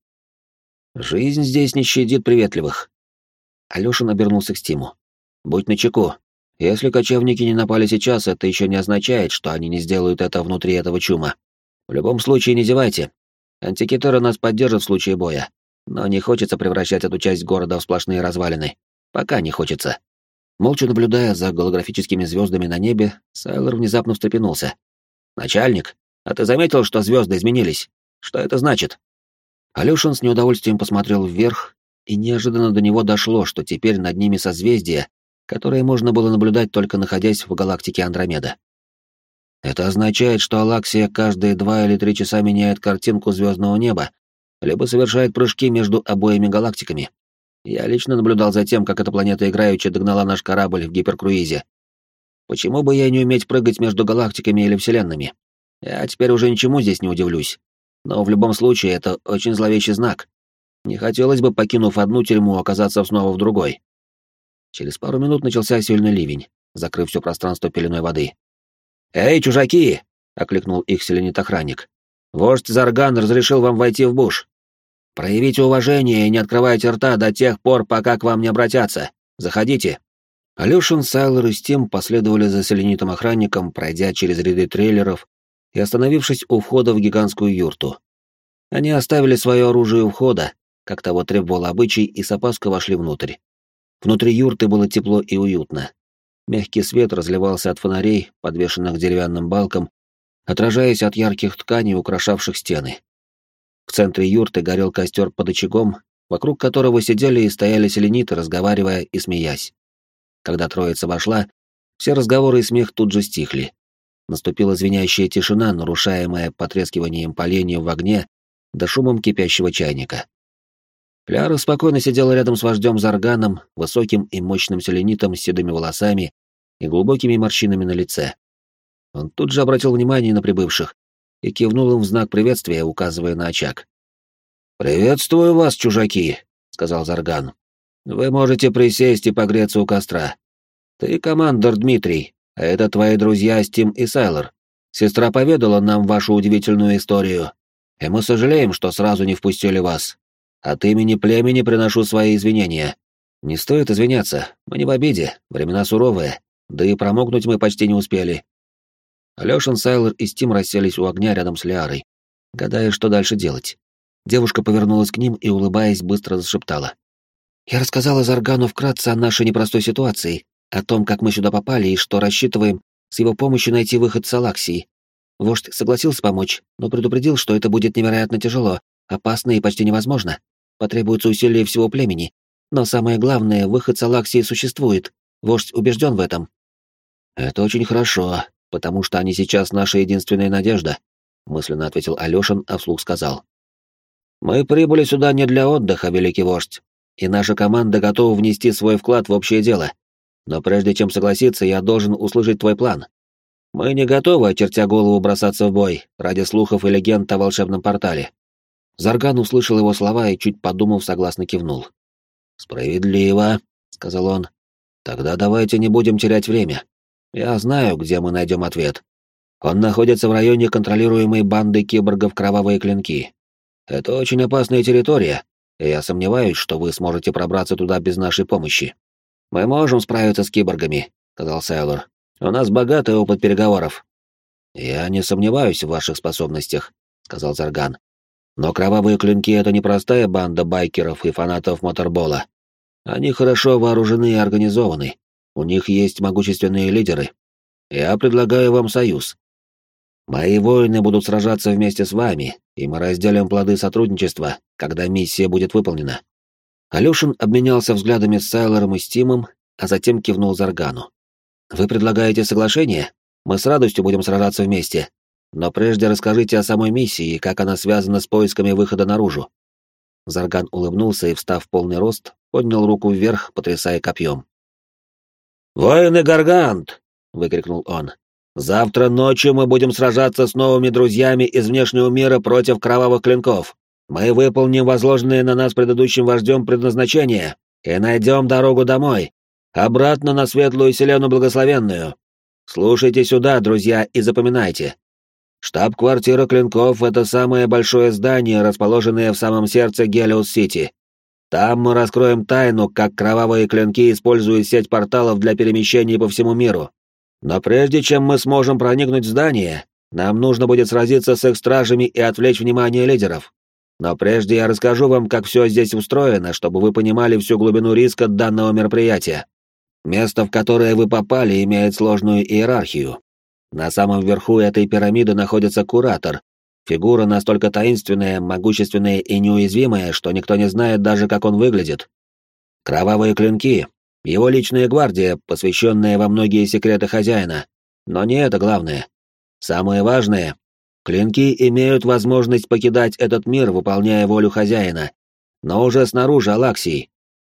«Жизнь здесь не щадит приветливых». Алёшин обернулся к Стиму. «Будь начеку. Если кочевники не напали сейчас, это еще не означает, что они не сделают это внутри этого чума. В любом случае не зевайте. Антикитеры нас поддержат в случае боя. Но не хочется превращать эту часть города в сплошные развалины. Пока не хочется. Молча наблюдая за голографическими звездами на небе, Сайлор внезапно встрепенулся. «Начальник, а ты заметил, что звезды изменились? Что это значит?» Алёшин с неудовольствием посмотрел вверх, и неожиданно до него дошло, что теперь над ними созвездия, которые можно было наблюдать только находясь в галактике Андромеда. Это означает, что Алаксия каждые два или три часа меняет картинку звездного неба, либо совершает прыжки между обоими галактиками. Я лично наблюдал за тем, как эта планета играючи догнала наш корабль в гиперкруизе. Почему бы я не уметь прыгать между галактиками или вселенными? Я теперь уже ничему здесь не удивлюсь. Но в любом случае это очень зловещий знак. Не хотелось бы, покинув одну тюрьму, оказаться снова в другой. Через пару минут начался сильный ливень, закрыв все пространство пеленой воды. «Эй, чужаки!» — окликнул их селенит-охранник. «Вождь Зарган разрешил вам войти в буш. Проявите уважение и не открывайте рта до тех пор, пока к вам не обратятся. Заходите». Алёшин, Сайлор и Стим последовали за селенитом-охранником, пройдя через ряды трейлеров и остановившись у входа в гигантскую юрту. Они оставили свое оружие у входа, как того требовал обычай, и с опаской вошли внутрь. Внутри юрты было тепло и уютно. Мягкий свет разливался от фонарей, подвешенных деревянным балкам, отражаясь от ярких тканей, украшавших стены. В центре юрты горел костер под очагом, вокруг которого сидели и стояли селениты, разговаривая и смеясь. Когда троица вошла, все разговоры и смех тут же стихли. Наступила звенящая тишина, нарушаемая потрескиванием поленьев в огне да шумом кипящего чайника. Кляра спокойно сидела рядом с вождем Зарганом, высоким и мощным селенитом с седыми волосами и глубокими морщинами на лице. Он тут же обратил внимание на прибывших и кивнул им в знак приветствия, указывая на очаг. «Приветствую вас, чужаки», — сказал Зарган. «Вы можете присесть и погреться у костра. Ты командор Дмитрий, а это твои друзья Стим и Сайлор. Сестра поведала нам вашу удивительную историю, и мы сожалеем, что сразу не впустили вас. От имени племени приношу свои извинения. Не стоит извиняться, мы не в обиде, времена суровые, да и промокнуть мы почти не успели. Алёшин, Сайлор и Стим расселись у огня рядом с Лиарой, гадая, что дальше делать. Девушка повернулась к ним и, улыбаясь, быстро зашептала. «Я рассказала Заргану вкратце о нашей непростой ситуации, о том, как мы сюда попали и что рассчитываем с его помощью найти выход с Алаксии. Вождь согласился помочь, но предупредил, что это будет невероятно тяжело, опасно и почти невозможно. Потребуется усилие всего племени. Но самое главное, выход с Алаксии существует. Вождь убежден в этом. «Это очень хорошо», потому что они сейчас наша единственная надежда», — мысленно ответил Алёшин, а вслух сказал. «Мы прибыли сюда не для отдыха, великий вождь, и наша команда готова внести свой вклад в общее дело. Но прежде чем согласиться, я должен услышать твой план. Мы не готовы, очертя голову, бросаться в бой ради слухов и легенд о волшебном портале». Зарган услышал его слова и, чуть подумав, согласно кивнул. «Справедливо», — сказал он. «Тогда давайте не будем терять время. Я знаю, где мы найдем ответ. Он находится в районе контролируемой бандой киборгов «Кровавые клинки». Это очень опасная территория, и я сомневаюсь, что вы сможете пробраться туда без нашей помощи. Мы можем справиться с киборгами, сказал Сайлор. У нас богатый опыт переговоров. Я не сомневаюсь в ваших способностях, сказал Зарган. Но кровавые клинки — это не простая банда байкеров и фанатов моторбола. Они хорошо вооружены и организованы, у них есть могущественные лидеры. Я предлагаю вам союз. Мои воины будут сражаться вместе с вами, и мы разделим плоды сотрудничества, когда миссия будет выполнена». Алёшин обменялся взглядами с Сайлором и Стимом, а затем кивнул Заргану. «Вы предлагаете соглашение? Мы с радостью будем сражаться вместе. Но прежде расскажите о самой миссии и как она связана с поисками выхода наружу». Зарган улыбнулся и, встав в полный рост, поднял руку вверх, потрясая копьем. «Воины Гаргант!» — выкрикнул он. «Завтра ночью мы будем сражаться с новыми друзьями из внешнего мира против кровавых клинков. Мы выполним возложенное на нас предыдущим вождем предназначение и найдем дорогу домой, обратно на светлую Селену Благословенную. Слушайте сюда, друзья, и запоминайте. Штаб-квартира клинков — это самое большое здание, расположенное в самом сердце Гелиус-Сити. Там мы раскроем тайну, как кровавые клинки используют сеть порталов для перемещения по всему миру. Но прежде чем мы сможем проникнуть в здание, нам нужно будет сразиться с их стражами и отвлечь внимание лидеров. Но прежде я расскажу вам, как все здесь устроено, чтобы вы понимали всю глубину риска данного мероприятия. Место, в которое вы попали, имеет сложную иерархию. На самом верху этой пирамиды находится куратор, фигура настолько таинственная, могущественная и неуязвимая, что никто не знает даже, как он выглядит. Кровавые клинки — его личная гвардия, посвященная во многие секреты хозяина. Но не это главное. Самое важное — клинки имеют возможность покидать этот мир, выполняя волю хозяина, но уже снаружи Алаксии.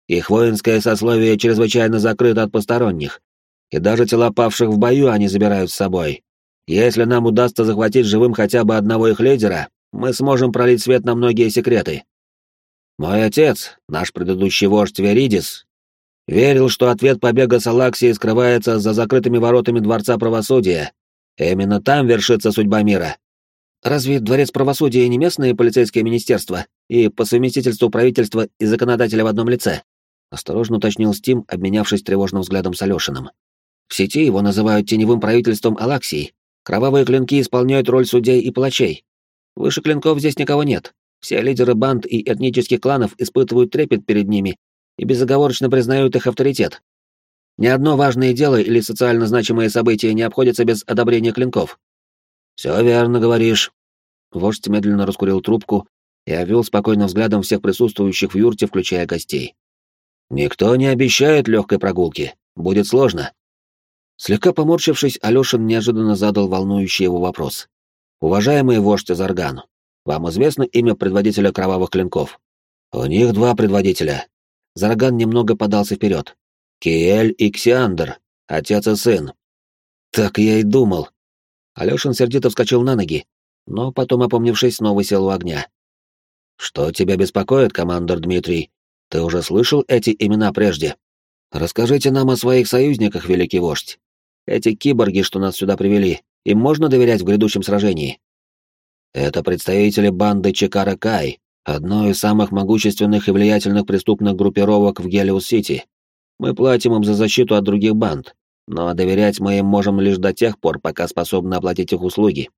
Их воинское сословие чрезвычайно закрыто от посторонних, и даже тела павших в бою они забирают с собой. Если нам удастся захватить живым хотя бы одного их лидера, мы сможем пролить свет на многие секреты. Мой отец, наш предыдущий вождь Веридис, верил, что ответ побега с Алаксии скрывается за закрытыми воротами Дворца Правосудия. Именно там вершится судьба мира. Разве Дворец Правосудия не местное полицейское министерство и по совместительству правительства и законодателя в одном лице? Осторожно уточнил Стим, обменявшись тревожным взглядом с Алешиным. В сети его называют теневым правительством Алаксии. Кровавые клинки исполняют роль судей и палачей. Выше клинков здесь никого нет. Все лидеры банд и этнических кланов испытывают трепет перед ними и безоговорочно признают их авторитет. Ни одно важное дело или социально значимое событие не обходится без одобрения клинков. Все верно говоришь. Вождь медленно раскурил трубку и обвел спокойным взглядом всех присутствующих в юрте, включая гостей. Никто не обещает легкой прогулки. Будет сложно. Слегка поморщившись, Алешин неожиданно задал волнующий его вопрос. «Уважаемый вождь Азарган, вам известно имя предводителя кровавых клинков?» «У них два предводителя». Зарган немного подался вперед. «Киэль и Ксиандр, отец и сын». «Так я и думал». Алешин сердито вскочил на ноги, но потом, опомнившись, снова сел у огня. «Что тебя беспокоит, командор Дмитрий? Ты уже слышал эти имена прежде? Расскажите нам о своих союзниках, великий вождь. Эти киборги, что нас сюда привели, им можно доверять в грядущем сражении? Это представители банды Чекара Кай, одной из самых могущественных и влиятельных преступных группировок в Гелиус-Сити. Мы платим им за защиту от других банд, но доверять мы им можем лишь до тех пор, пока способны оплатить их услуги.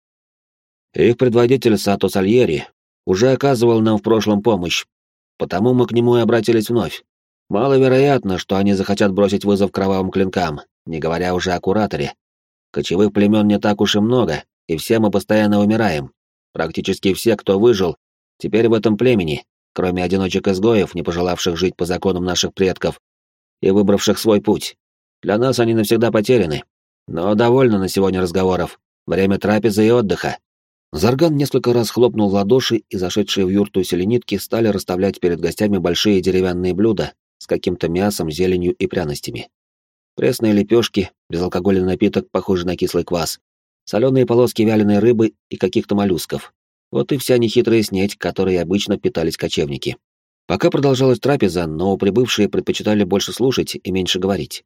Их предводитель Сато Сальери уже оказывал нам в прошлом помощь, Потому мы к нему и обратились вновь. Маловероятно, что они захотят бросить вызов кровавым клинкам, не говоря уже о кураторе. Кочевых племен не так уж и много, и все мы постоянно умираем. Практически все, кто выжил, теперь в этом племени, кроме одиночек-изгоев, не пожелавших жить по законам наших предков и выбравших свой путь. Для нас они навсегда потеряны. Но довольно на сегодня разговоров. Время трапезы и отдыха. Зарган несколько раз хлопнул в ладоши, и зашедшие в юрту селенитки стали расставлять перед гостями большие деревянные блюда с каким-то мясом, зеленью и пряностями. Пресные лепешки, безалкогольный напиток, похожий на кислый квас, соленые полоски вяленой рыбы и каких-то моллюсков. Вот и вся нехитрая снеть, которой обычно питались кочевники. Пока продолжалась трапеза, но прибывшие предпочитали больше слушать и меньше говорить.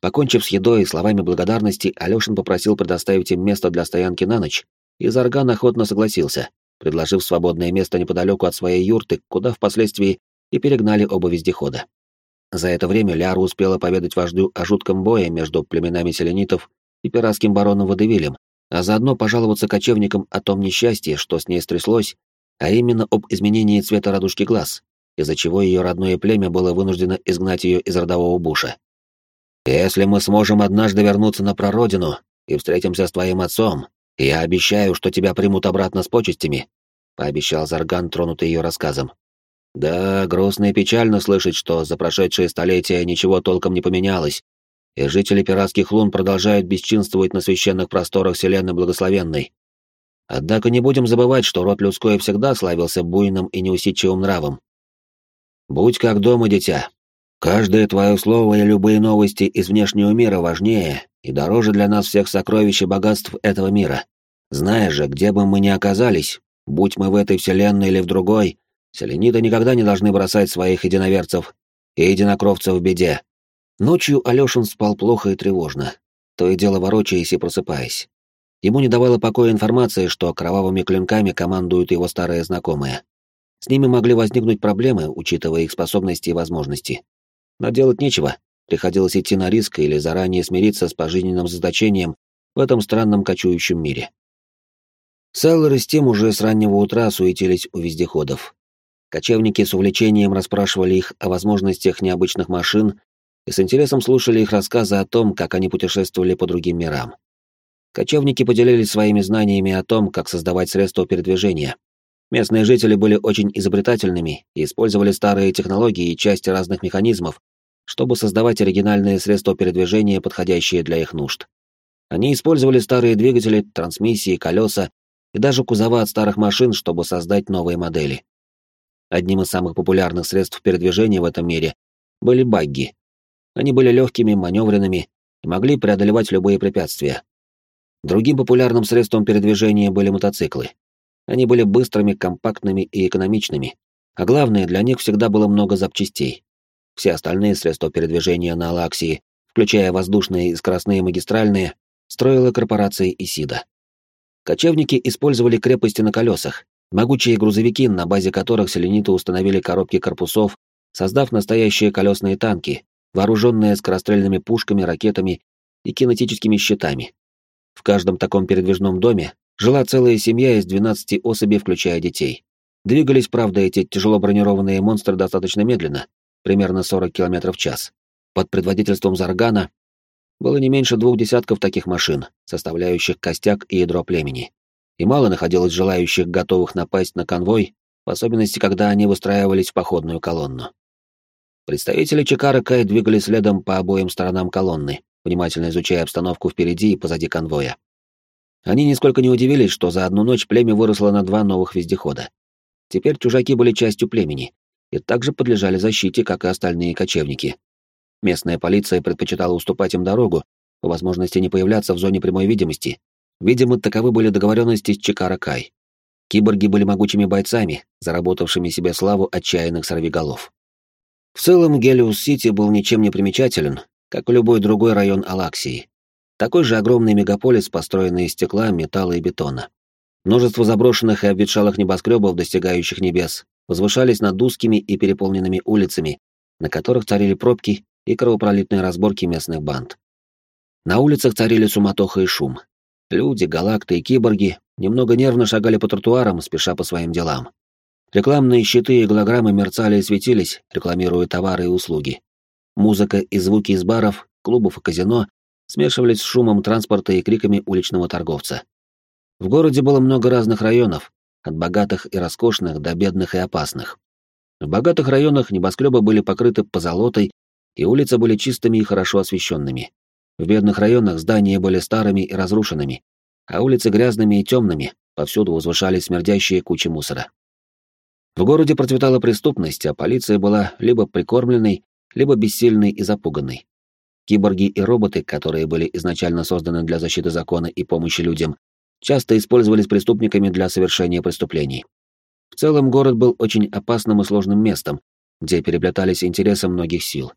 Покончив с едой и словами благодарности, Алёшин попросил предоставить им место для стоянки на ночь и Зарган охотно согласился, предложив свободное место неподалеку от своей юрты, куда впоследствии и перегнали оба вездехода. За это время Ляра успела поведать вождю о жутком бое между племенами селенитов и пиратским бароном Водевилем, а заодно пожаловаться кочевникам о том несчастье, что с ней стряслось, а именно об изменении цвета радужки глаз, из-за чего ее родное племя было вынуждено изгнать ее из родового буша. «Если мы сможем однажды вернуться на прародину и встретимся с твоим отцом, «Я обещаю, что тебя примут обратно с почестями», — пообещал Зарган, тронутый ее рассказом. Да, грустно и печально слышать, что за прошедшие столетия ничего толком не поменялось, и жители пиратских лун продолжают бесчинствовать на священных просторах Вселенной Благословенной. Однако не будем забывать, что род людской всегда славился буйным и неусидчивым нравом. Будь как дома, дитя. Каждое твое слово и любые новости из внешнего мира важнее и дороже для нас всех сокровищ и богатств этого мира. Знаешь же, где бы мы ни оказались, будь мы в этой вселенной или в другой, селениты никогда не должны бросать своих единоверцев и единокровцев в беде. Ночью Алёшин спал плохо и тревожно, то и дело ворочаясь и просыпаясь. Ему не давала покоя информация, что кровавыми клинками командуют его старые знакомые. С ними могли возникнуть проблемы, учитывая их способности и возможности. Но делать нечего, приходилось идти на риск или заранее смириться с пожизненным заточением в этом странном кочующем мире. Селлер и Стим уже с раннего утра суетились у вездеходов. Кочевники с увлечением расспрашивали их о возможностях необычных машин и с интересом слушали их рассказы о том, как они путешествовали по другим мирам. Кочевники поделились своими знаниями о том, как создавать средства передвижения. Местные жители были очень изобретательными и использовали старые технологии и части разных механизмов, чтобы создавать оригинальные средства передвижения, подходящие для их нужд. Они использовали старые двигатели, трансмиссии, колеса и даже кузова от старых машин, чтобы создать новые модели. Одним из самых популярных средств передвижения в этом мире были багги. Они были легкими, маневренными и могли преодолевать любые препятствия. Другим популярным средством передвижения были мотоциклы. Они были быстрыми, компактными и экономичными, а главное, для них всегда было много запчастей. Все остальные средства передвижения на Алаксии, включая воздушные и скоростные магистральные, строила корпорация Исида. Кочевники использовали крепости на колесах, могучие грузовики, на базе которых селениты установили коробки корпусов, создав настоящие колесные танки, вооруженные скорострельными пушками, ракетами и кинетическими щитами. В каждом таком передвижном доме жила целая семья из 12 особей, включая детей. Двигались, правда, эти тяжело бронированные монстры достаточно медленно, примерно 40 км в час. Под предводительством Заргана было не меньше двух десятков таких машин, составляющих костяк и ядро племени. И мало находилось желающих, готовых напасть на конвой, в особенности, когда они выстраивались в походную колонну. Представители Чикара Кай двигались следом по обоим сторонам колонны, внимательно изучая обстановку впереди и позади конвоя. Они нисколько не удивились, что за одну ночь племя выросло на два новых вездехода. Теперь чужаки были частью племени и также подлежали защите, как и остальные кочевники, Местная полиция предпочитала уступать им дорогу, по возможности не появляться в зоне прямой видимости. Видимо, таковы были договоренности с Чикара. Киборги были могучими бойцами, заработавшими себе славу отчаянных сорвиголов. В целом, Гелиус-Сити был ничем не примечателен, как и любой другой район Алаксии. Такой же огромный мегаполис, построенный из стекла, металла и бетона. Множество заброшенных и обветшалых небоскребов, достигающих небес, возвышались над узкими и переполненными улицами, на которых царили пробки и кровопролитные разборки местных банд. На улицах царили суматоха и шум. Люди, галакты и киборги немного нервно шагали по тротуарам, спеша по своим делам. Рекламные щиты и голограммы мерцали и светились, рекламируя товары и услуги. Музыка и звуки из баров, клубов и казино смешивались с шумом транспорта и криками уличного торговца. В городе было много разных районов, от богатых и роскошных до бедных и опасных. В богатых районах небоскребы были покрыты позолотой и улицы были чистыми и хорошо освещенными. В бедных районах здания были старыми и разрушенными, а улицы грязными и темными, повсюду возвышались смердящие кучи мусора. В городе процветала преступность, а полиция была либо прикормленной, либо бессильной и запуганной. Киборги и роботы, которые были изначально созданы для защиты закона и помощи людям, часто использовались преступниками для совершения преступлений. В целом город был очень опасным и сложным местом, где переплетались интересы многих сил.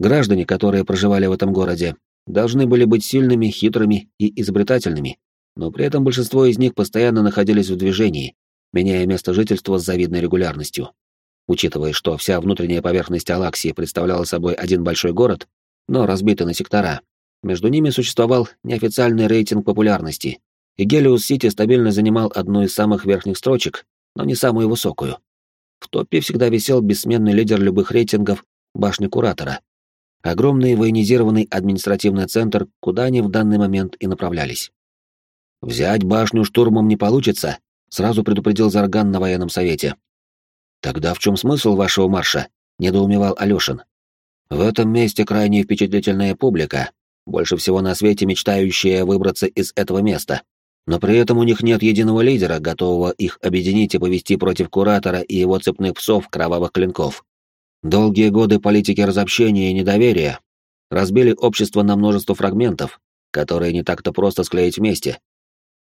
Граждане, которые проживали в этом городе, должны были быть сильными, хитрыми и изобретательными, но при этом большинство из них постоянно находились в движении, меняя место жительства с завидной регулярностью. Учитывая, что вся внутренняя поверхность Алаксии представляла собой один большой город, но разбитый на сектора, между ними существовал неофициальный рейтинг популярности, и Гелиус-Сити стабильно занимал одну из самых верхних строчек, но не самую высокую. В топе всегда висел бессменный лидер любых рейтингов — башня Куратора, огромный военизированный административный центр, куда они в данный момент и направлялись. «Взять башню штурмом не получится», — сразу предупредил Зарган на военном совете. Тогда в чем смысл вашего марша? недоумевал Алёшин. В этом месте крайне впечатлительная публика, больше всего на свете мечтающая выбраться из этого места. Но при этом у них нет единого лидера, готового их объединить и повести против куратора и его цепных псов кровавых клинков. Долгие годы политики разобщения и недоверия разбили общество на множество фрагментов, которые не так-то просто склеить вместе.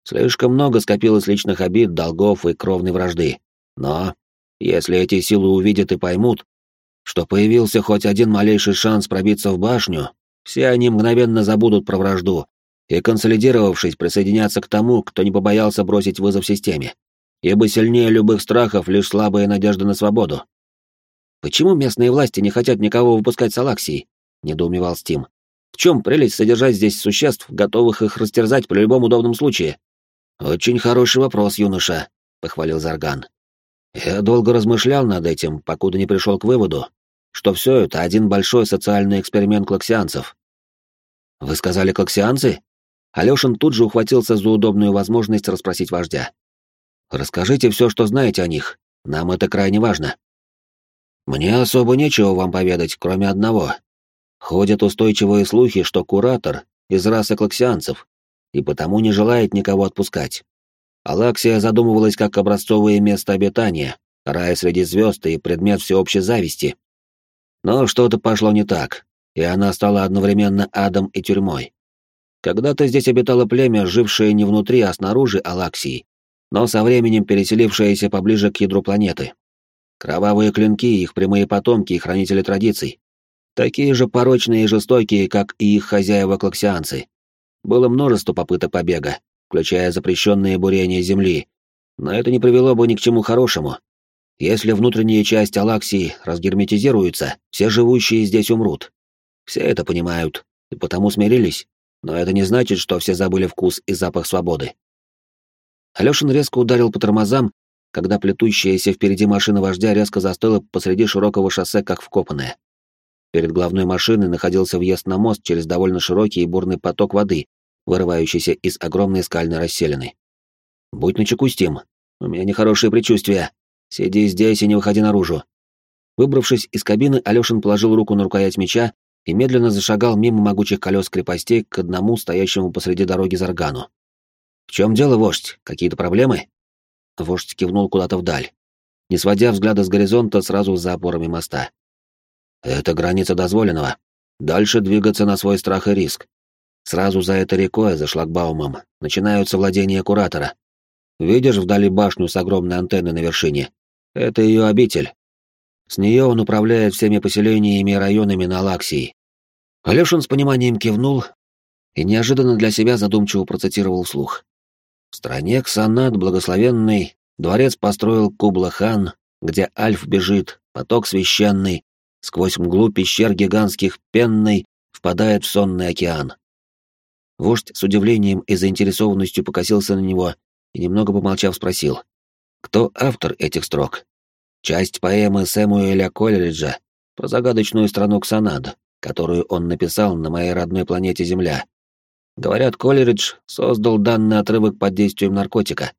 Слишком много скопилось личных обид, долгов и кровной вражды. Но если эти силы увидят и поймут, что появился хоть один малейший шанс пробиться в башню, все они мгновенно забудут про вражду и, консолидировавшись, присоединятся к тому, кто не побоялся бросить вызов системе. Ибо сильнее любых страхов лишь слабая надежда на свободу. «Почему местные власти не хотят никого выпускать с Алаксии?» — недоумевал Стим. «В чем прелесть содержать здесь существ, готовых их растерзать при любом удобном случае?» «Очень хороший вопрос, юноша», — похвалил Зарган. «Я долго размышлял над этим, покуда не пришел к выводу, что все это один большой социальный эксперимент клаксианцев». «Вы сказали клаксианцы?» Алешин тут же ухватился за удобную возможность расспросить вождя. «Расскажите все, что знаете о них. Нам это крайне важно». «Мне особо нечего вам поведать, кроме одного. Ходят устойчивые слухи, что куратор из расы клаксианцев, и потому не желает никого отпускать. Алаксия задумывалась как образцовое место обитания, рай среди звезд и предмет всеобщей зависти. Но что-то пошло не так, и она стала одновременно адом и тюрьмой. Когда-то здесь обитало племя, жившее не внутри, а снаружи Алаксии, но со временем переселившееся поближе к ядру планеты. Кровавые клинки, их прямые потомки и хранители традиций. Такие же порочные и жестокие, как и их хозяева-клаксианцы. Было множество попыток побега, включая запрещенные бурения земли, но это не привело бы ни к чему хорошему. Если внутренняя часть Алаксии разгерметизируется, все живущие здесь умрут. Все это понимают, и потому смирились, но это не значит, что все забыли вкус и запах свободы. Алёшин резко ударил по тормозам, когда плетущаяся впереди машина вождя резко застыла посреди широкого шоссе, как вкопанная. Перед главной машиной находился въезд на мост через довольно широкий и бурный поток воды, вырывающийся из огромной скальной расселины. «Будь начеку, Стим. У меня нехорошие предчувствия. Сиди здесь и не выходи наружу». Выбравшись из кабины, Алёшин положил руку на рукоять меча и медленно зашагал мимо могучих колес крепостей к одному стоящему посреди дороги Заргану. «В чем дело, вождь? Какие-то проблемы?» Вождь кивнул куда-то вдаль, не сводя взгляда с горизонта сразу за опорами моста. «Это граница дозволенного. Дальше двигаться на свой страх и риск. Сразу за этой рекой, за шлагбаумом, начинаются владения Куратора. Видишь вдали башню с огромной антенной на вершине? Это ее обитель. С нее он управляет всеми поселениями и районами на Лаксии. Алешин с пониманием кивнул и неожиданно для себя задумчиво процитировал вслух. В стране Ксанат благословенный, дворец построил Кубла-хан, где Альф бежит, поток священный, сквозь мглу пещер гигантских пенный впадает в сонный океан. Вождь с удивлением и заинтересованностью покосился на него и, немного помолчав, спросил, кто автор этих строк. Часть поэмы Сэмуэля Коллериджа про загадочную страну Ксанад, которую он написал на моей родной планете Земля. Говорят, Коллеридж создал данный отрывок под действием наркотика.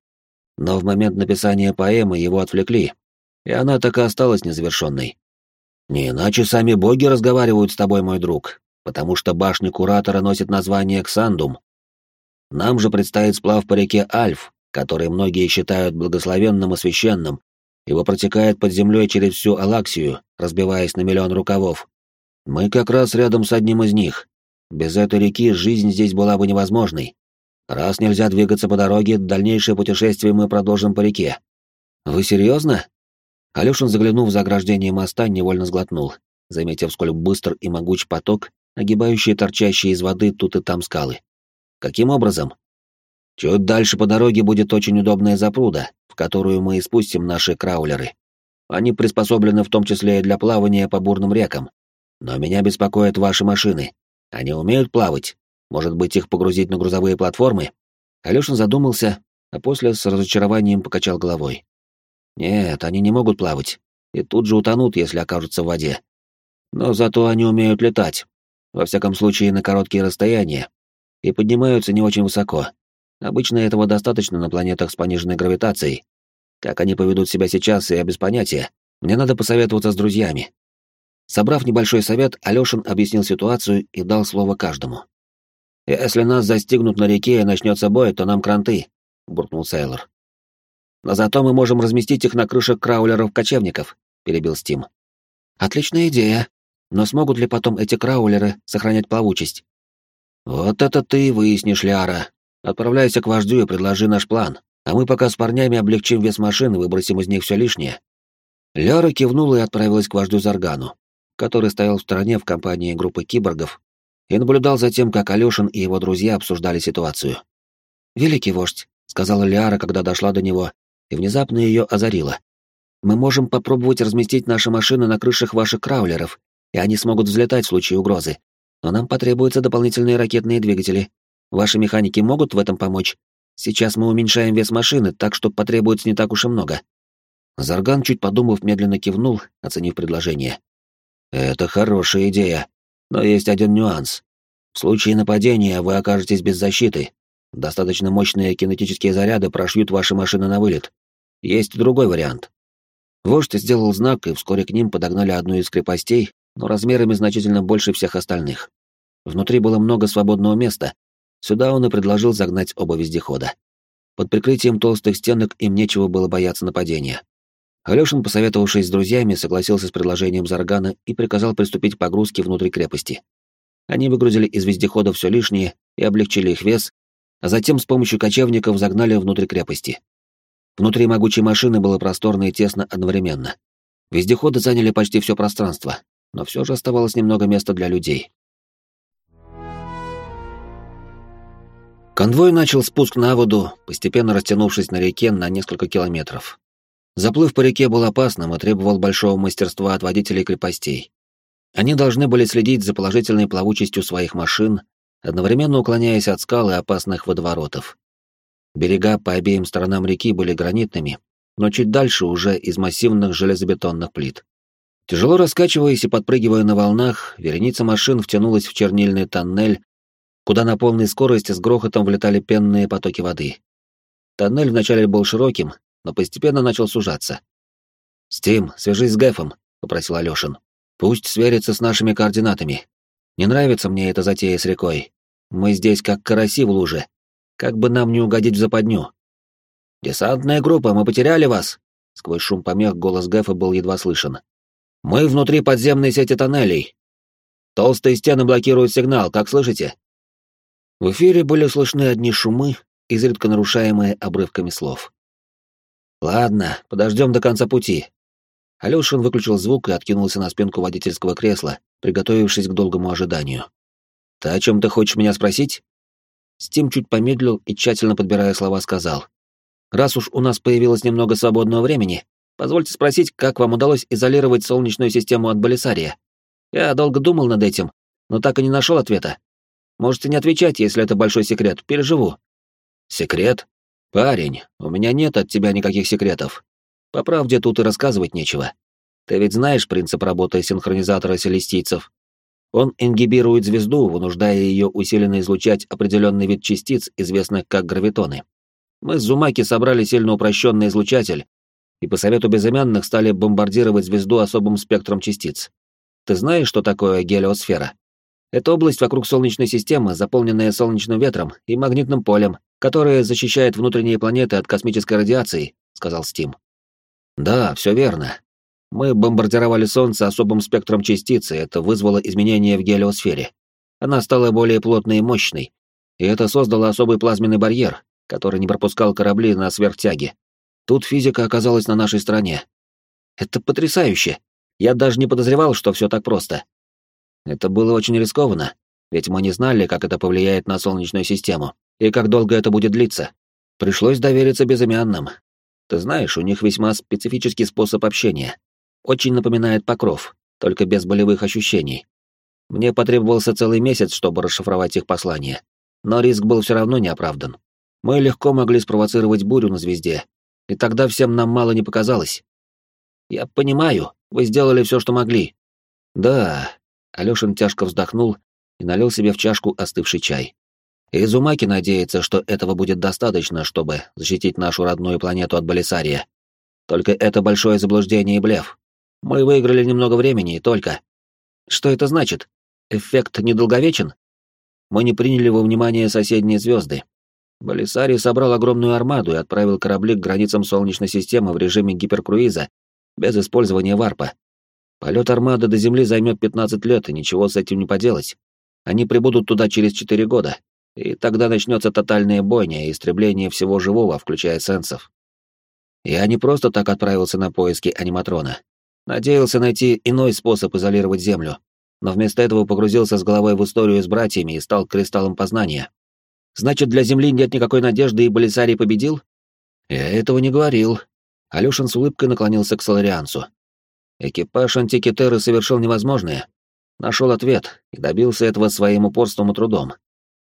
Но в момент написания поэмы его отвлекли, и она так и осталась незавершенной. Не иначе сами боги разговаривают с тобой, мой друг, потому что башня Куратора носит название Ксандум. Нам же предстоит сплав по реке Альф, который многие считают благословенным и священным, ибо протекает под землей через всю Алаксию, разбиваясь на миллион рукавов. Мы как раз рядом с одним из них, без этой реки жизнь здесь была бы невозможной. Раз нельзя двигаться по дороге, дальнейшее путешествие мы продолжим по реке. Вы серьезно? Алешин, заглянув за ограждение моста, невольно сглотнул, заметив, сколь быстр и могуч поток, огибающий торчащие из воды тут и там скалы. Каким образом? Чуть дальше по дороге будет очень удобная запруда, в которую мы и спустим наши краулеры. Они приспособлены в том числе и для плавания по бурным рекам. Но меня беспокоят ваши машины. Они умеют плавать? Может быть, их погрузить на грузовые платформы? Алёшин задумался, а после с разочарованием покачал головой. Нет, они не могут плавать, и тут же утонут, если окажутся в воде. Но зато они умеют летать, во всяком случае на короткие расстояния, и поднимаются не очень высоко. Обычно этого достаточно на планетах с пониженной гравитацией. Как они поведут себя сейчас, я без понятия, Мне надо посоветоваться с друзьями. Собрав небольшой совет, Алёшин объяснил ситуацию и дал слово каждому. «Если нас застигнут на реке и начнется бой, то нам кранты», — буркнул Сейлор. «Но зато мы можем разместить их на крышах краулеров-кочевников», — перебил Стим. «Отличная идея. Но смогут ли потом эти краулеры сохранять плавучесть?» «Вот это ты выяснишь, Ляра. Отправляйся к вождю и предложи наш план, а мы пока с парнями облегчим вес машин и выбросим из них все лишнее». Ляра кивнула и отправилась к вождю Заргану, который стоял в стороне в компании группы киборгов и наблюдал за тем, как Алёшин и его друзья обсуждали ситуацию. «Великий вождь», — сказала Лиара, когда дошла до него, и внезапно ее озарило. «Мы можем попробовать разместить наши машины на крышах ваших краулеров, и они смогут взлетать в случае угрозы. Но нам потребуются дополнительные ракетные двигатели. Ваши механики могут в этом помочь? Сейчас мы уменьшаем вес машины, так что потребуется не так уж и много». Зарган, чуть подумав, медленно кивнул, оценив предложение. «Это хорошая идея, но есть один нюанс. В случае нападения вы окажетесь без защиты. Достаточно мощные кинетические заряды прошьют ваши машины на вылет. Есть другой вариант». Вождь сделал знак, и вскоре к ним подогнали одну из крепостей, но размерами значительно больше всех остальных. Внутри было много свободного места. Сюда он и предложил загнать оба вездехода. Под прикрытием толстых стенок им нечего было бояться нападения. Алёшин, посоветовавшись с друзьями, согласился с предложением Заргана и приказал приступить к погрузке внутри крепости. Они выгрузили из вездехода все лишнее и облегчили их вес, а затем с помощью кочевников загнали внутрь крепости. Внутри могучей машины было просторно и тесно одновременно. Вездеходы заняли почти все пространство, но все же оставалось немного места для людей. Конвой начал спуск на воду, постепенно растянувшись на реке на несколько километров. Заплыв по реке был опасным и требовал большого мастерства от водителей крепостей. Они должны были следить за положительной плавучестью своих машин, одновременно уклоняясь от скал и опасных водоворотов. Берега по обеим сторонам реки были гранитными, но чуть дальше уже из массивных железобетонных плит. Тяжело раскачиваясь и подпрыгивая на волнах, вереница машин втянулась в чернильный тоннель, куда на полной скорости с грохотом влетали пенные потоки воды. Тоннель вначале был широким, но постепенно начал сужаться. «Стим, свяжись с Гэфом», — попросил Алёшин. «Пусть сверится с нашими координатами. Не нравится мне эта затея с рекой. Мы здесь как караси в луже. Как бы нам не угодить в западню». «Десантная группа, мы потеряли вас!» Сквозь шум помех голос Гэфа был едва слышен. «Мы внутри подземной сети тоннелей. Толстые стены блокируют сигнал, как слышите?» В эфире были слышны одни шумы, изредка нарушаемые обрывками слов. Ладно, подождем до конца пути. Алёшин выключил звук и откинулся на спинку водительского кресла, приготовившись к долгому ожиданию. Ты о чем ты хочешь меня спросить? Стим чуть помедлил и, тщательно подбирая слова, сказал. Раз уж у нас появилось немного свободного времени, позвольте спросить, как вам удалось изолировать Солнечную систему от Болисария? Я долго думал над этим, но так и не нашел ответа. Можете не отвечать, если это большой секрет, переживу. Секрет? «Парень, у меня нет от тебя никаких секретов. По правде тут и рассказывать нечего. Ты ведь знаешь принцип работы синхронизатора селестийцев. Он ингибирует звезду, вынуждая ее усиленно излучать определенный вид частиц, известных как гравитоны. Мы с Зумаки собрали сильно упрощенный излучатель и по совету безымянных стали бомбардировать звезду особым спектром частиц. Ты знаешь, что такое гелиосфера? Это область вокруг Солнечной системы, заполненная солнечным ветром и магнитным полем, которое защищает внутренние планеты от космической радиации», — сказал Стим. «Да, все верно. Мы бомбардировали Солнце особым спектром частиц, и это вызвало изменения в гелиосфере. Она стала более плотной и мощной, и это создало особый плазменный барьер, который не пропускал корабли на сверхтяге. Тут физика оказалась на нашей стороне. Это потрясающе. Я даже не подозревал, что все так просто. Это было очень рискованно, ведь мы не знали, как это повлияет на Солнечную систему и как долго это будет длиться. Пришлось довериться безымянным. Ты знаешь, у них весьма специфический способ общения. Очень напоминает покров, только без болевых ощущений. Мне потребовался целый месяц, чтобы расшифровать их послание. Но риск был все равно неоправдан. Мы легко могли спровоцировать бурю на звезде, и тогда всем нам мало не показалось. Я понимаю, вы сделали все, что могли. Да, Алёшин тяжко вздохнул и налил себе в чашку остывший чай. Изумаки надеется, что этого будет достаточно, чтобы защитить нашу родную планету от Болисария. Только это большое заблуждение и блеф. Мы выиграли немного времени и только. Что это значит? Эффект недолговечен? Мы не приняли во внимание соседние звезды. Болисарий собрал огромную армаду и отправил корабли к границам Солнечной системы в режиме гиперкруиза, без использования варпа. Полет армады до Земли займет 15 лет, и ничего с этим не поделать. Они прибудут туда через 4 года, и тогда начнется тотальная бойня и истребление всего живого, включая сенсов. Я не просто так отправился на поиски аниматрона. Надеялся найти иной способ изолировать Землю, но вместо этого погрузился с головой в историю с братьями и стал кристаллом познания. Значит, для Земли нет никакой надежды, и Болисарий победил? Я этого не говорил. Алёшин с улыбкой наклонился к Солариансу. Экипаж Антикитеры совершил невозможное. Нашел ответ и добился этого своим упорством и трудом.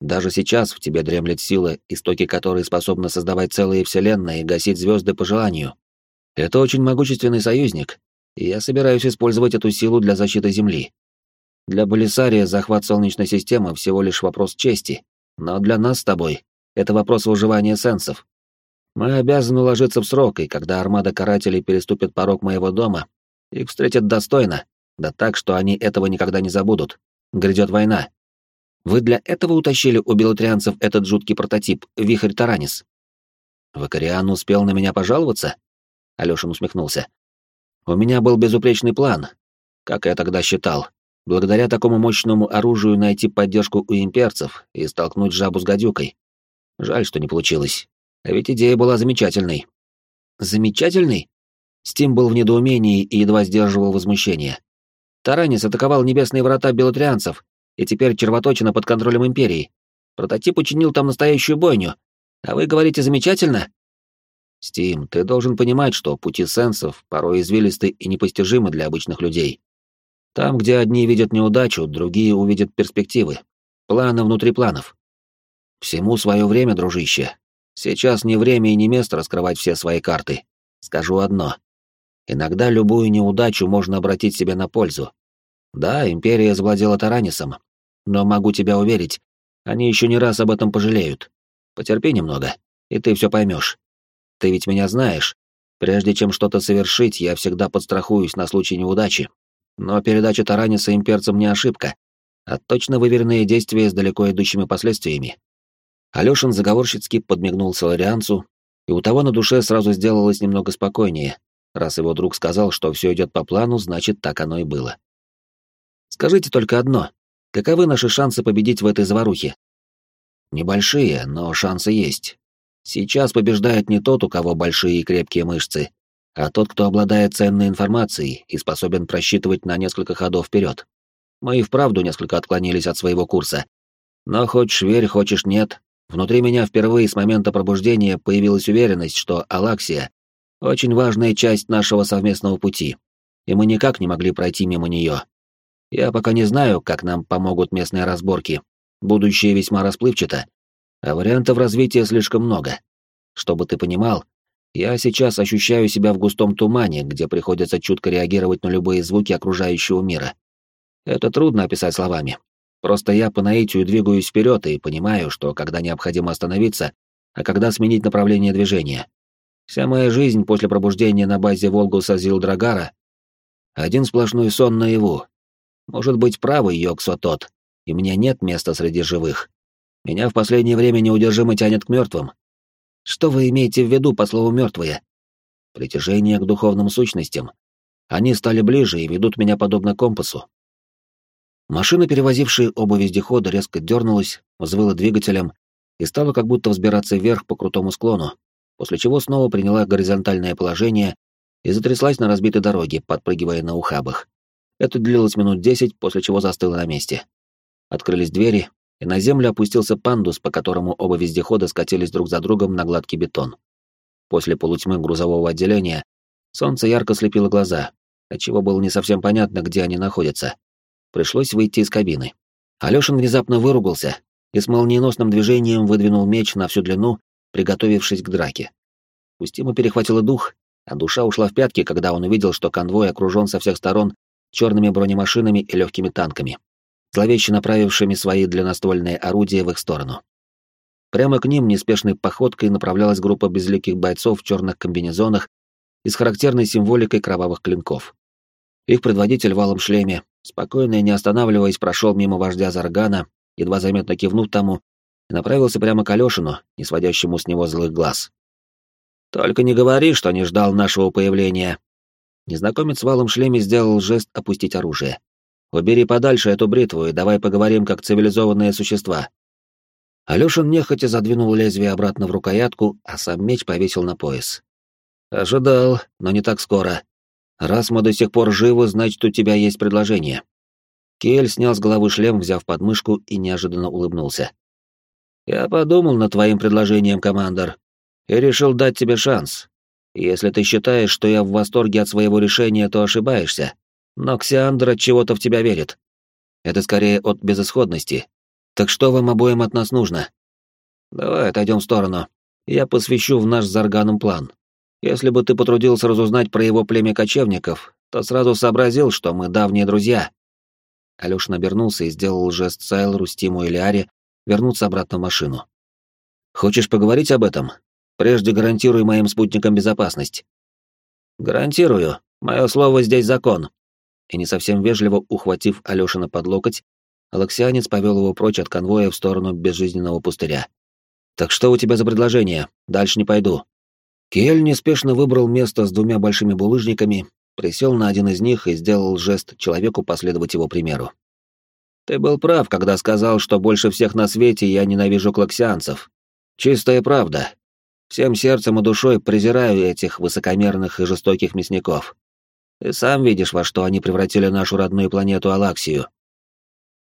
Даже сейчас в тебе дремлет сила, истоки которой способны создавать целые вселенные и гасить звезды по желанию. Это очень могущественный союзник, и я собираюсь использовать эту силу для защиты Земли. Для Болисария захват Солнечной системы всего лишь вопрос чести, но для нас с тобой это вопрос выживания сенсов. Мы обязаны уложиться в срок, и когда армада карателей переступит порог моего дома, их встретят достойно, да так, что они этого никогда не забудут. Грядет война, вы для этого утащили у белотрианцев этот жуткий прототип, Вихрь Таранис? Вакариан успел на меня пожаловаться? Алёшин усмехнулся. У меня был безупречный план, как я тогда считал. Благодаря такому мощному оружию найти поддержку у имперцев и столкнуть жабу с гадюкой. Жаль, что не получилось. А ведь идея была замечательной. Замечательный? Стим был в недоумении и едва сдерживал возмущение. Таранис атаковал небесные врата белотрианцев, и теперь червоточина под контролем Империи. Прототип учинил там настоящую бойню. А вы говорите замечательно? Стим, ты должен понимать, что пути сенсов порой извилисты и непостижимы для обычных людей. Там, где одни видят неудачу, другие увидят перспективы. Планы внутри планов. Всему свое время, дружище. Сейчас не время и не место раскрывать все свои карты. Скажу одно. Иногда любую неудачу можно обратить себе на пользу. Да, Империя завладела Таранисом, но могу тебя уверить, они еще не раз об этом пожалеют. Потерпи немного, и ты все поймешь. Ты ведь меня знаешь. Прежде чем что-то совершить, я всегда подстрахуюсь на случай неудачи. Но передача Тараниса имперцам не ошибка, а точно выверенные действия с далеко идущими последствиями. Алёшин заговорщицки подмигнул Соларианцу, и у того на душе сразу сделалось немного спокойнее. Раз его друг сказал, что все идет по плану, значит, так оно и было. Скажите только одно. Каковы наши шансы победить в этой заварухе? Небольшие, но шансы есть. Сейчас побеждает не тот, у кого большие и крепкие мышцы, а тот, кто обладает ценной информацией и способен просчитывать на несколько ходов вперед. Мы и вправду несколько отклонились от своего курса. Но хочешь верь, хочешь нет, внутри меня впервые с момента пробуждения появилась уверенность, что Алаксия — очень важная часть нашего совместного пути, и мы никак не могли пройти мимо нее. Я пока не знаю, как нам помогут местные разборки. Будущее весьма расплывчато, а вариантов развития слишком много. Чтобы ты понимал, я сейчас ощущаю себя в густом тумане, где приходится чутко реагировать на любые звуки окружающего мира. Это трудно описать словами. Просто я по наитию двигаюсь вперед и понимаю, что когда необходимо остановиться, а когда сменить направление движения. Вся моя жизнь после пробуждения на базе Волгуса Зилдрагара — один сплошной сон наяву, может быть, правый Йоксо тот, и мне нет места среди живых. Меня в последнее время неудержимо тянет к мертвым. Что вы имеете в виду по слову мертвые? Притяжение к духовным сущностям. Они стали ближе и ведут меня подобно компасу. Машина, перевозившая оба вездехода, резко дернулась, взвыла двигателем и стала как будто взбираться вверх по крутому склону, после чего снова приняла горизонтальное положение и затряслась на разбитой дороге, подпрыгивая на ухабах. Это длилось минут десять, после чего застыло на месте. Открылись двери, и на землю опустился пандус, по которому оба вездехода скатились друг за другом на гладкий бетон. После полутьмы грузового отделения солнце ярко слепило глаза, отчего было не совсем понятно, где они находятся. Пришлось выйти из кабины. Алёшин внезапно выругался и с молниеносным движением выдвинул меч на всю длину, приготовившись к драке. Пусть ему перехватило дух, а душа ушла в пятки, когда он увидел, что конвой окружен со всех сторон черными бронемашинами и легкими танками, зловеще направившими свои длинноствольные орудия в их сторону. Прямо к ним неспешной походкой направлялась группа безликих бойцов в черных комбинезонах и с характерной символикой кровавых клинков. Их предводитель в алом шлеме, спокойно и не останавливаясь, прошел мимо вождя Заргана, едва заметно кивнув тому, и направился прямо к Алешину, не сводящему с него злых глаз. «Только не говори, что не ждал нашего появления». Незнакомец в алом шлеме сделал жест опустить оружие. «Убери подальше эту бритву и давай поговорим как цивилизованные существа». Алешин нехотя задвинул лезвие обратно в рукоятку, а сам меч повесил на пояс. «Ожидал, но не так скоро. Раз мы до сих пор живы, значит, у тебя есть предложение». Кель снял с головы шлем, взяв подмышку, и неожиданно улыбнулся. «Я подумал над твоим предложением, командор, и решил дать тебе шанс. Если ты считаешь, что я в восторге от своего решения, то ошибаешься. Но Ксиандр от чего-то в тебя верит. Это скорее от безысходности. Так что вам обоим от нас нужно? Давай отойдем в сторону. Я посвящу в наш Зарганом план. Если бы ты потрудился разузнать про его племя кочевников, то сразу сообразил, что мы давние друзья. Алёша набернулся и сделал жест Сайлору, Стиму и Лиаре вернуться обратно в машину. «Хочешь поговорить об этом? Прежде гарантируй моим спутникам безопасность». «Гарантирую. Мое слово здесь закон». И не совсем вежливо ухватив Алёшина под локоть, Алексианец повел его прочь от конвоя в сторону безжизненного пустыря. «Так что у тебя за предложение? Дальше не пойду». Киэль неспешно выбрал место с двумя большими булыжниками, присел на один из них и сделал жест человеку последовать его примеру. «Ты был прав, когда сказал, что больше всех на свете я ненавижу клаксианцев. Чистая правда. Всем сердцем и душой презираю этих высокомерных и жестоких мясников. Ты сам видишь, во что они превратили нашу родную планету Алаксию.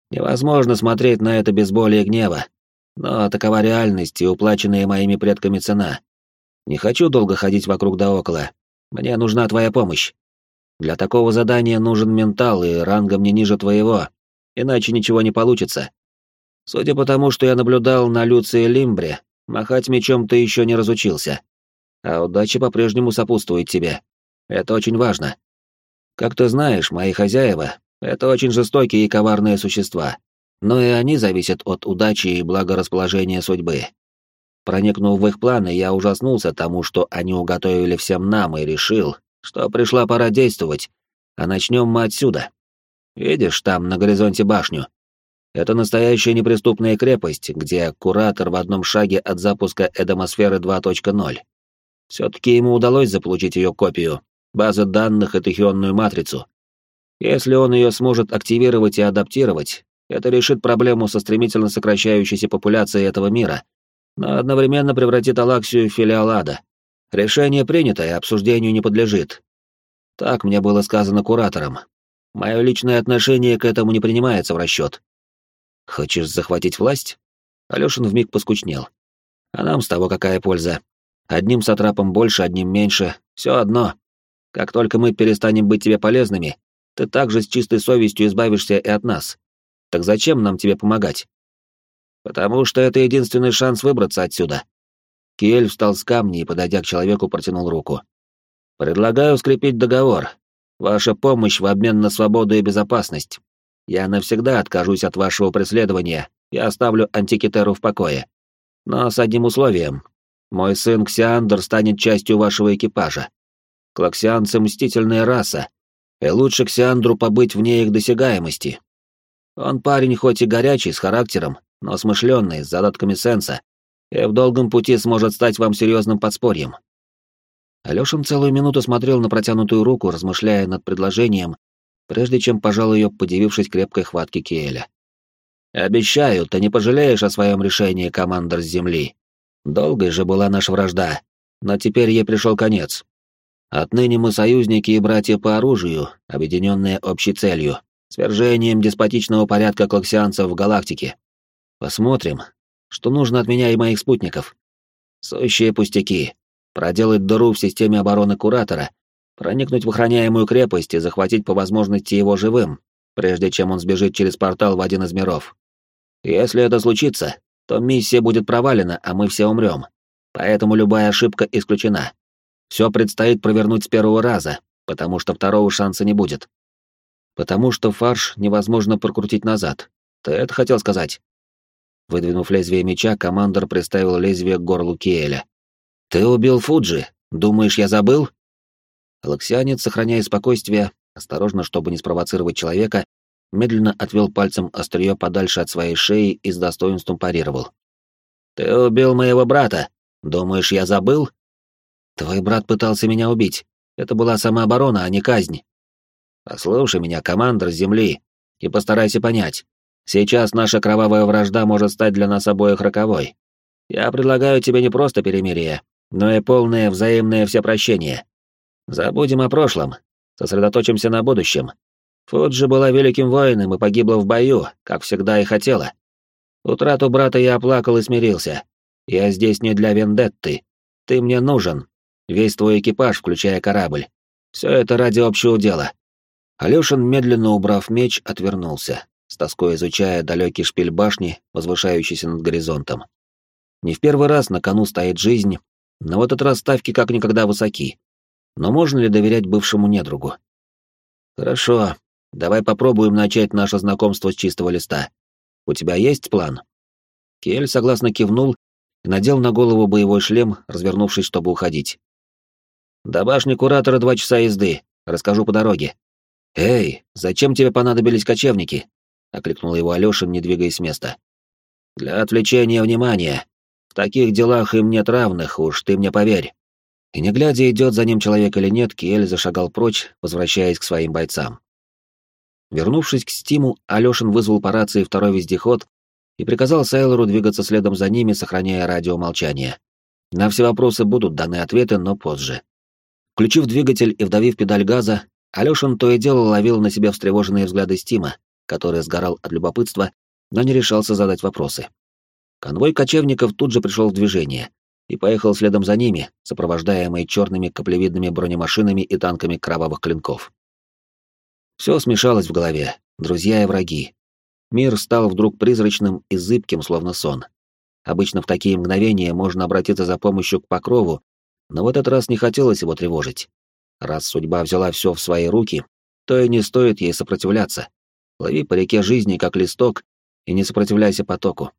Невозможно смотреть на это без боли и гнева, но такова реальность и уплаченная моими предками цена. Не хочу долго ходить вокруг да около. Мне нужна твоя помощь. Для такого задания нужен ментал и рангом не ниже твоего, иначе ничего не получится. Судя по тому, что я наблюдал на Люции Лимбре, махать мечом ты еще не разучился. А удача по-прежнему сопутствует тебе. Это очень важно. Как ты знаешь, мои хозяева — это очень жестокие и коварные существа, но и они зависят от удачи и благорасположения судьбы. Проникнув в их планы, я ужаснулся тому, что они уготовили всем нам, и решил, что пришла пора действовать, а начнем мы отсюда. Видишь там на горизонте башню? Это настоящая неприступная крепость, где куратор в одном шаге от запуска Эдомосферы 2.0. Все-таки ему удалось заполучить ее копию, базы данных и тахионную матрицу. Если он ее сможет активировать и адаптировать, это решит проблему со стремительно сокращающейся популяцией этого мира — но одновременно превратит Алаксию в филиал ада. Решение принято и обсуждению не подлежит. Так мне было сказано куратором. Мое личное отношение к этому не принимается в расчет. Хочешь захватить власть? Алешин вмиг поскучнел. А нам с того какая польза? Одним сатрапом больше, одним меньше. Все одно. Как только мы перестанем быть тебе полезными, ты также с чистой совестью избавишься и от нас. Так зачем нам тебе помогать? потому что это единственный шанс выбраться отсюда. Киэль встал с камня и, подойдя к человеку, протянул руку. «Предлагаю скрепить договор. Ваша помощь в обмен на свободу и безопасность. Я навсегда откажусь от вашего преследования и оставлю Антикитеру в покое. Но с одним условием. Мой сын Ксиандр станет частью вашего экипажа. Клаксианцы — мстительная раса, и лучше Ксиандру побыть вне их досягаемости. Он парень хоть и горячий, с характером, но смышленный, с задатками сенса, и в долгом пути сможет стать вам серьезным подспорьем. Алешин целую минуту смотрел на протянутую руку, размышляя над предложением, прежде чем пожал ее, подивившись крепкой хватке Киэля. «Обещаю, ты не пожалеешь о своем решении, командор с земли. Долгой же была наша вражда, но теперь ей пришел конец. Отныне мы союзники и братья по оружию, объединенные общей целью — свержением деспотичного порядка клаксианцев в галактике. Посмотрим, что нужно от меня и моих спутников. Сущие пустяки. Проделать дыру в системе обороны Куратора, проникнуть в охраняемую крепость и захватить по возможности его живым, прежде чем он сбежит через портал в один из миров. Если это случится, то миссия будет провалена, а мы все умрем. Поэтому любая ошибка исключена. Все предстоит провернуть с первого раза, потому что второго шанса не будет. Потому что фарш невозможно прокрутить назад. Ты это хотел сказать? Выдвинув лезвие меча, командор приставил лезвие к горлу Киэля. «Ты убил Фуджи? Думаешь, я забыл?» Алексианец, сохраняя спокойствие, осторожно, чтобы не спровоцировать человека, медленно отвел пальцем острие подальше от своей шеи и с достоинством парировал. «Ты убил моего брата. Думаешь, я забыл?» «Твой брат пытался меня убить. Это была самооборона, а не казнь». «Послушай меня, командор Земли, и постарайся понять. Сейчас наша кровавая вражда может стать для нас обоих роковой. Я предлагаю тебе не просто перемирие, но и полное взаимное всепрощение. Забудем о прошлом, сосредоточимся на будущем. Фуджи была великим воином и погибла в бою, как всегда и хотела. Утрату брата я оплакал и смирился. Я здесь не для вендетты. Ты мне нужен. Весь твой экипаж, включая корабль. Все это ради общего дела. Алёшин, медленно убрав меч, отвернулся, с тоской изучая далекий шпиль башни, возвышающийся над горизонтом. Не в первый раз на кону стоит жизнь, в этот раз ставки как никогда высоки. Но можно ли доверять бывшему недругу? Хорошо, давай попробуем начать наше знакомство с чистого листа. У тебя есть план? Кель согласно кивнул и надел на голову боевой шлем, развернувшись, чтобы уходить. До башни Куратора два часа езды, расскажу по дороге. Эй, зачем тебе понадобились кочевники? окликнул его Алёшин, не двигаясь с места. Для отвлечения внимания. Таких делах им нет равных, уж ты мне поверь. И не глядя, идет за ним человек или нет, Киэль зашагал прочь, возвращаясь к своим бойцам. Вернувшись к Стиму, Алёшин вызвал по рации второй вездеход и приказал Сайлору двигаться следом за ними, сохраняя радиомолчание. На все вопросы будут даны ответы, но позже. Включив двигатель и вдавив педаль газа, Алёшин то и дело ловил на себя встревоженные взгляды Стима, который сгорал от любопытства, но не решался задать вопросы. Конвой кочевников тут же пришел в движение, и поехал следом за ними, сопровождаемый черными каплевидными бронемашинами и танками кровавых клинков. Все смешалось в голове, друзья и враги. Мир стал вдруг призрачным и зыбким, словно сон. Обычно в такие мгновения можно обратиться за помощью к покрову, но в этот раз не хотелось его тревожить. Раз судьба взяла все в свои руки, то и не стоит ей сопротивляться. Лови по реке жизни, как листок, и не сопротивляйся потоку.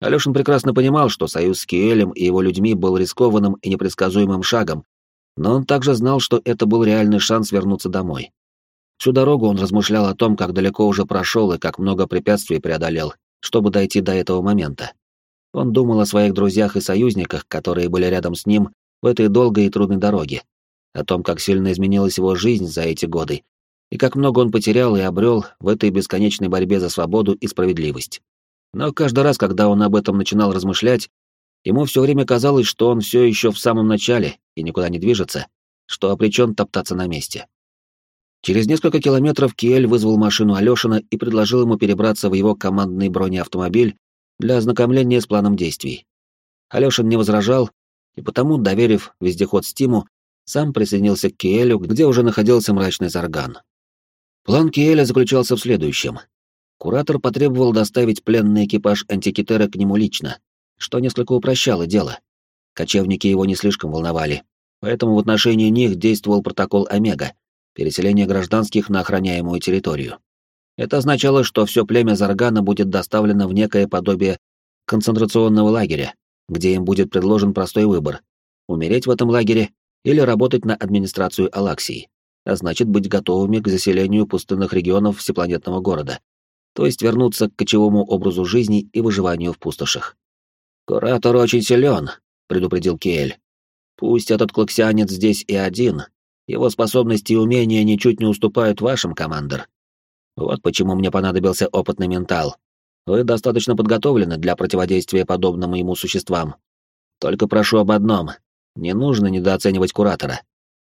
Алёшин прекрасно понимал, что союз с Киэлем и его людьми был рискованным и непредсказуемым шагом, но он также знал, что это был реальный шанс вернуться домой. Всю дорогу он размышлял о том, как далеко уже прошел и как много препятствий преодолел, чтобы дойти до этого момента. Он думал о своих друзьях и союзниках, которые были рядом с ним в этой долгой и трудной дороге, о том, как сильно изменилась его жизнь за эти годы, и как много он потерял и обрел в этой бесконечной борьбе за свободу и справедливость. Но каждый раз, когда он об этом начинал размышлять, ему все время казалось, что он все еще в самом начале и никуда не движется, что обречен топтаться на месте. Через несколько километров Киэль вызвал машину Алешина и предложил ему перебраться в его командный бронеавтомобиль для ознакомления с планом действий. Алешин не возражал, и потому, доверив вездеход Стиму, сам присоединился к Киэлю, где уже находился мрачный Зарган. План Киэля заключался в следующем. Куратор потребовал доставить пленный экипаж антикитера к нему лично, что несколько упрощало дело. Кочевники его не слишком волновали, поэтому в отношении них действовал протокол Омега — переселение гражданских на охраняемую территорию. Это означало, что все племя Заргана будет доставлено в некое подобие концентрационного лагеря, где им будет предложен простой выбор — умереть в этом лагере или работать на администрацию Алаксии, а значит быть готовыми к заселению пустынных регионов всепланетного города то есть вернуться к кочевому образу жизни и выживанию в пустошах. «Куратор очень силен», — предупредил Кейль. «Пусть этот клаксианец здесь и один, его способности и умения ничуть не уступают вашим, командир. Вот почему мне понадобился опытный ментал. Вы достаточно подготовлены для противодействия подобным ему существам. Только прошу об одном. Не нужно недооценивать Куратора.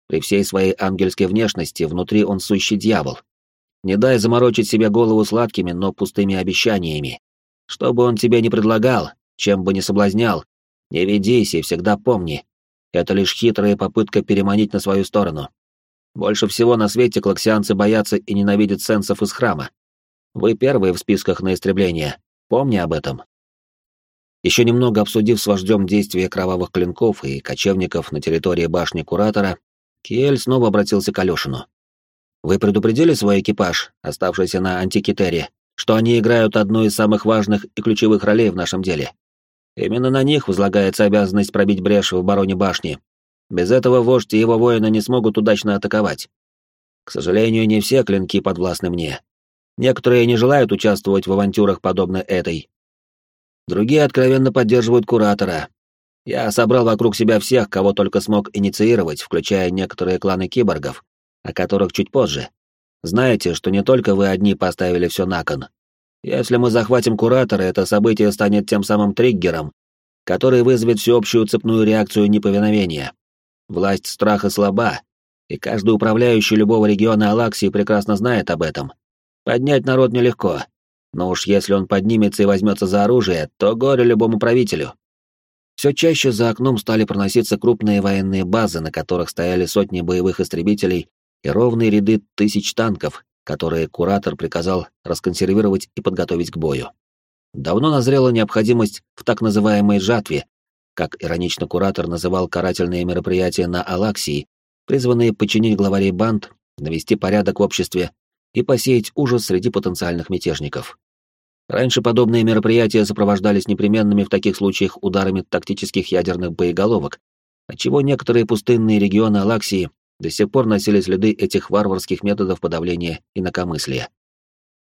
При всей своей ангельской внешности внутри он сущий дьявол, не дай заморочить себе голову сладкими, но пустыми обещаниями. Что бы он тебе ни предлагал, чем бы ни соблазнял, не ведись и всегда помни. Это лишь хитрая попытка переманить на свою сторону. Больше всего на свете клаксианцы боятся и ненавидят сенсов из храма. Вы первые в списках на истребление. Помни об этом. Еще немного обсудив с вождем действия кровавых клинков и кочевников на территории башни Куратора, Киэль снова обратился к Алешину. Вы предупредили свой экипаж, оставшийся на Антикитере, что они играют одну из самых важных и ключевых ролей в нашем деле. Именно на них возлагается обязанность пробить брешь в обороне башни. Без этого вождь и его воины не смогут удачно атаковать. К сожалению, не все клинки подвластны мне. Некоторые не желают участвовать в авантюрах, подобно этой. Другие откровенно поддерживают Куратора. Я собрал вокруг себя всех, кого только смог инициировать, включая некоторые кланы киборгов, о которых чуть позже. Знаете, что не только вы одни поставили все на кон. Если мы захватим Куратора, это событие станет тем самым триггером, который вызовет всеобщую цепную реакцию неповиновения. Власть страха слаба, и каждый управляющий любого региона Алаксии прекрасно знает об этом. Поднять народ нелегко, но уж если он поднимется и возьмется за оружие, то горе любому правителю. Все чаще за окном стали проноситься крупные военные базы, на которых стояли сотни боевых истребителей и ровные ряды тысяч танков, которые куратор приказал расконсервировать и подготовить к бою. Давно назрела необходимость в так называемой «жатве», как иронично куратор называл карательные мероприятия на Алаксии, призванные подчинить главарей банд, навести порядок в обществе и посеять ужас среди потенциальных мятежников. Раньше подобные мероприятия сопровождались непременными в таких случаях ударами тактических ядерных боеголовок, отчего некоторые пустынные регионы Алаксии до сих пор носили следы этих варварских методов подавления инакомыслия.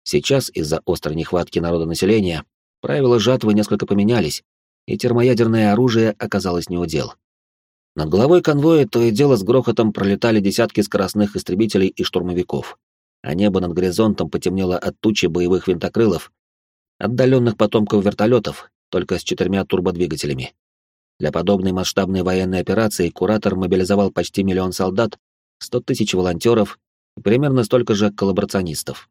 Сейчас, из-за острой нехватки народонаселения, правила жатвы несколько поменялись, и термоядерное оружие оказалось неудел. Над головой конвоя то и дело с грохотом пролетали десятки скоростных истребителей и штурмовиков, а небо над горизонтом потемнело от тучи боевых винтокрылов, отдаленных потомков вертолетов, только с четырьмя турбодвигателями. Для подобной масштабной военной операции куратор мобилизовал почти миллион солдат, 100 тысяч волонтеров и примерно столько же коллаборационистов.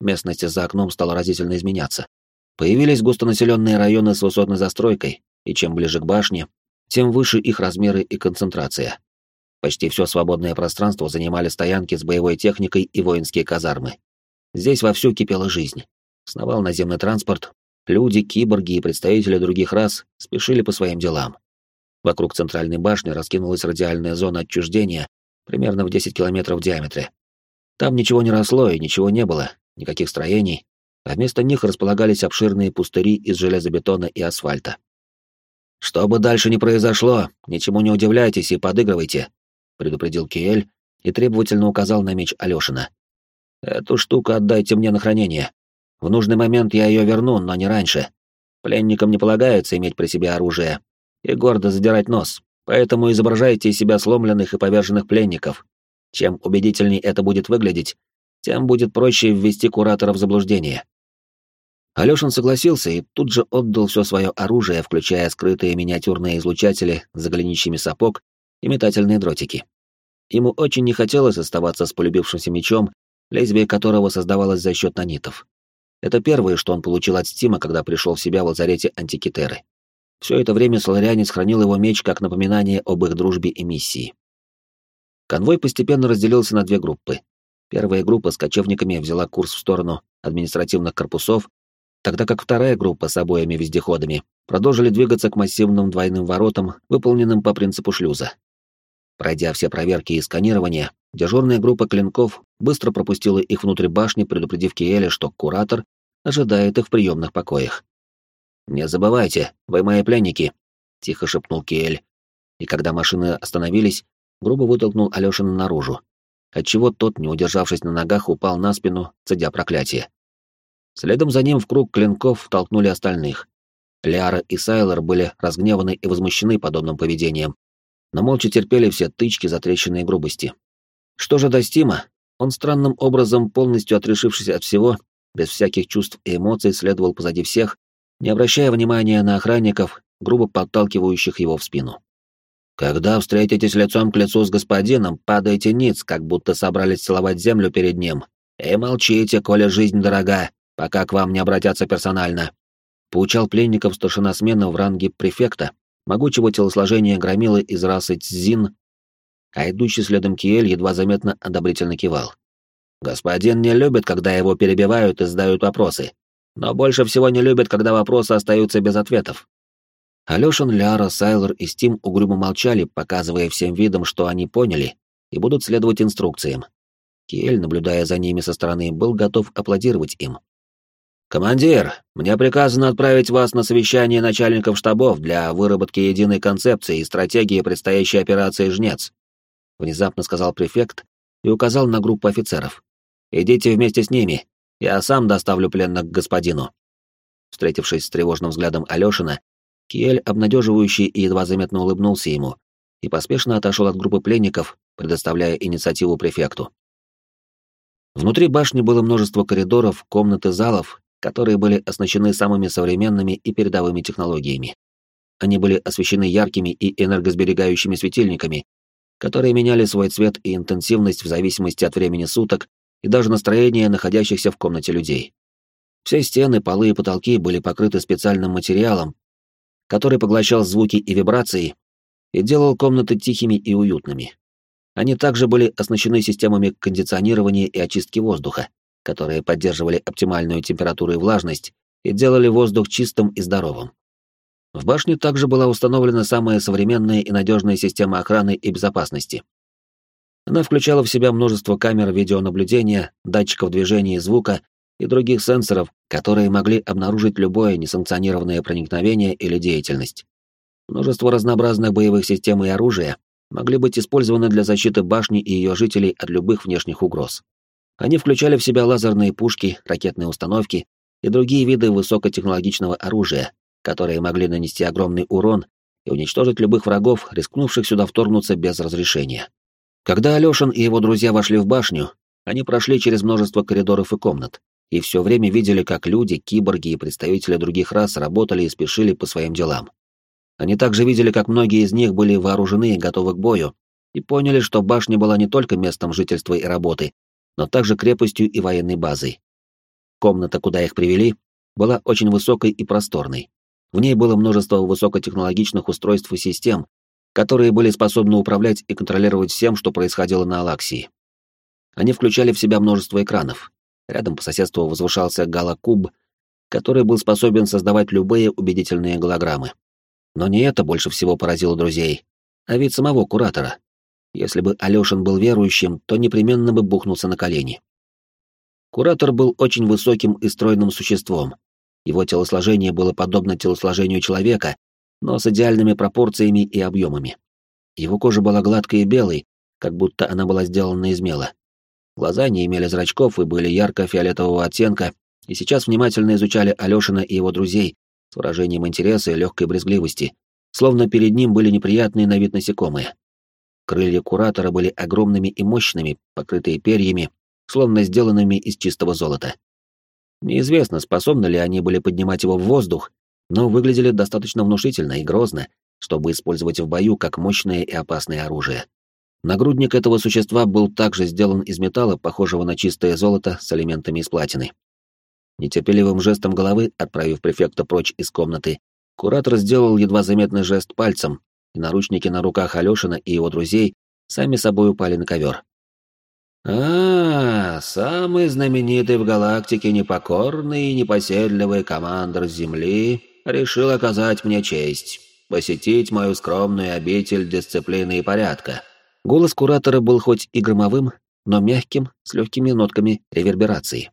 Местность за окном стала разительно изменяться. Появились густонаселенные районы с высотной застройкой, и чем ближе к башне, тем выше их размеры и концентрация. Почти все свободное пространство занимали стоянки с боевой техникой и воинские казармы. Здесь вовсю кипела жизнь. Сновал наземный транспорт, люди, киборги и представители других рас спешили по своим делам. Вокруг центральной башни раскинулась радиальная зона отчуждения примерно в 10 километров в диаметре. Там ничего не росло и ничего не было, никаких строений, а вместо них располагались обширные пустыри из железобетона и асфальта. «Что бы дальше ни произошло, ничему не удивляйтесь и подыгрывайте», — предупредил Киэль и требовательно указал на меч Алёшина. «Эту штуку отдайте мне на хранение. В нужный момент я ее верну, но не раньше. Пленникам не полагается иметь при себе оружие и гордо задирать нос, поэтому изображайте из себя сломленных и поверженных пленников. Чем убедительней это будет выглядеть, тем будет проще ввести куратора в заблуждение. Алёшин согласился и тут же отдал все свое оружие, включая скрытые миниатюрные излучатели за голенищами сапог и метательные дротики. Ему очень не хотелось оставаться с полюбившимся мечом, лезвие которого создавалось за счет нанитов. Это первое, что он получил от Стима, когда пришел в себя в лазарете Антикитеры. Все это время Соларянец хранил его меч как напоминание об их дружбе и миссии. Конвой постепенно разделился на две группы. Первая группа с кочевниками взяла курс в сторону административных корпусов, тогда как вторая группа с обоими вездеходами продолжили двигаться к массивным двойным воротам, выполненным по принципу шлюза. Пройдя все проверки и сканирования, дежурная группа клинков быстро пропустила их внутрь башни, предупредив Киэля, что куратор ожидает их в приемных покоях. «Не забывайте, вы мои пленники», — тихо шепнул Киэль. И когда машины остановились, грубо вытолкнул Алёшина наружу, отчего тот, не удержавшись на ногах, упал на спину, цедя проклятие. Следом за ним в круг клинков толкнули остальных. Лиара и Сайлор были разгневаны и возмущены подобным поведением, но молча терпели все тычки, затрещенные грубости. Что же до Стима, он странным образом, полностью отрешившись от всего, без всяких чувств и эмоций, следовал позади всех, не обращая внимания на охранников, грубо подталкивающих его в спину. Когда встретитесь лицом к лицу с господином, падайте ниц, как будто собрались целовать землю перед ним. И молчите, коли жизнь дорога, пока к вам не обратятся персонально. Поучал пленников старшина смены в ранге префекта, могучего телосложения громилы из расы Цзин, а идущий следом Киэль едва заметно одобрительно кивал. Господин не любит, когда его перебивают и задают вопросы, но больше всего не любит, когда вопросы остаются без ответов. Алёшин, Ляра, Сайлор и Стим угрюмо молчали, показывая всем видом, что они поняли и будут следовать инструкциям. Киэль, наблюдая за ними со стороны, был готов аплодировать им. «Командир, мне приказано отправить вас на совещание начальников штабов для выработки единой концепции и стратегии предстоящей операции «Жнец», — внезапно сказал префект, и указал на группу офицеров. «Идите вместе с ними, я сам доставлю пленных к господину». Встретившись с тревожным взглядом Алёшина, Киэль, обнадеживающий и едва заметно улыбнулся ему, и поспешно отошел от группы пленников, предоставляя инициативу префекту. Внутри башни было множество коридоров, комнат и залов, которые были оснащены самыми современными и передовыми технологиями. Они были освещены яркими и энергосберегающими светильниками, которые меняли свой цвет и интенсивность в зависимости от времени суток и даже настроения находящихся в комнате людей. Все стены, полы и потолки были покрыты специальным материалом, который поглощал звуки и вибрации и делал комнаты тихими и уютными. Они также были оснащены системами кондиционирования и очистки воздуха, которые поддерживали оптимальную температуру и влажность и делали воздух чистым и здоровым. В башне также была установлена самая современная и надежная система охраны и безопасности. Она включала в себя множество камер видеонаблюдения, датчиков движения и звука и других сенсоров, которые могли обнаружить любое несанкционированное проникновение или деятельность. Множество разнообразных боевых систем и оружия могли быть использованы для защиты башни и ее жителей от любых внешних угроз. Они включали в себя лазерные пушки, ракетные установки и другие виды высокотехнологичного оружия, которые могли нанести огромный урон и уничтожить любых врагов, рискнувших сюда вторгнуться без разрешения. Когда Алёшин и его друзья вошли в башню, они прошли через множество коридоров и комнат, и все время видели, как люди, киборги и представители других рас работали и спешили по своим делам. Они также видели, как многие из них были вооружены и готовы к бою, и поняли, что башня была не только местом жительства и работы, но также крепостью и военной базой. Комната, куда их привели, была очень высокой и просторной. В ней было множество высокотехнологичных устройств и систем, которые были способны управлять и контролировать всем, что происходило на Алаксии. Они включали в себя множество экранов. Рядом по соседству возвышался галакуб, который был способен создавать любые убедительные голограммы. Но не это больше всего поразило друзей, а вид самого куратора. Если бы Алёшин был верующим, то непременно бы бухнулся на колени. Куратор был очень высоким и стройным существом, его телосложение было подобно телосложению человека, но с идеальными пропорциями и объемами. Его кожа была гладкой и белой, как будто она была сделана из мела. Глаза не имели зрачков и были ярко-фиолетового оттенка, и сейчас внимательно изучали Алёшина и его друзей с выражением интереса и легкой брезгливости, словно перед ним были неприятные на вид насекомые. Крылья куратора были огромными и мощными, покрытые перьями, словно сделанными из чистого золота. Неизвестно, способны ли они были поднимать его в воздух, но выглядели достаточно внушительно и грозно, чтобы использовать в бою как мощное и опасное оружие. Нагрудник этого существа был также сделан из металла, похожего на чистое золото с элементами из платины. Нетерпеливым жестом головы, отправив префекта прочь из комнаты, куратор сделал едва заметный жест пальцем, и наручники на руках Алёшина и его друзей сами собой упали на ковер. А, самый знаменитый в галактике непокорный и непоседливый командор Земли решил оказать мне честь, посетить мою скромную обитель дисциплины и порядка. Голос куратора был хоть и громовым, но мягким, с легкими нотками реверберации.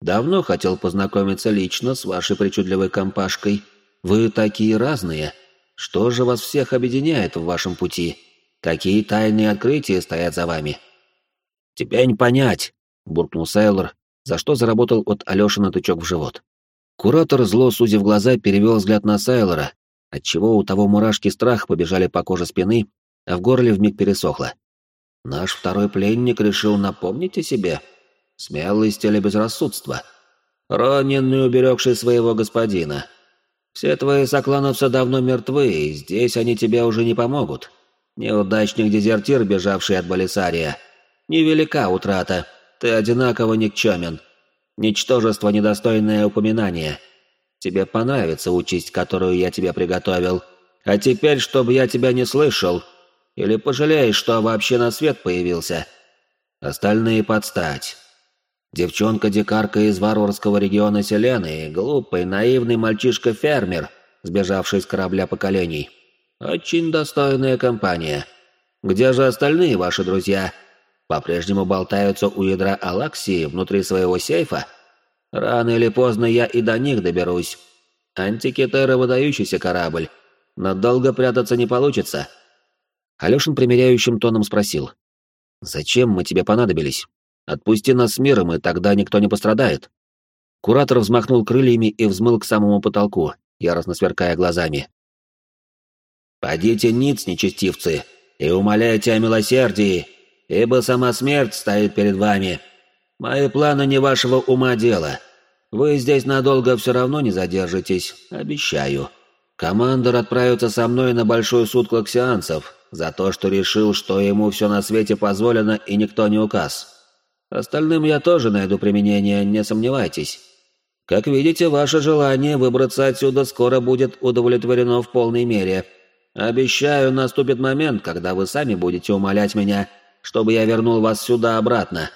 Давно хотел познакомиться лично с вашей причудливой компашкой. Вы такие разные. Что же вас всех объединяет в вашем пути? Какие тайные открытия стоят за вами?» «Тебя не понять», — буркнул Сайлор, за что заработал от Алёшина тычок в живот. Куратор, зло сузив глаза, перевел взгляд на Сайлора, отчего у того мурашки страх побежали по коже спины, а в горле вмиг пересохло. «Наш второй пленник решил напомнить о себе? Смелость или безрассудство? Роненный, уберегший своего господина. Все твои соклановцы давно мертвы, и здесь они тебе уже не помогут. Неудачник-дезертир, бежавший от Балисария, Невелика утрата. Ты одинаково никчемен. Ничтожество недостойное упоминания. Тебе понравится участь, которую я тебе приготовил. А теперь, чтобы я тебя не слышал. Или пожалеешь, что вообще на свет появился. Остальные подстать. Девчонка-дикарка из варварского региона Селены, глупый, наивный мальчишка-фермер, сбежавший с корабля поколений. Очень достойная компания. Где же остальные ваши друзья?» По-прежнему болтаются у ядра Алаксии внутри своего сейфа? Рано или поздно я и до них доберусь. Антикитера выдающийся корабль, но долго прятаться не получится». Алёшин примиряющим тоном спросил. Зачем мы тебе понадобились? Отпусти нас с миром, и тогда никто не пострадает. Куратор взмахнул крыльями и взмыл к самому потолку, яростно сверкая глазами. «Подите ниц, нечестивцы, и умоляйте о милосердии, ибо сама смерть стоит перед вами. Мои планы не вашего ума дело. Вы здесь надолго все равно не задержитесь, обещаю. Командор отправится со мной на большой суд клаксианцев за то, что решил, что ему все на свете позволено и никто не указ. Остальным я тоже найду применение, не сомневайтесь. Как видите, ваше желание выбраться отсюда скоро будет удовлетворено в полной мере. Обещаю, наступит момент, когда вы сами будете умолять меня, чтобы я вернул вас сюда обратно.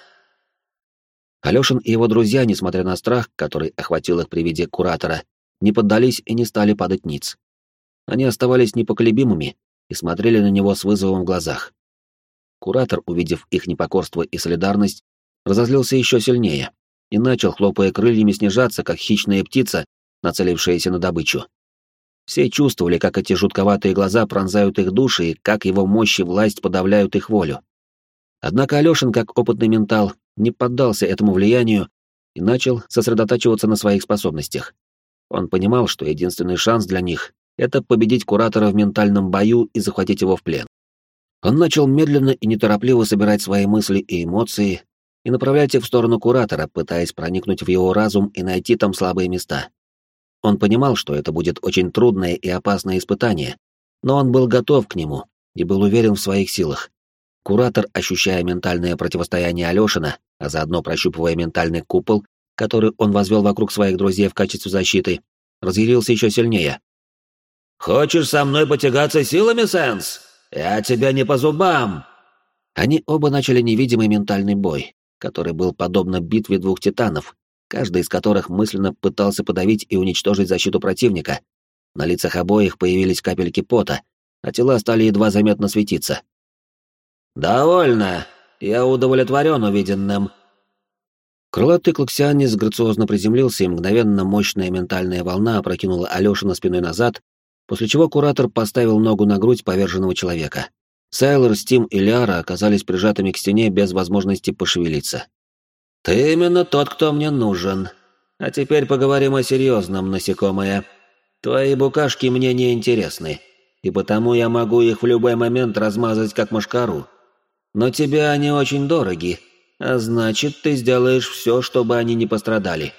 Алешин и его друзья, несмотря на страх, который охватил их при виде куратора, не поддались и не стали падать ниц. Они оставались непоколебимыми и смотрели на него с вызовом в глазах. Куратор, увидев их непокорство и солидарность, разозлился еще сильнее и начал, хлопая крыльями, снижаться, как хищная птица, нацелившаяся на добычу. Все чувствовали, как эти жутковатые глаза пронзают их души и как его мощь и власть подавляют их волю. Однако Алешин, как опытный ментал, не поддался этому влиянию и начал сосредотачиваться на своих способностях. Он понимал, что единственный шанс для них — это победить Куратора в ментальном бою и захватить его в плен. Он начал медленно и неторопливо собирать свои мысли и эмоции и направлять их в сторону Куратора, пытаясь проникнуть в его разум и найти там слабые места. Он понимал, что это будет очень трудное и опасное испытание, но он был готов к нему и был уверен в своих силах. Куратор, ощущая ментальное противостояние Алешина, а заодно прощупывая ментальный купол, который он возвел вокруг своих друзей в качестве защиты, разъярился еще сильнее. «Хочешь со мной потягаться силами, Сенс? Я тебя не по зубам!» Они оба начали невидимый ментальный бой, который был подобно битве двух титанов, каждый из которых мысленно пытался подавить и уничтожить защиту противника. На лицах обоих появились капельки пота, а тела стали едва заметно светиться. «Довольно. Я удовлетворен увиденным», Крылатый клаксианец грациозно приземлился, и мгновенно мощная ментальная волна опрокинула Алёшина спиной назад, после чего куратор поставил ногу на грудь поверженного человека. Сайлор, Стим и Лиара оказались прижатыми к стене без возможности пошевелиться. «Ты именно тот, кто мне нужен. А теперь поговорим о серьезном, насекомое. Твои букашки мне не интересны, и потому я могу их в любой момент размазать как мошкару. Но тебе они очень дороги, а значит, ты сделаешь все, чтобы они не пострадали.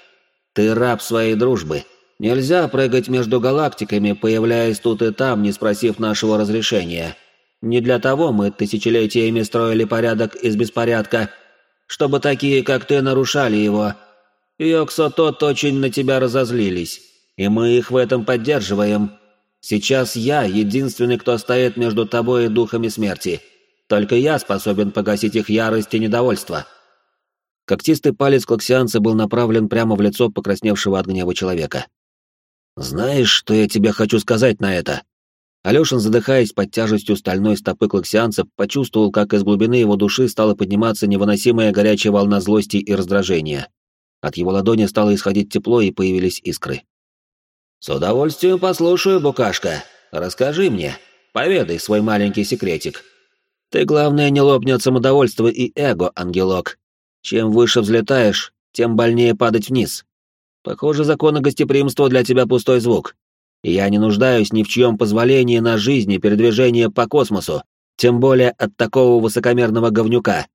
Ты раб своей дружбы. Нельзя прыгать между галактиками, появляясь тут и там, не спросив нашего разрешения. Не для того мы тысячелетиями строили порядок из беспорядка, чтобы такие, как ты, нарушали его. Йоксо-тот очень на тебя разозлились, и мы их в этом поддерживаем. Сейчас я единственный, кто стоит между тобой и духами смерти. Только я способен погасить их ярость и недовольство». Когтистый палец клаксианца был направлен прямо в лицо покрасневшего от гнева человека. «Знаешь, что я тебе хочу сказать на это?» Алёшин, задыхаясь под тяжестью стальной стопы клаксианца, почувствовал, как из глубины его души стала подниматься невыносимая горячая волна злости и раздражения. От его ладони стало исходить тепло, и появились искры. «С удовольствием послушаю, Букашка. Расскажи мне. Поведай свой маленький секретик». Ты, главное, не лопни от самодовольства и эго, ангелок. Чем выше взлетаешь, тем больнее падать вниз. Похоже, законы гостеприимства для тебя пустой звук. Я не нуждаюсь ни в чьем позволении на жизнь и передвижение по космосу, тем более от такого высокомерного говнюка.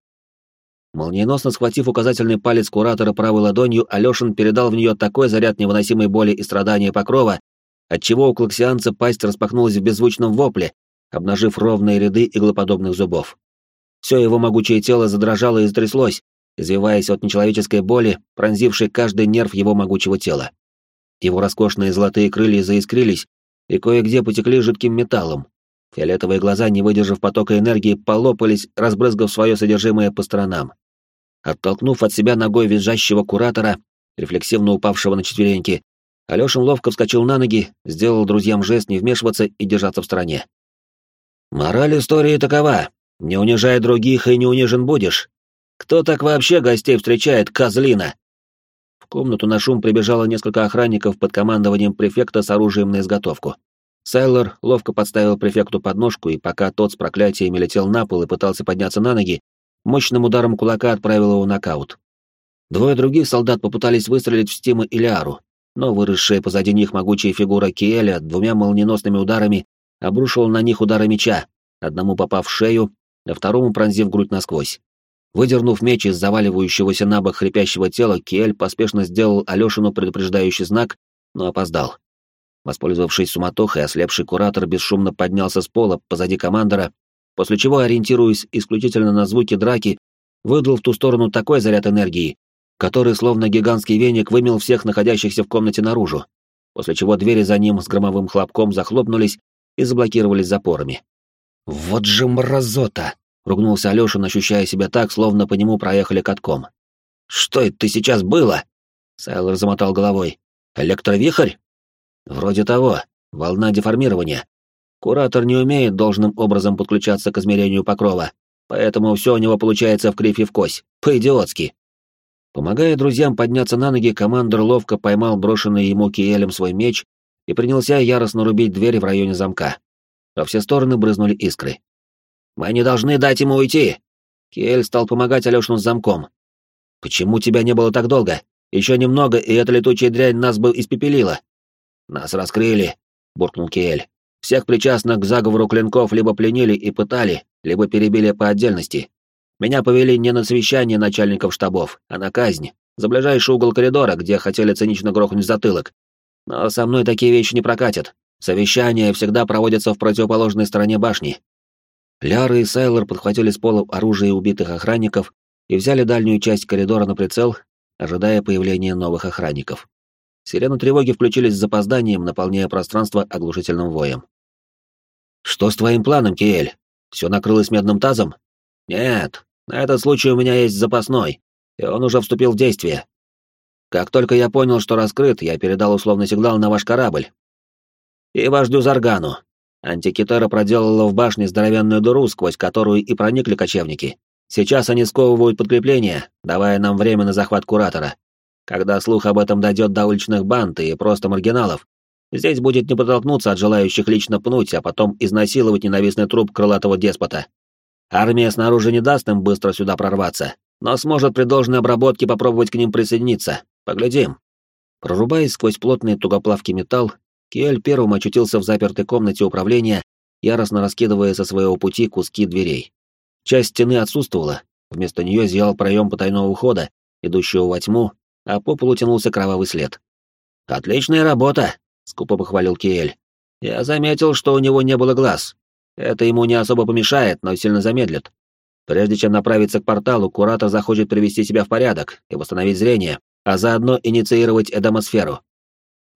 Молниеносно схватив указательный палец куратора правой ладонью, Алешин передал в нее такой заряд невыносимой боли и страдания покрова, отчего у клаксианца пасть распахнулась в беззвучном вопле, обнажив ровные ряды иглоподобных зубов. Все его могучее тело задрожало и затряслось, извиваясь от нечеловеческой боли, пронзившей каждый нерв его могучего тела. Его роскошные золотые крылья заискрились и кое-где потекли жидким металлом. Фиолетовые глаза, не выдержав потока энергии, полопались, разбрызгав свое содержимое по сторонам. Оттолкнув от себя ногой визжащего куратора, рефлексивно упавшего на четвереньки, Алешин ловко вскочил на ноги, сделал друзьям жест не вмешиваться и держаться в стороне. Мораль истории такова. Не унижай других и не унижен будешь. Кто так вообще гостей встречает, козлина? В комнату на шум прибежало несколько охранников под командованием префекта с оружием на изготовку. Сайлор ловко подставил префекту подножку, и пока тот с проклятиями летел на пол и пытался подняться на ноги, мощным ударом кулака отправил его нокаут. Двое других солдат попытались выстрелить в Стима и Лиару, но выросшая позади них могучая фигура Киэля двумя молниеносными ударами обрушила на них удары меча, одному попав в шею, а второму пронзив грудь насквозь. Выдернув меч из заваливающегося на бок хрипящего тела, Киэль поспешно сделал Алешину предупреждающий знак, но опоздал. Воспользовавшись суматохой, ослепший куратор бесшумно поднялся с пола позади командора, после чего, ориентируясь исключительно на звуки драки, выдал в ту сторону такой заряд энергии, который, словно гигантский веник, вымел всех находящихся в комнате наружу, после чего двери за ним с громовым хлопком захлопнулись и заблокировались запорами. «Вот же мразота!» — ругнулся Алёшин, ощущая себя так, словно по нему проехали катком. «Что это сейчас было?» — Сайлор замотал головой. «Электровихрь?» «Вроде того. Волна деформирования. Куратор не умеет должным образом подключаться к измерению покрова, поэтому все у него получается в кривь и в кось. По-идиотски». Помогая друзьям подняться на ноги, командор ловко поймал брошенный ему Киэлем свой меч и принялся яростно рубить двери в районе замка. Во все стороны брызнули искры. «Мы не должны дать ему уйти!» Киэль стал помогать Алёшину с замком. «Почему тебя не было так долго? Еще немного, и эта летучая дрянь нас бы испепелила!» «Нас раскрыли!» — буркнул Киэль. «Всех причастных к заговору клинков либо пленили и пытали, либо перебили по отдельности. Меня повели не на совещание начальников штабов, а на казнь, за ближайший угол коридора, где хотели цинично грохнуть затылок. Но со мной такие вещи не прокатят. Совещания всегда проводятся в противоположной стороне башни. Ляра и Сайлор подхватили с пола оружие убитых охранников и взяли дальнюю часть коридора на прицел, ожидая появления новых охранников. Сирены тревоги включились с запозданием, наполняя пространство оглушительным воем. «Что с твоим планом, Киэль? Все накрылось медным тазом?» «Нет, на этот случай у меня есть запасной, и он уже вступил в действие. Как только я понял, что раскрыт, я передал условный сигнал на ваш корабль. И вождю Заргану. Антикитера проделала в башне здоровенную дыру, сквозь которую и проникли кочевники. Сейчас они сковывают подкрепление, давая нам время на захват Куратора. Когда слух об этом дойдет до уличных банд и просто маргиналов, здесь будет не протолкнуться от желающих лично пнуть, а потом изнасиловать ненавистный труп крылатого деспота. Армия снаружи не даст им быстро сюда прорваться, но сможет при должной обработке попробовать к ним присоединиться. Поглядим. Прорубаясь сквозь плотный тугоплавкий металл, Киэль первым очутился в запертой комнате управления, яростно раскидывая со своего пути куски дверей. Часть стены отсутствовала, вместо нее зиял проем потайного ухода, идущего во тьму, а по полу тянулся кровавый след. «Отличная работа!» — скупо похвалил Киэль. «Я заметил, что у него не было глаз. Это ему не особо помешает, но сильно замедлит. Прежде чем направиться к порталу, куратор захочет привести себя в порядок и восстановить зрение, а заодно инициировать эдомосферу.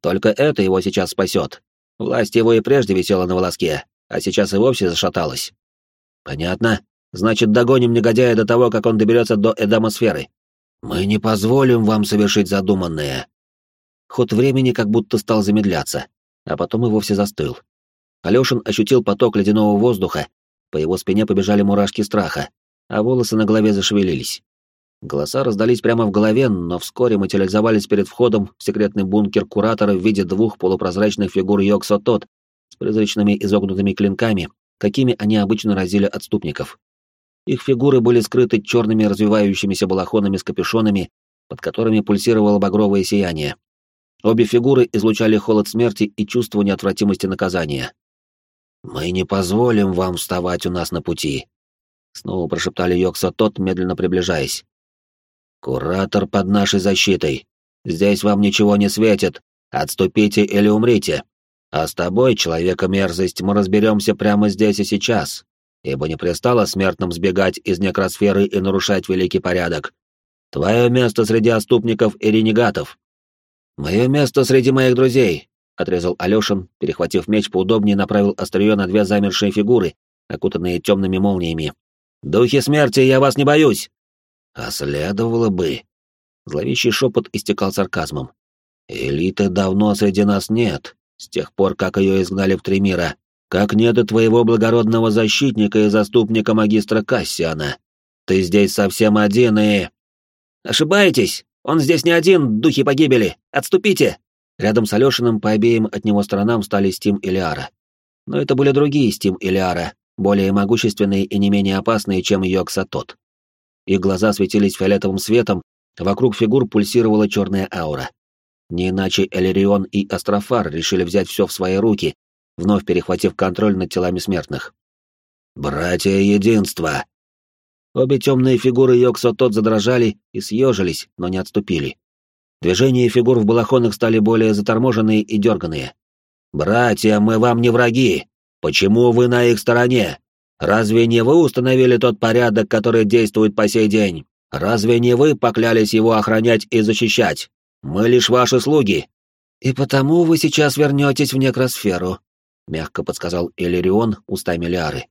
Только это его сейчас спасет. Власть его и прежде висела на волоске, а сейчас и вовсе зашаталась. Понятно. Значит, догоним негодяя до того, как он доберется до эдомосферы. Мы не позволим вам совершить задуманное. Ход времени как будто стал замедляться, а потом и вовсе застыл. Алёшин ощутил поток ледяного воздуха, по его спине побежали мурашки страха, а волосы на голове зашевелились. Голоса раздались прямо в голове, но вскоре материализовались перед входом в секретный бункер Куратора в виде двух полупрозрачных фигур Йоксо-Тот с призрачными изогнутыми клинками, какими они обычно разили отступников. Их фигуры были скрыты черными развивающимися балахонами с капюшонами, под которыми пульсировало багровое сияние. Обе фигуры излучали холод смерти и чувство неотвратимости наказания. «Мы не позволим вам вставать у нас на пути», — снова прошептали Йокса тот, медленно приближаясь. «Куратор под нашей защитой. Здесь вам ничего не светит. Отступите или умрите. А с тобой, человека-мерзость, мы разберемся прямо здесь и сейчас, ибо не пристало смертным сбегать из некросферы и нарушать великий порядок. Твое место среди отступников и ренегатов. Мое место среди моих друзей, отрезал Алёшин, перехватив меч поудобнее, направил острие на две замершие фигуры, окутанные темными молниями. «Духи смерти, я вас не боюсь!» «А следовало бы...» Зловещий шепот истекал сарказмом. «Элиты давно среди нас нет, с тех пор, как ее изгнали в три мира. Как нет и твоего благородного защитника и заступника магистра Кассиана. Ты здесь совсем один и...» «Ошибаетесь! Он здесь не один, духи погибели! Отступите!» Рядом с Алешиным по обеим от него сторонам стали Стим и Лиара. Но это были другие Стим и Лиара, более могущественные и не менее опасные, чем Йокса тот. Их глаза светились фиолетовым светом, вокруг фигур пульсировала черная аура. Не иначе Элерион и Астрофар решили взять все в свои руки, вновь перехватив контроль над телами смертных. «Братья единства!» Обе темные фигуры Йоксо тот задрожали и съежились, но не отступили. Движения фигур в балахонах стали более заторможенные и дерганые. «Братья, мы вам не враги! Почему вы на их стороне? Разве не вы установили тот порядок, который действует по сей день? Разве не вы поклялись его охранять и защищать? Мы лишь ваши слуги!» «И потому вы сейчас вернетесь в некросферу», — мягко подсказал Эллирион устами Лиары.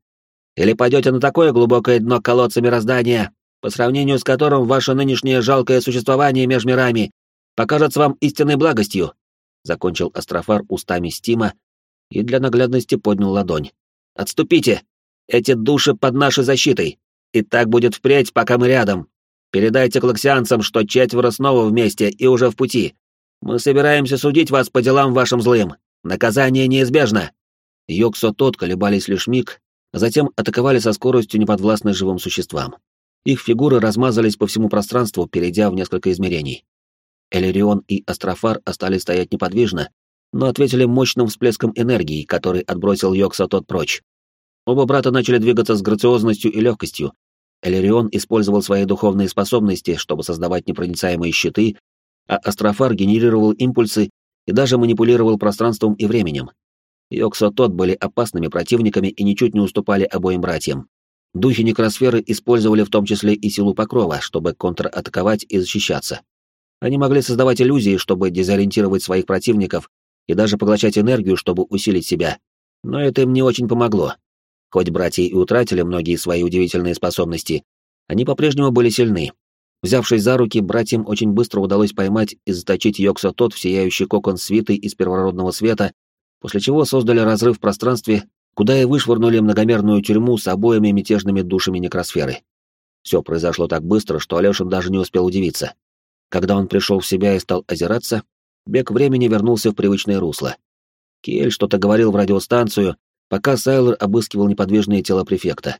«Или пойдете на такое глубокое дно колодца мироздания, по сравнению с которым ваше нынешнее жалкое существование между мирами покажется вам истинной благостью», — закончил Астрофар устами Стима и для наглядности поднял ладонь. «Отступите! Эти души под нашей защитой, и так будет впредь, пока мы рядом. Передайте клаксианцам, что четверо снова вместе и уже в пути. Мы собираемся судить вас по делам вашим злым. Наказание неизбежно». Йоксо тот колебались лишь миг, а затем атаковали со скоростью неподвластной живым существам. Их фигуры размазались по всему пространству, перейдя в несколько измерений. Элерион и Астрофар остались стоять неподвижно, но ответили мощным всплеском энергии, который отбросил Йокса тот прочь. Оба брата начали двигаться с грациозностью и легкостью. Элерион использовал свои духовные способности, чтобы создавать непроницаемые щиты, а Астрофар генерировал импульсы и даже манипулировал пространством и временем. Йокса тот были опасными противниками и ничуть не уступали обоим братьям. Духи некросферы использовали в том числе и силу покрова, чтобы контратаковать и защищаться. Они могли создавать иллюзии, чтобы дезориентировать своих противников и даже поглощать энергию, чтобы усилить себя. Но это им не очень помогло. Хоть братья и утратили многие свои удивительные способности, они по-прежнему были сильны. Взявшись за руки, братьям очень быстро удалось поймать и заточить Йокса тот в сияющий кокон свиты из первородного света, после чего создали разрыв в пространстве, куда и вышвырнули многомерную тюрьму с обоими мятежными душами некросферы. Все произошло так быстро, что Алешин даже не успел удивиться. Когда он пришел в себя и стал озираться, бег времени вернулся в привычное русло. Киэль что-то говорил в радиостанцию, пока Сайлор обыскивал неподвижное тело префекта.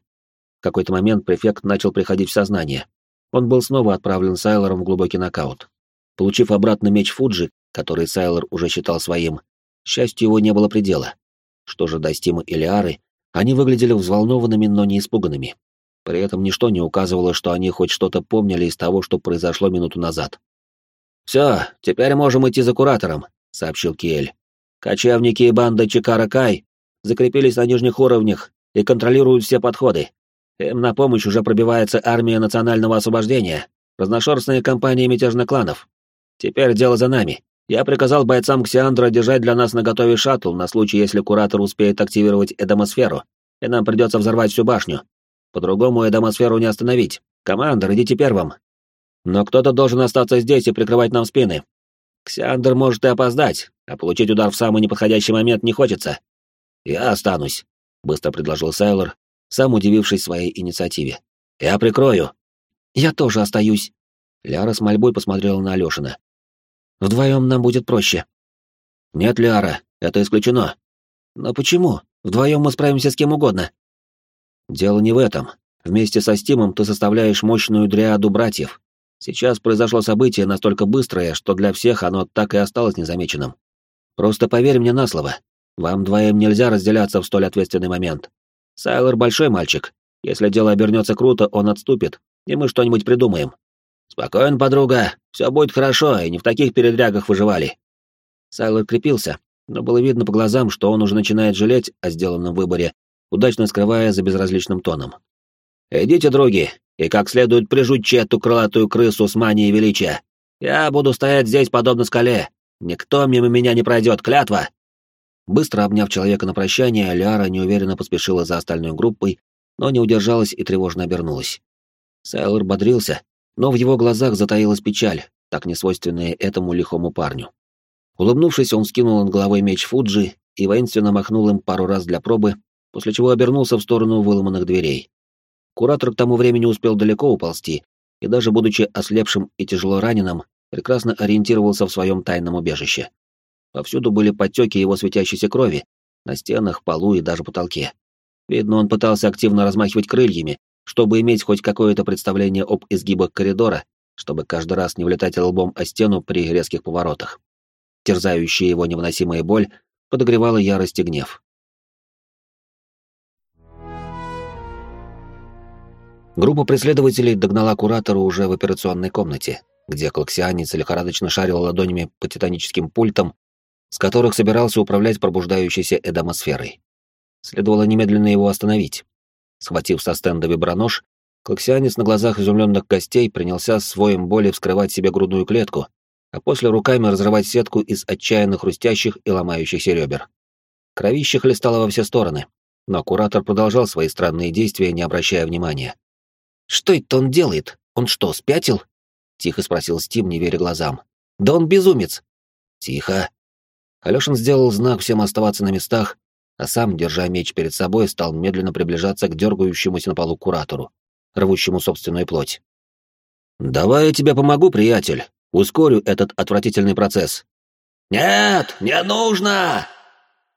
В какой-то момент префект начал приходить в сознание. Он был снова отправлен Сайлором в глубокий нокаут. Получив обратно меч Фуджи, который Сайлор уже считал своим, счастью его не было предела. Что же до Стима и Лиары, они выглядели взволнованными, но не испуганными. При этом ничто не указывало, что они хоть что-то помнили из того, что произошло минуту назад. «Все, теперь можем идти за куратором», — сообщил Киэль. «Кочевники и банда Чикара-Кай закрепились на нижних уровнях и контролируют все подходы. Им на помощь уже пробивается армия национального освобождения, разношерстные компании мятежных кланов. Теперь дело за нами. Я приказал бойцам Ксиандра держать для нас наготове шаттл на случай, если куратор успеет активировать Эдомосферу, и нам придется взорвать всю башню. По-другому Эдомосферу не остановить. Командор, идите первым. Но кто-то должен остаться здесь и прикрывать нам спины. Ксиандр может и опоздать, а получить удар в самый неподходящий момент не хочется. Я останусь, быстро предложил Сайлор, сам удивившись своей инициативе. Я прикрою. Я тоже остаюсь. Ляра с мольбой посмотрела на Алёшина. Вдвоем нам будет проще. Нет, Ляра, это исключено. Но почему? Вдвоем мы справимся с кем угодно. Дело не в этом. Вместе со Стимом ты составляешь мощную дриаду братьев. Сейчас произошло событие настолько быстрое, что для всех оно так и осталось незамеченным. Просто поверь мне на слово. Вам двоим нельзя разделяться в столь ответственный момент. Сайлор большой мальчик. Если дело обернется круто, он отступит, и мы что-нибудь придумаем. Спокойно, подруга, все будет хорошо, и не в таких передрягах выживали. Сайлор крепился, но было видно по глазам, что он уже начинает жалеть о сделанном выборе удачно скрывая за безразличным тоном. «Идите, други, и как следует прижучьте эту крылатую крысу с манией величия. Я буду стоять здесь, подобно скале. Никто мимо меня не пройдет, клятва!» Быстро обняв человека на прощание, Ляра неуверенно поспешила за остальной группой, но не удержалась и тревожно обернулась. Сайлор бодрился, но в его глазах затаилась печаль, так несвойственная этому лихому парню. Улыбнувшись, он скинул над головой меч Фуджи и воинственно махнул им пару раз для пробы, после чего обернулся в сторону выломанных дверей. Куратор к тому времени успел далеко уползти, и даже будучи ослепшим и тяжело раненым, прекрасно ориентировался в своем тайном убежище. Повсюду были подтеки его светящейся крови, на стенах, полу и даже потолке. Видно, он пытался активно размахивать крыльями, чтобы иметь хоть какое-то представление об изгибах коридора, чтобы каждый раз не влетать лбом о стену при резких поворотах. Терзающая его невыносимая боль подогревала ярость и гнев. Группа преследователей догнала куратора уже в операционной комнате, где клаксианец лихорадочно шарил ладонями по титаническим пультам, с которых собирался управлять пробуждающейся эдомосферой. Следовало немедленно его остановить. Схватив со стенда вибронож, клаксианец на глазах изумленных гостей принялся своим боли вскрывать себе грудную клетку, а после руками разрывать сетку из отчаянно хрустящих и ломающихся ребер. Кровище хлестало во все стороны, но куратор продолжал свои странные действия, не обращая внимания. «Что это он делает? Он что, спятил?» — тихо спросил Стим, не веря глазам. «Да он безумец!» «Тихо!» Алёшин сделал знак всем оставаться на местах а сам, держа меч перед собой, стал медленно приближаться к дергающемуся на полу куратору, рвущему собственную плоть. «Давай я тебе помогу, приятель. Ускорю этот отвратительный процесс». «Нет, не нужно!»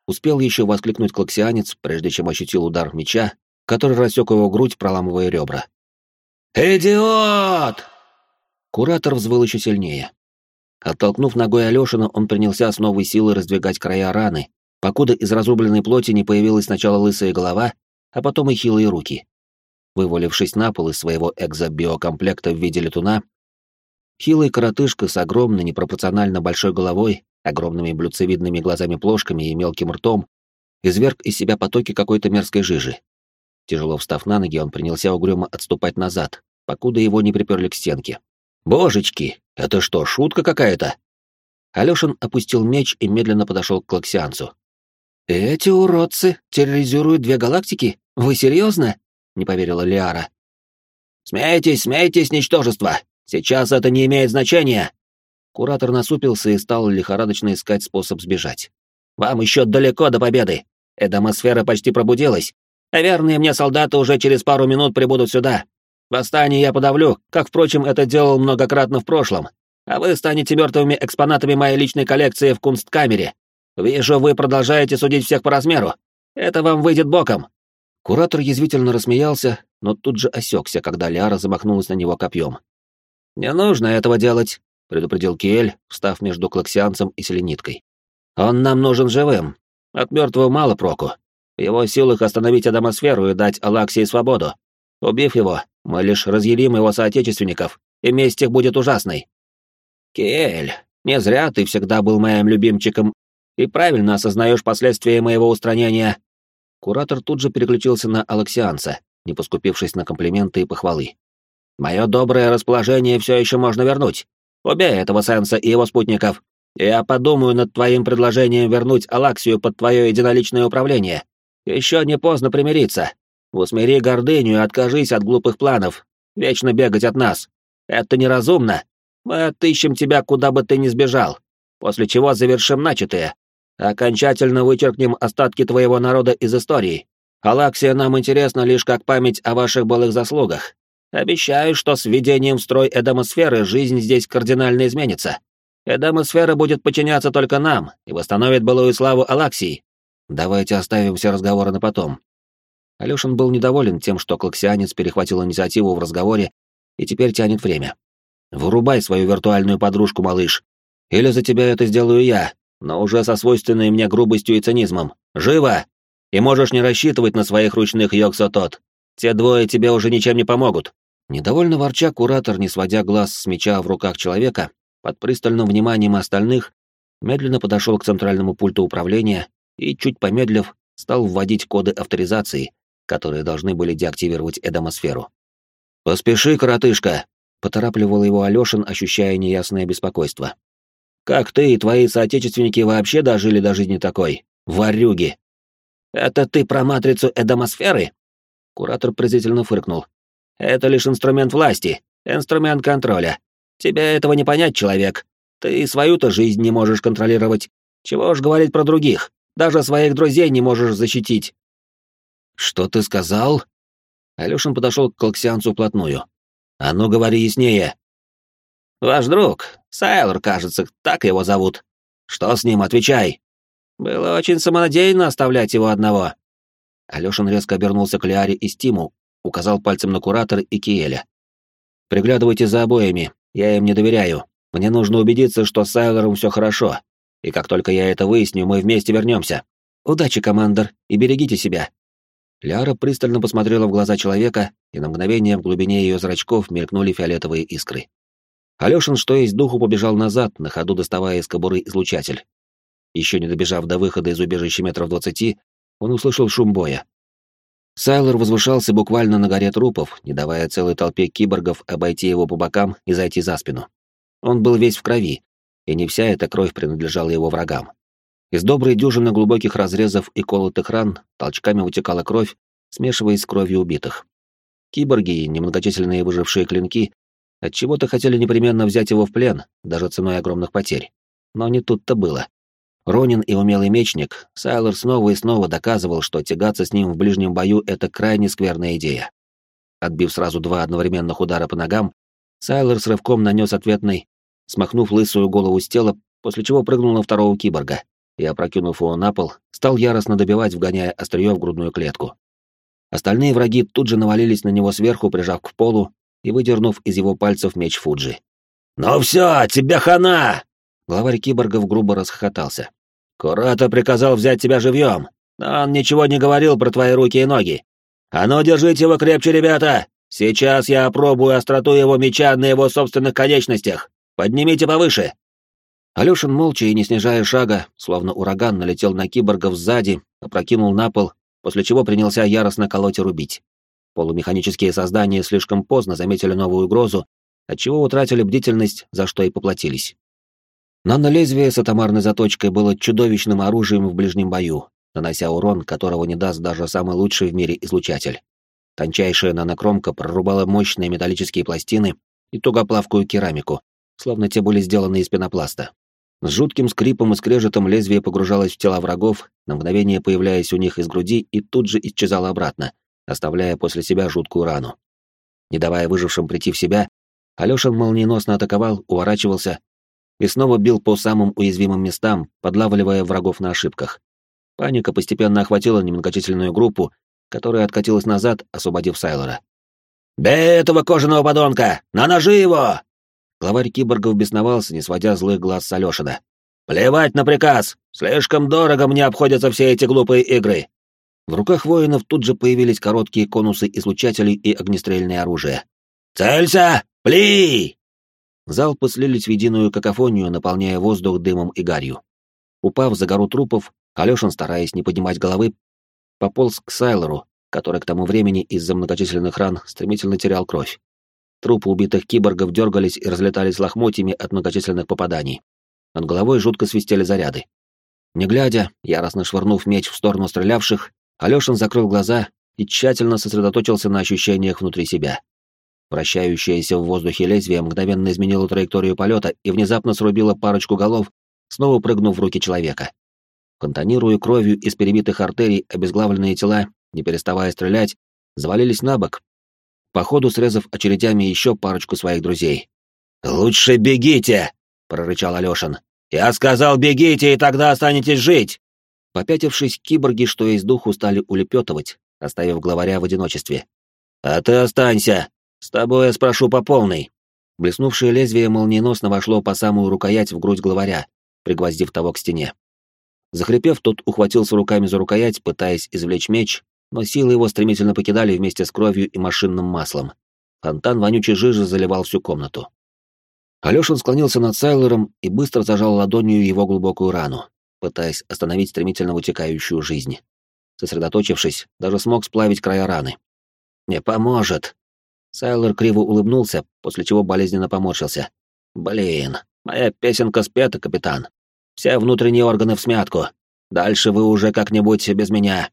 Успел еще воскликнуть клаксианец, прежде чем ощутил удар меча, который рассек его грудь, проламывая ребра. «Идиот!» Куратор взвыл еще сильнее. Оттолкнув ногой Алешина, он принялся с новой силой раздвигать края раны, покуда из разрубленной плоти не появилась сначала лысая голова, а потом и хилые руки. Вывалившись на пол из своего экзобиокомплекта в виде летуна, хилый коротышка с огромной непропорционально большой головой, огромными блюдцевидными глазами-плошками и мелким ртом изверг из себя потоки какой-то мерзкой жижи. Тяжело встав на ноги, он принялся угрюмо отступать назад, покуда его не приперли к стенке. «Божечки, это что, шутка какая-то?» Алёшин опустил меч и медленно подошел к Клаксианцу. «Эти уродцы терроризируют две галактики? Вы серьезно?» — не поверила Лиара. «Смейтесь, смейтесь, ничтожество! Сейчас это не имеет значения!» Куратор насупился и стал лихорадочно искать способ сбежать. «Вам еще далеко до победы! Эдомосфера почти пробудилась, а верные мне солдаты уже через пару минут прибудут сюда. Восстание я подавлю, как, впрочем, это делал многократно в прошлом, а вы станете мертвыми экспонатами моей личной коллекции в кунсткамере. Вижу, вы продолжаете судить всех по размеру. Это вам выйдет боком. Куратор язвительно рассмеялся, но тут же осекся, когда Ляра замахнулась на него копьем. «Не нужно этого делать», — предупредил Киэль, встав между клаксианцем и селениткой. «Он нам нужен живым. От мертвого мало проку. В его силах остановить Адамосферу и дать Алаксии свободу. Убив его, мы лишь разъярим его соотечественников, и месть их будет ужасной». «Киэль, не зря ты всегда был моим любимчиком и правильно осознаешь последствия моего устранения». Куратор тут же переключился на Алексианца, не поскупившись на комплименты и похвалы. «Мое доброе расположение все еще можно вернуть. Убей этого Сенса и его спутников. Я подумаю над твоим предложением вернуть Алаксию под твое единоличное управление. Еще не поздно примириться. Усмири гордыню и откажись от глупых планов. Вечно бегать от нас. Это неразумно. Мы отыщем тебя, куда бы ты ни сбежал, после чего завершим начатое. Окончательно вычеркнем остатки твоего народа из истории. Алаксия нам интересна лишь как память о ваших былых заслугах. Обещаю, что с введением в строй Эдамосферы жизнь здесь кардинально изменится. Эдамосфера будет подчиняться только нам и восстановит былую славу Алаксии. Давайте оставим все разговоры на потом. Алёшин был недоволен тем, что клаксианец перехватил инициативу в разговоре и теперь тянет время. «Вырубай свою виртуальную подружку, малыш. Или за тебя это сделаю я, но уже со свойственной мне грубостью и цинизмом. Живо! И можешь не рассчитывать на своих ручных йоксотот. Те двое тебе уже ничем не помогут. Недовольно ворча, куратор, не сводя глаз с меча в руках человека, под пристальным вниманием остальных, медленно подошел к центральному пульту управления и, чуть помедлив, стал вводить коды авторизации, которые должны были деактивировать Эдомосферу. «Поспеши, коротышка!» — поторапливал его Алёшин, ощущая неясное беспокойство. Как ты и твои соотечественники вообще дожили до жизни такой? Варюги!» «Это ты про матрицу Эдомосферы?» Куратор презрительно фыркнул. «Это лишь инструмент власти, инструмент контроля. Тебе этого не понять, человек. Ты свою-то жизнь не можешь контролировать. Чего уж говорить про других. Даже своих друзей не можешь защитить». «Что ты сказал?» Алёшин подошел к Колксианцу вплотную. «А ну, говори яснее!» «Ваш друг, Сайлор, кажется, так его зовут. Что с ним, отвечай!» «Было очень самонадеянно оставлять его одного». Алёшин резко обернулся к Лиаре и Стиму, указал пальцем на куратор и Киэля. «Приглядывайте за обоими, я им не доверяю. Мне нужно убедиться, что с Сайлором все хорошо. И как только я это выясню, мы вместе вернемся. Удачи, командор, и берегите себя». Ляра пристально посмотрела в глаза человека, и на мгновение в глубине ее зрачков мелькнули фиолетовые искры. Алешин, что есть духу, побежал назад, на ходу доставая из кобуры излучатель. Еще не добежав до выхода из убежища метров двадцати, он услышал шум боя. Сайлор возвышался буквально на горе трупов, не давая целой толпе киборгов обойти его по бокам и зайти за спину. Он был весь в крови, и не вся эта кровь принадлежала его врагам. Из доброй дюжины глубоких разрезов и колотых ран толчками вытекала кровь, смешиваясь с кровью убитых. Киборги и немногочисленные выжившие клинки отчего-то хотели непременно взять его в плен, даже ценой огромных потерь. Но не тут-то было. Ронин и умелый мечник, Сайлор снова и снова доказывал, что тягаться с ним в ближнем бою — это крайне скверная идея. Отбив сразу два одновременных удара по ногам, Сайлор с рывком нанес ответный, смахнув лысую голову с тела, после чего прыгнул на второго киборга и, опрокинув его на пол, стал яростно добивать, вгоняя острие в грудную клетку. Остальные враги тут же навалились на него сверху, прижав к полу и выдернув из его пальцев меч Фуджи. «Ну все, тебе хана!» Главарь киборгов грубо расхохотался. «Курата приказал взять тебя живьем, но он ничего не говорил про твои руки и ноги. А ну, держите его крепче, ребята! Сейчас я опробую остроту его меча на его собственных конечностях. Поднимите повыше!» Алёшин молча и не снижая шага, словно ураган, налетел на киборгов сзади, опрокинул на пол, после чего принялся яростно колоть и рубить. Полумеханические создания слишком поздно заметили новую угрозу, отчего утратили бдительность, за что и поплатились. Нанолезвие с атомарной заточкой было чудовищным оружием в ближнем бою, нанося урон, которого не даст даже самый лучший в мире излучатель. Тончайшая нанокромка прорубала мощные металлические пластины и тугоплавкую керамику, словно те были сделаны из пенопласта. С жутким скрипом и скрежетом лезвие погружалось в тела врагов, на мгновение появляясь у них из груди и тут же исчезало обратно, оставляя после себя жуткую рану. Не давая выжившим прийти в себя, Алёшин молниеносно атаковал, уворачивался и снова бил по самым уязвимым местам, подлавливая врагов на ошибках. Паника постепенно охватила немногочисленную группу, которая откатилась назад, освободив Сайлора. «Бей этого кожаного подонка! На ножи его!» Главарь киборгов бесновался, не сводя злых глаз с Алешина. «Плевать на приказ! Слишком дорого мне обходятся все эти глупые игры!» В руках воинов тут же появились короткие конусы излучателей и огнестрельное оружие. «Целься! Пли!» Залпы слились в единую какофонию, наполняя воздух дымом и гарью. Упав за гору трупов, Алешин, стараясь не поднимать головы, пополз к Сайлору, который к тому времени из-за многочисленных ран стремительно терял кровь. Трупы убитых киборгов дергались и разлетались лохмотьями от многочисленных попаданий. Над головой жутко свистели заряды. Не глядя, яростно швырнув меч в сторону стрелявших, Алёшин закрыл глаза и тщательно сосредоточился на ощущениях внутри себя. Вращающееся в воздухе лезвие мгновенно изменило траекторию полета и внезапно срубило парочку голов, снова прыгнув в руки человека. Фонтанируя кровью из перебитых артерий, обезглавленные тела, не переставая стрелять, завалились на бок, по ходу срезав очередями еще парочку своих друзей. «Лучше бегите!» — прорычал Алешин. «Я сказал, бегите, и тогда останетесь жить!» Попятившись, киборги, что из духу, стали улепетывать, оставив главаря в одиночестве. «А ты останься! С тобой я спрошу по полной!» Блеснувшее лезвие молниеносно вошло по самую рукоять в грудь главаря, пригвоздив того к стене. Захрипев, тот ухватился руками за рукоять, пытаясь извлечь меч, но силы его стремительно покидали вместе с кровью и машинным маслом. Фонтан вонючей жижи заливал всю комнату. Алёшин склонился над Сайлором и быстро зажал ладонью его глубокую рану, пытаясь остановить стремительно вытекающую жизнь. Сосредоточившись, даже смог сплавить края раны. «Не поможет!» Сайлор криво улыбнулся, после чего болезненно поморщился. «Блин, моя песенка спета, капитан. Все внутренние органы в смятку. Дальше вы уже как-нибудь без меня.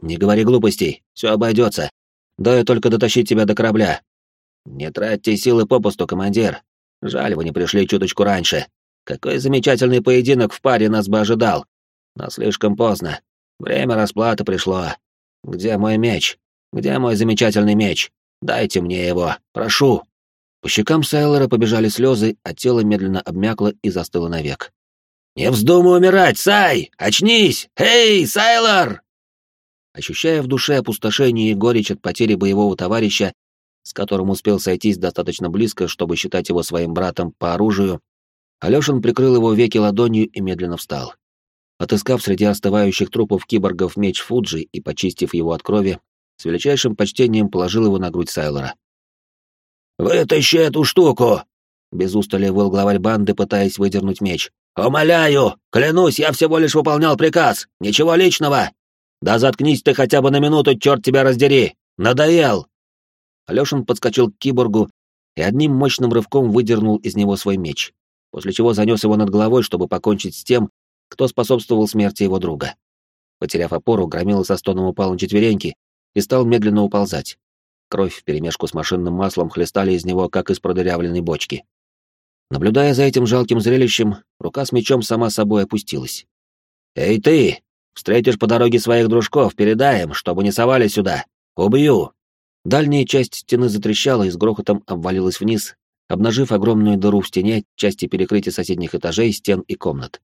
Не говори глупостей, все обойдется. Дай только дотащить тебя до корабля. Не тратьте силы попусту, командир. Жаль, вы не пришли чуточку раньше. Какой замечательный поединок в паре нас бы ожидал. Но слишком поздно. Время расплаты пришло. Где мой меч? Где мой замечательный меч? Дайте мне его, прошу. По щекам Сайлора побежали слезы, а тело медленно обмякло и застыло навек. «Не вздумай умирать, Сай! Очнись! Эй, Сайлор!» Ощущая в душе опустошение и горечь от потери боевого товарища, с которым успел сойтись достаточно близко, чтобы считать его своим братом по оружию, Алёшин прикрыл его веки ладонью и медленно встал. Отыскав среди остывающих трупов киборгов меч Фуджи и почистив его от крови, с величайшим почтением положил его на грудь Сайлора. «Вытащи эту штуку!» — без устали выл главарь банды, пытаясь выдернуть меч. «Умоляю! Клянусь, я всего лишь выполнял приказ! Ничего личного! Да заткнись ты хотя бы на минуту, черт тебя раздери! Надоел!» Алешин подскочил к киборгу и одним мощным рывком выдернул из него свой меч, после чего занес его над головой, чтобы покончить с тем, кто способствовал смерти его друга. Потеряв опору, громила со стоном упал на четвереньки и стал медленно уползать. Кровь вперемешку с машинным маслом хлестали из него, как из продырявленной бочки. Наблюдая за этим жалким зрелищем, рука с мечом сама собой опустилась. «Эй ты! Встретишь по дороге своих дружков, передай им, чтобы не совали сюда! Убью!» Дальняя часть стены затрещала и с грохотом обвалилась вниз, обнажив огромную дыру в стене, части перекрытия соседних этажей, стен и комнат.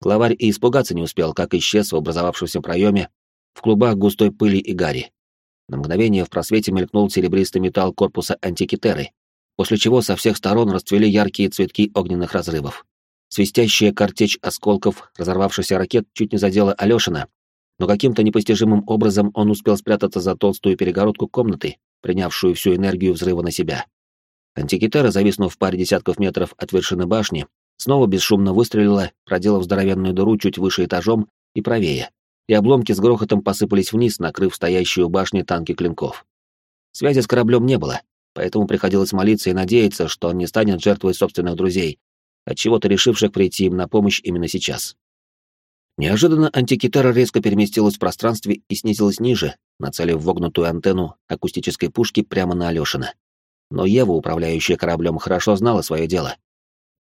Главарь и испугаться не успел, как исчез в образовавшемся проеме в клубах густой пыли и гари. На мгновение в просвете мелькнул серебристый металл корпуса антикитеры, после чего со всех сторон расцвели яркие цветки огненных разрывов. Свистящая картечь осколков разорвавшихся ракет чуть не задела Алешина, но каким-то непостижимым образом он успел спрятаться за толстую перегородку комнаты, принявшую всю энергию взрыва на себя. Антикитера, зависнув в паре десятков метров от вершины башни, снова бесшумно выстрелила, проделав здоровенную дыру чуть выше этажом и правее и обломки с грохотом посыпались вниз, накрыв стоящую башни танки клинков. Связи с кораблем не было, поэтому приходилось молиться и надеяться, что он не станет жертвой собственных друзей, от чего то решивших прийти им на помощь именно сейчас. Неожиданно антикитара резко переместилась в пространстве и снизилась ниже, нацелив вогнутую антенну акустической пушки прямо на Алешина. Но Ева, управляющая кораблем, хорошо знала свое дело.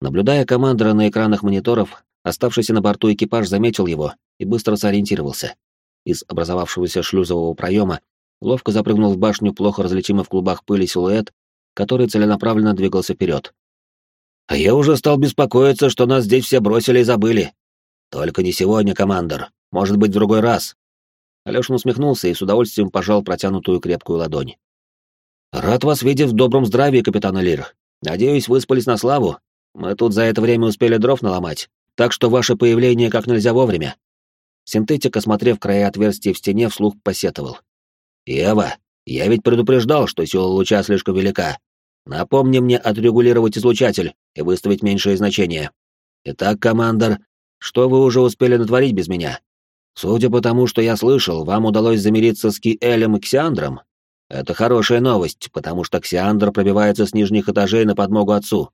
Наблюдая командора на экранах мониторов, оставшийся на борту экипаж заметил его и быстро сориентировался. Из образовавшегося шлюзового проема ловко запрыгнул в башню плохо различимый в клубах пыли силуэт, который целенаправленно двигался вперед. «А я уже стал беспокоиться, что нас здесь все бросили и забыли. Только не сегодня, командор. Может быть, в другой раз». Алешин усмехнулся и с удовольствием пожал протянутую крепкую ладонь. «Рад вас видеть в добром здравии, капитан Элир. Надеюсь, выспались на славу. Мы тут за это время успели дров наломать, так что ваше появление как нельзя вовремя. Синтетик, осмотрев края отверстия в стене, вслух посетовал. «Ева, я ведь предупреждал, что сила луча слишком велика. Напомни мне отрегулировать излучатель и выставить меньшее значение. Итак, командор, что вы уже успели натворить без меня? Судя по тому, что я слышал, вам удалось замириться с Киэлем и Ксиандром. Это хорошая новость, потому что Ксиандр пробивается с нижних этажей на подмогу отцу».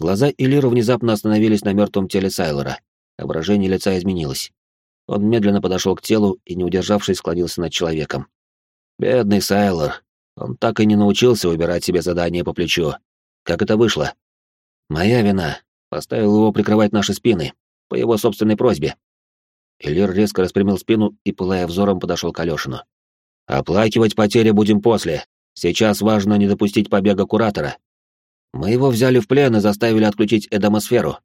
Глаза Илира внезапно остановились на мертвом теле Сайлора. Ображение лица изменилось. Он медленно подошел к телу и, не удержавшись, склонился над человеком. Бедный Сайлор. Он так и не научился выбирать себе задание по плечу. Как это вышло? Моя вина. Поставил его прикрывать наши спины. По его собственной просьбе. Элир резко распрямил спину и, пылая взором, подошел к Алешину. «Оплакивать потери будем после. Сейчас важно не допустить побега Куратора. Мы его взяли в плен и заставили отключить Эдомосферу».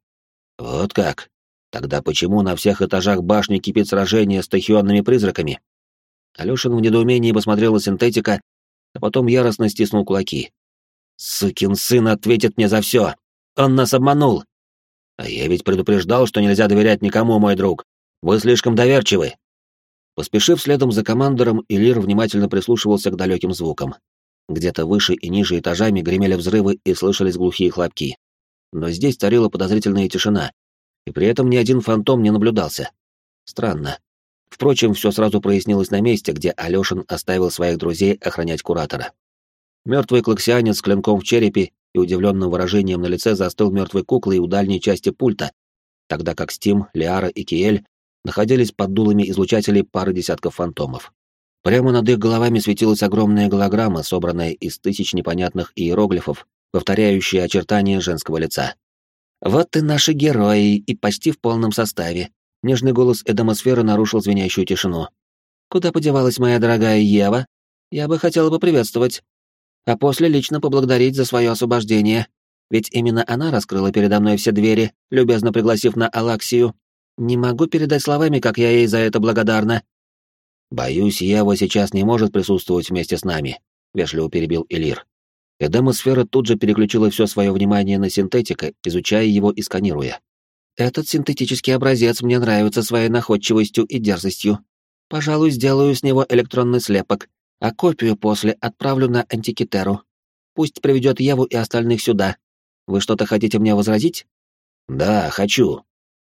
«Вот как? Тогда почему на всех этажах башни кипит сражение с тахионными призраками? Алёшин в недоумении посмотрел на синтетика, а потом яростно стиснул кулаки. «Сукин сын ответит мне за все! Он нас обманул! А я ведь предупреждал, что нельзя доверять никому, мой друг! Вы слишком доверчивы!» Поспешив следом за командором, Илир внимательно прислушивался к далеким звукам. Где-то выше и ниже этажами гремели взрывы и слышались глухие хлопки. Но здесь царила подозрительная тишина, и при этом ни один фантом не наблюдался. Странно. Впрочем, все сразу прояснилось на месте, где Алешин оставил своих друзей охранять куратора. Мертвый клаксианец с клинком в черепе и удивленным выражением на лице застыл мертвой куклой у дальней части пульта, тогда как Стим, Лиара и Киэль находились под дулами излучателей пары десятков фантомов. Прямо над их головами светилась огромная голограмма, собранная из тысяч непонятных иероглифов, повторяющая очертания женского лица. «Вот и наши герои, и почти в полном составе», — нежный голос Эдомосферы нарушил звенящую тишину. «Куда подевалась моя дорогая Ева? Я бы хотела поприветствовать. А после лично поблагодарить за свое освобождение. Ведь именно она раскрыла передо мной все двери, любезно пригласив на Алаксию. Не могу передать словами, как я ей за это благодарна». «Боюсь, Ева сейчас не может присутствовать вместе с нами», — вежливо перебил Элир. Эдемосфера тут же переключила все свое внимание на синтетика, изучая его и сканируя. «Этот синтетический образец мне нравится своей находчивостью и дерзостью. Пожалуй, сделаю с него электронный слепок, а копию после отправлю на антикитеру. Пусть приведет Еву и остальных сюда. Вы что-то хотите мне возразить?» «Да, хочу».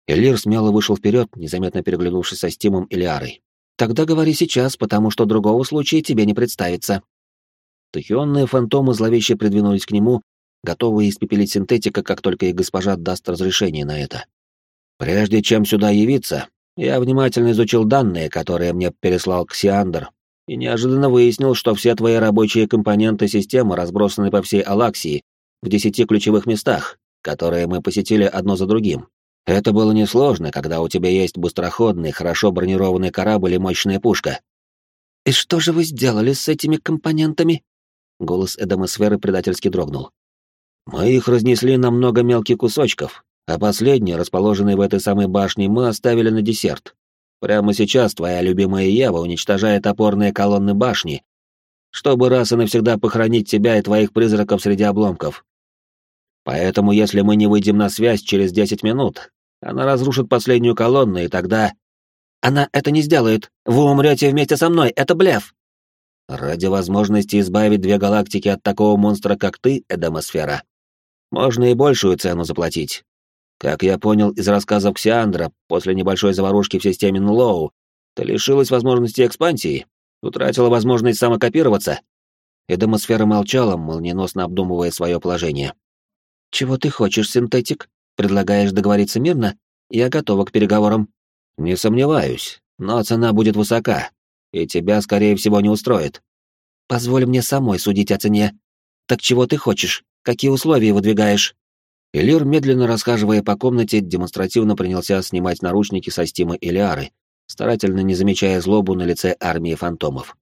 Элир смело вышел вперед, незаметно переглянувшись со Стимом и Лиарой. Тогда говори сейчас, потому что другого случая тебе не представится. Тахионные фантомы зловеще придвинулись к нему, готовые испепелить синтетика, как только их госпожа даст разрешение на это. Прежде чем сюда явиться, я внимательно изучил данные, которые мне переслал Ксиандр, и неожиданно выяснил, что все твои рабочие компоненты системы разбросаны по всей Алаксии в десяти ключевых местах, которые мы посетили одно за другим. Это было несложно, когда у тебя есть быстроходный, хорошо бронированный корабль и мощная пушка. «И что же вы сделали с этими компонентами?» Голос Эдемосферы предательски дрогнул. «Мы их разнесли на много мелких кусочков, а последний, расположенный в этой самой башне, мы оставили на десерт. Прямо сейчас твоя любимая Ева уничтожает опорные колонны башни, чтобы раз и навсегда похоронить тебя и твоих призраков среди обломков. Поэтому, если мы не выйдем на связь через десять минут, она разрушит последнюю колонну, и тогда... Она это не сделает. Вы умрете вместе со мной. Это блеф. Ради возможности избавить две галактики от такого монстра, как ты, Эдемосфера, можно и большую цену заплатить. Как я понял из рассказов Ксиандра, после небольшой заварушки в системе Нлоу, ты лишилась возможности экспансии, утратила возможность самокопироваться. Эдемосфера молчала, молниеносно обдумывая свое положение. «Чего ты хочешь, синтетик?» Предлагаешь договориться мирно? Я готова к переговорам. Не сомневаюсь, но цена будет высока, и тебя, скорее всего, не устроит. Позволь мне самой судить о цене. Так чего ты хочешь? Какие условия выдвигаешь? Элир, медленно расхаживая по комнате, демонстративно принялся снимать наручники со Стима Элиары, старательно не замечая злобу на лице армии фантомов.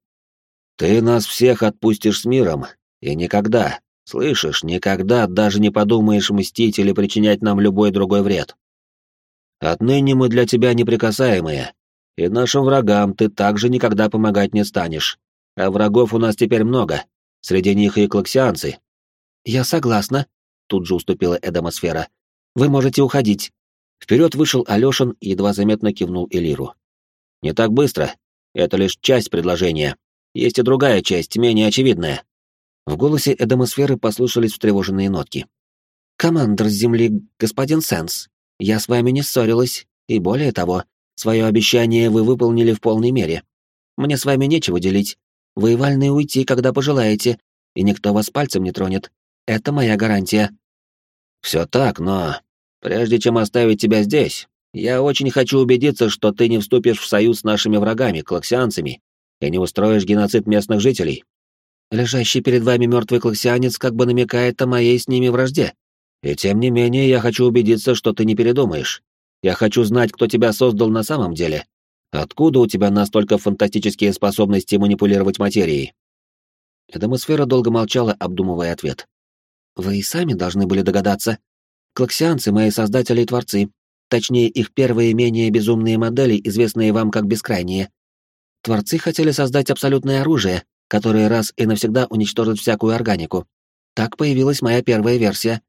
«Ты нас всех отпустишь с миром, и никогда, Слышишь, никогда даже не подумаешь мстить или причинять нам любой другой вред. Отныне мы для тебя неприкасаемые, и нашим врагам ты также никогда помогать не станешь. А врагов у нас теперь много, среди них и клаксианцы. Я согласна, тут же уступила Эдемосфера. Вы можете уходить. Вперед вышел Алешин и едва заметно кивнул Элиру. Не так быстро. Это лишь часть предложения. Есть и другая часть, менее очевидная. В голосе Эдемосферы послышались встревоженные нотки. «Командор с Земли, господин Сенс, я с вами не ссорилась, и более того, свое обещание вы выполнили в полной мере. Мне с вами нечего делить. Вы вольны уйти, когда пожелаете, и никто вас пальцем не тронет. Это моя гарантия». «Все так, но прежде чем оставить тебя здесь, я очень хочу убедиться, что ты не вступишь в союз с нашими врагами, клаксианцами, и не устроишь геноцид местных жителей. Лежащий перед вами мертвый клаксианец как бы намекает о моей с ними вражде. И тем не менее, я хочу убедиться, что ты не передумаешь. Я хочу знать, кто тебя создал на самом деле. Откуда у тебя настолько фантастические способности манипулировать материей?» Эдемосфера долго молчала, обдумывая ответ. «Вы и сами должны были догадаться. Клаксианцы — мои создатели и творцы. Точнее, их первые менее безумные модели, известные вам как бескрайние. Творцы хотели создать абсолютное оружие, которые раз и навсегда уничтожат всякую органику. Так появилась моя первая версия.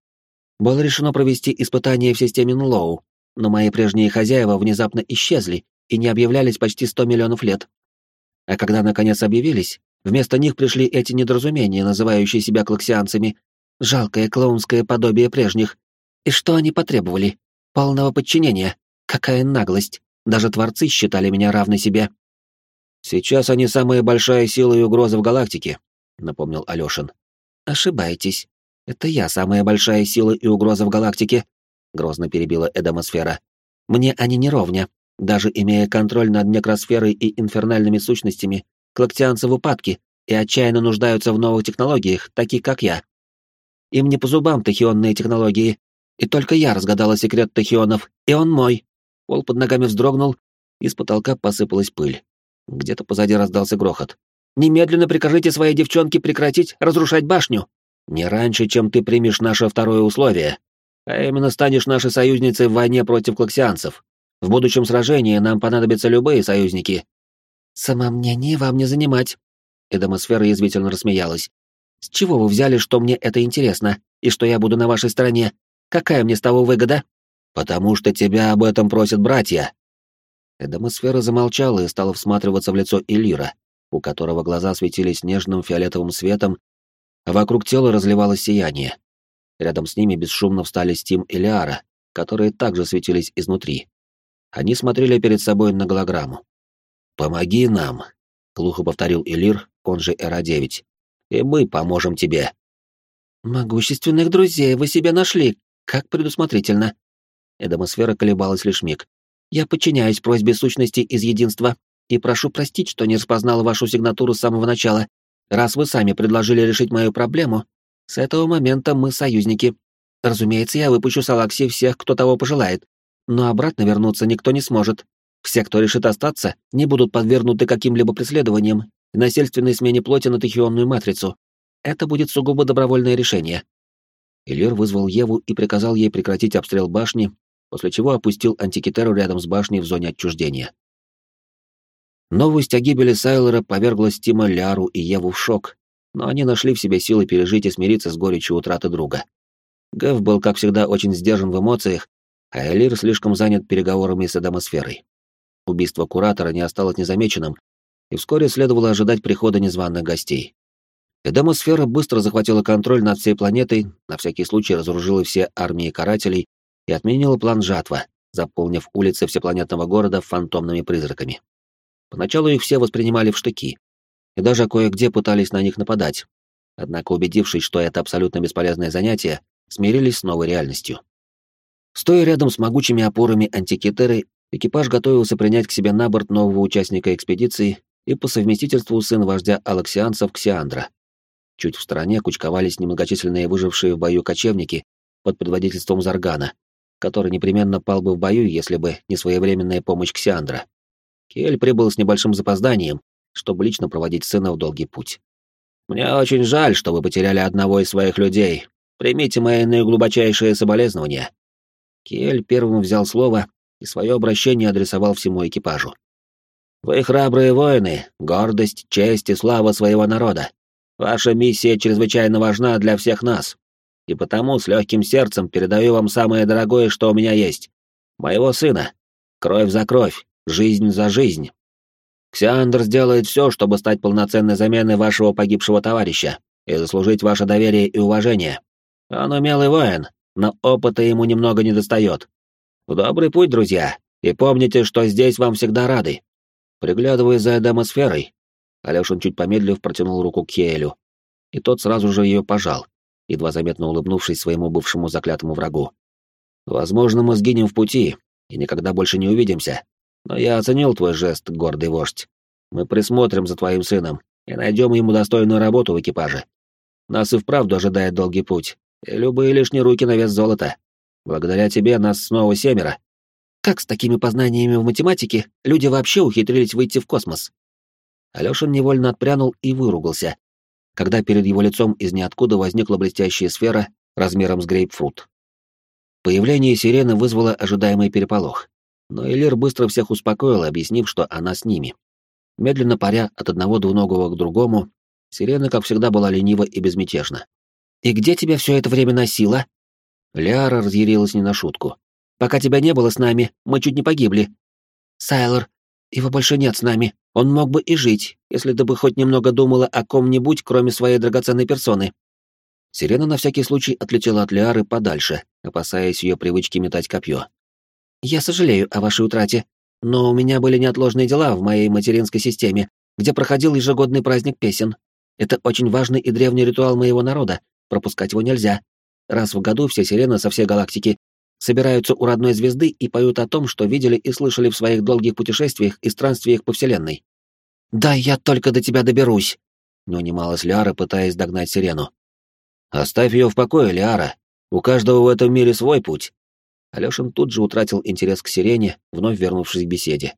Было решено провести испытание в системе Нлоу, но мои прежние хозяева внезапно исчезли и не объявлялись почти сто миллионов лет. А когда наконец объявились, вместо них пришли эти недоразумения, называющие себя клаксианцами, жалкое клоунское подобие прежних. И что они потребовали? Полного подчинения. Какая наглость. Даже творцы считали меня равной себе. «Сейчас они самая большая сила и угроза в галактике», — напомнил Алёшин. «Ошибаетесь. Это я самая большая сила и угроза в галактике», — грозно перебила Эдемосфера. «Мне они не ровня. Даже имея контроль над некросферой и инфернальными сущностями, клактианцы в упадке и отчаянно нуждаются в новых технологиях, таких как я. Им не по зубам тахионные технологии, и только я разгадала секрет тахионов, и он мой». Пол под ногами вздрогнул, и с потолка посыпалась пыль. Где-то позади раздался грохот. «Немедленно прикажите своей девчонке прекратить разрушать башню! Не раньше, чем ты примешь наше второе условие, а именно станешь нашей союзницей в войне против клаксианцев. В будущем сражении нам понадобятся любые союзники». Самомнение вам не занимать. Эдемосфера язвительно рассмеялась. С чего вы взяли, что мне это интересно, и что я буду на вашей стороне? Какая мне с того выгода? Потому что тебя об этом просят братья. Эдемосфера замолчала и стала всматриваться в лицо Элира, у которого глаза светились нежным фиолетовым светом, а вокруг тела разливалось сияние. Рядом с ними бесшумно встали Стим и Лиара, которые также светились изнутри. Они смотрели перед собой на голограмму. «Помоги нам», — глухо повторил Элир, он же Эра-9, — «и мы поможем тебе». «Могущественных друзей вы себе нашли, как предусмотрительно». Эдомосфера колебалась лишь миг. «Я подчиняюсь просьбе сущности из единства и прошу простить, что не распознала вашу сигнатуру с самого начала. Раз вы сами предложили решить мою проблему, с этого момента мы союзники. Разумеется, я выпущу с Алакси всех, кто того пожелает, но обратно вернуться никто не сможет. Все, кто решит остаться, не будут подвергнуты каким-либо преследованиям и насильственной смене плоти на тахионную матрицу. Это будет сугубо добровольное решение. Элир вызвал Еву и приказал ей прекратить обстрел башни, после чего опустил антикитеру рядом с башней в зоне отчуждения. Новость о гибели Сайлора повергла Стима, Ляру и Еву в шок, но они нашли в себе силы пережить и смириться с горечью утраты друга. Гэв был, как всегда, очень сдержан в эмоциях, а Элир слишком занят переговорами с Эдамосферой. Убийство куратора не осталось незамеченным, и вскоре следовало ожидать прихода незваных гостей. Эдемосфера быстро захватила контроль над всей планетой, на всякий случай разоружила все армии карателей и отменила план жатва, заполнив улицы всепланетного города фантомными призраками. Поначалу их все воспринимали в штыки, и даже кое-где пытались на них нападать. Однако, убедившись, что это абсолютно бесполезное занятие, смирились с новой реальностью. Стоя рядом с могучими опорами антикитеры, экипаж готовился принять к себе на борт нового участника экспедиции и по совместительству сын вождя алаксианцев Ксиандра. Чуть в стороне кучковались немногочисленные выжившие в бою кочевники под предводительством Заргана, который непременно пал бы в бою, если бы не своевременная помощь Ксиандра. Кель прибыл с небольшим запозданием, чтобы лично проводить сына в долгий путь. «Мне очень жаль, что вы потеряли одного из своих людей. Примите мои наиглубочайшие соболезнования». Кель первым взял слово и свое обращение адресовал всему экипажу. «Вы храбрые воины, гордость, честь и слава своего народа. Ваша миссия чрезвычайно важна для всех нас, и потому с легким сердцем передаю вам самое дорогое, что у меня есть. Моего сына. Кровь за кровь, жизнь за жизнь. Ксиандр сделает все, чтобы стать полноценной заменой вашего погибшего товарища и заслужить ваше доверие и уважение. Он умелый воин, но опыта ему немного недостает. В добрый путь, друзья, и помните, что здесь вам всегда рады. Приглядывая за демосферой, Алешин чуть помедлив протянул руку к Хеэлю, и тот сразу же ее пожал, едва заметно улыбнувшись своему бывшему заклятому врагу. «Возможно, мы сгинем в пути и никогда больше не увидимся, но я оценил твой жест, гордый вождь. Мы присмотрим за твоим сыном и найдем ему достойную работу в экипаже. Нас и вправду ожидает долгий путь, и любые лишние руки на вес золота. Благодаря тебе нас снова семеро. Как с такими познаниями в математике люди вообще ухитрились выйти в космос? Алёшин невольно отпрянул и выругался, когда перед его лицом из ниоткуда возникла блестящая сфера размером с грейпфрут. Появление сирены вызвало ожидаемый переполох. Но Элир быстро всех успокоил, объяснив, что она с ними. Медленно паря от одного двуногого к другому, сирена, как всегда, была ленива и безмятежна. «И где тебя все это время носила?» Ляра разъярилась не на шутку. «Пока тебя не было с нами, мы чуть не погибли». «Сайлор, его больше нет с нами. Он мог бы и жить, если ты бы хоть немного думала о ком-нибудь, кроме своей драгоценной персоны». Сирена на всякий случай отлетела от Лиары подальше, опасаясь ее привычки метать копье. Я сожалею о вашей утрате, но у меня были неотложные дела в моей материнской системе, где проходил ежегодный праздник песен. Это очень важный и древний ритуал моего народа, пропускать его нельзя. Раз в году все сирены со всей галактики собираются у родной звезды и поют о том, что видели и слышали в своих долгих путешествиях и странствиях по Вселенной. «Да я только до тебя доберусь!» — не унималась Лиара, пытаясь догнать сирену. «Оставь ее в покое, Лиара. У каждого в этом мире свой путь. Алёшин тут же утратил интерес к сирене, вновь вернувшись к беседе.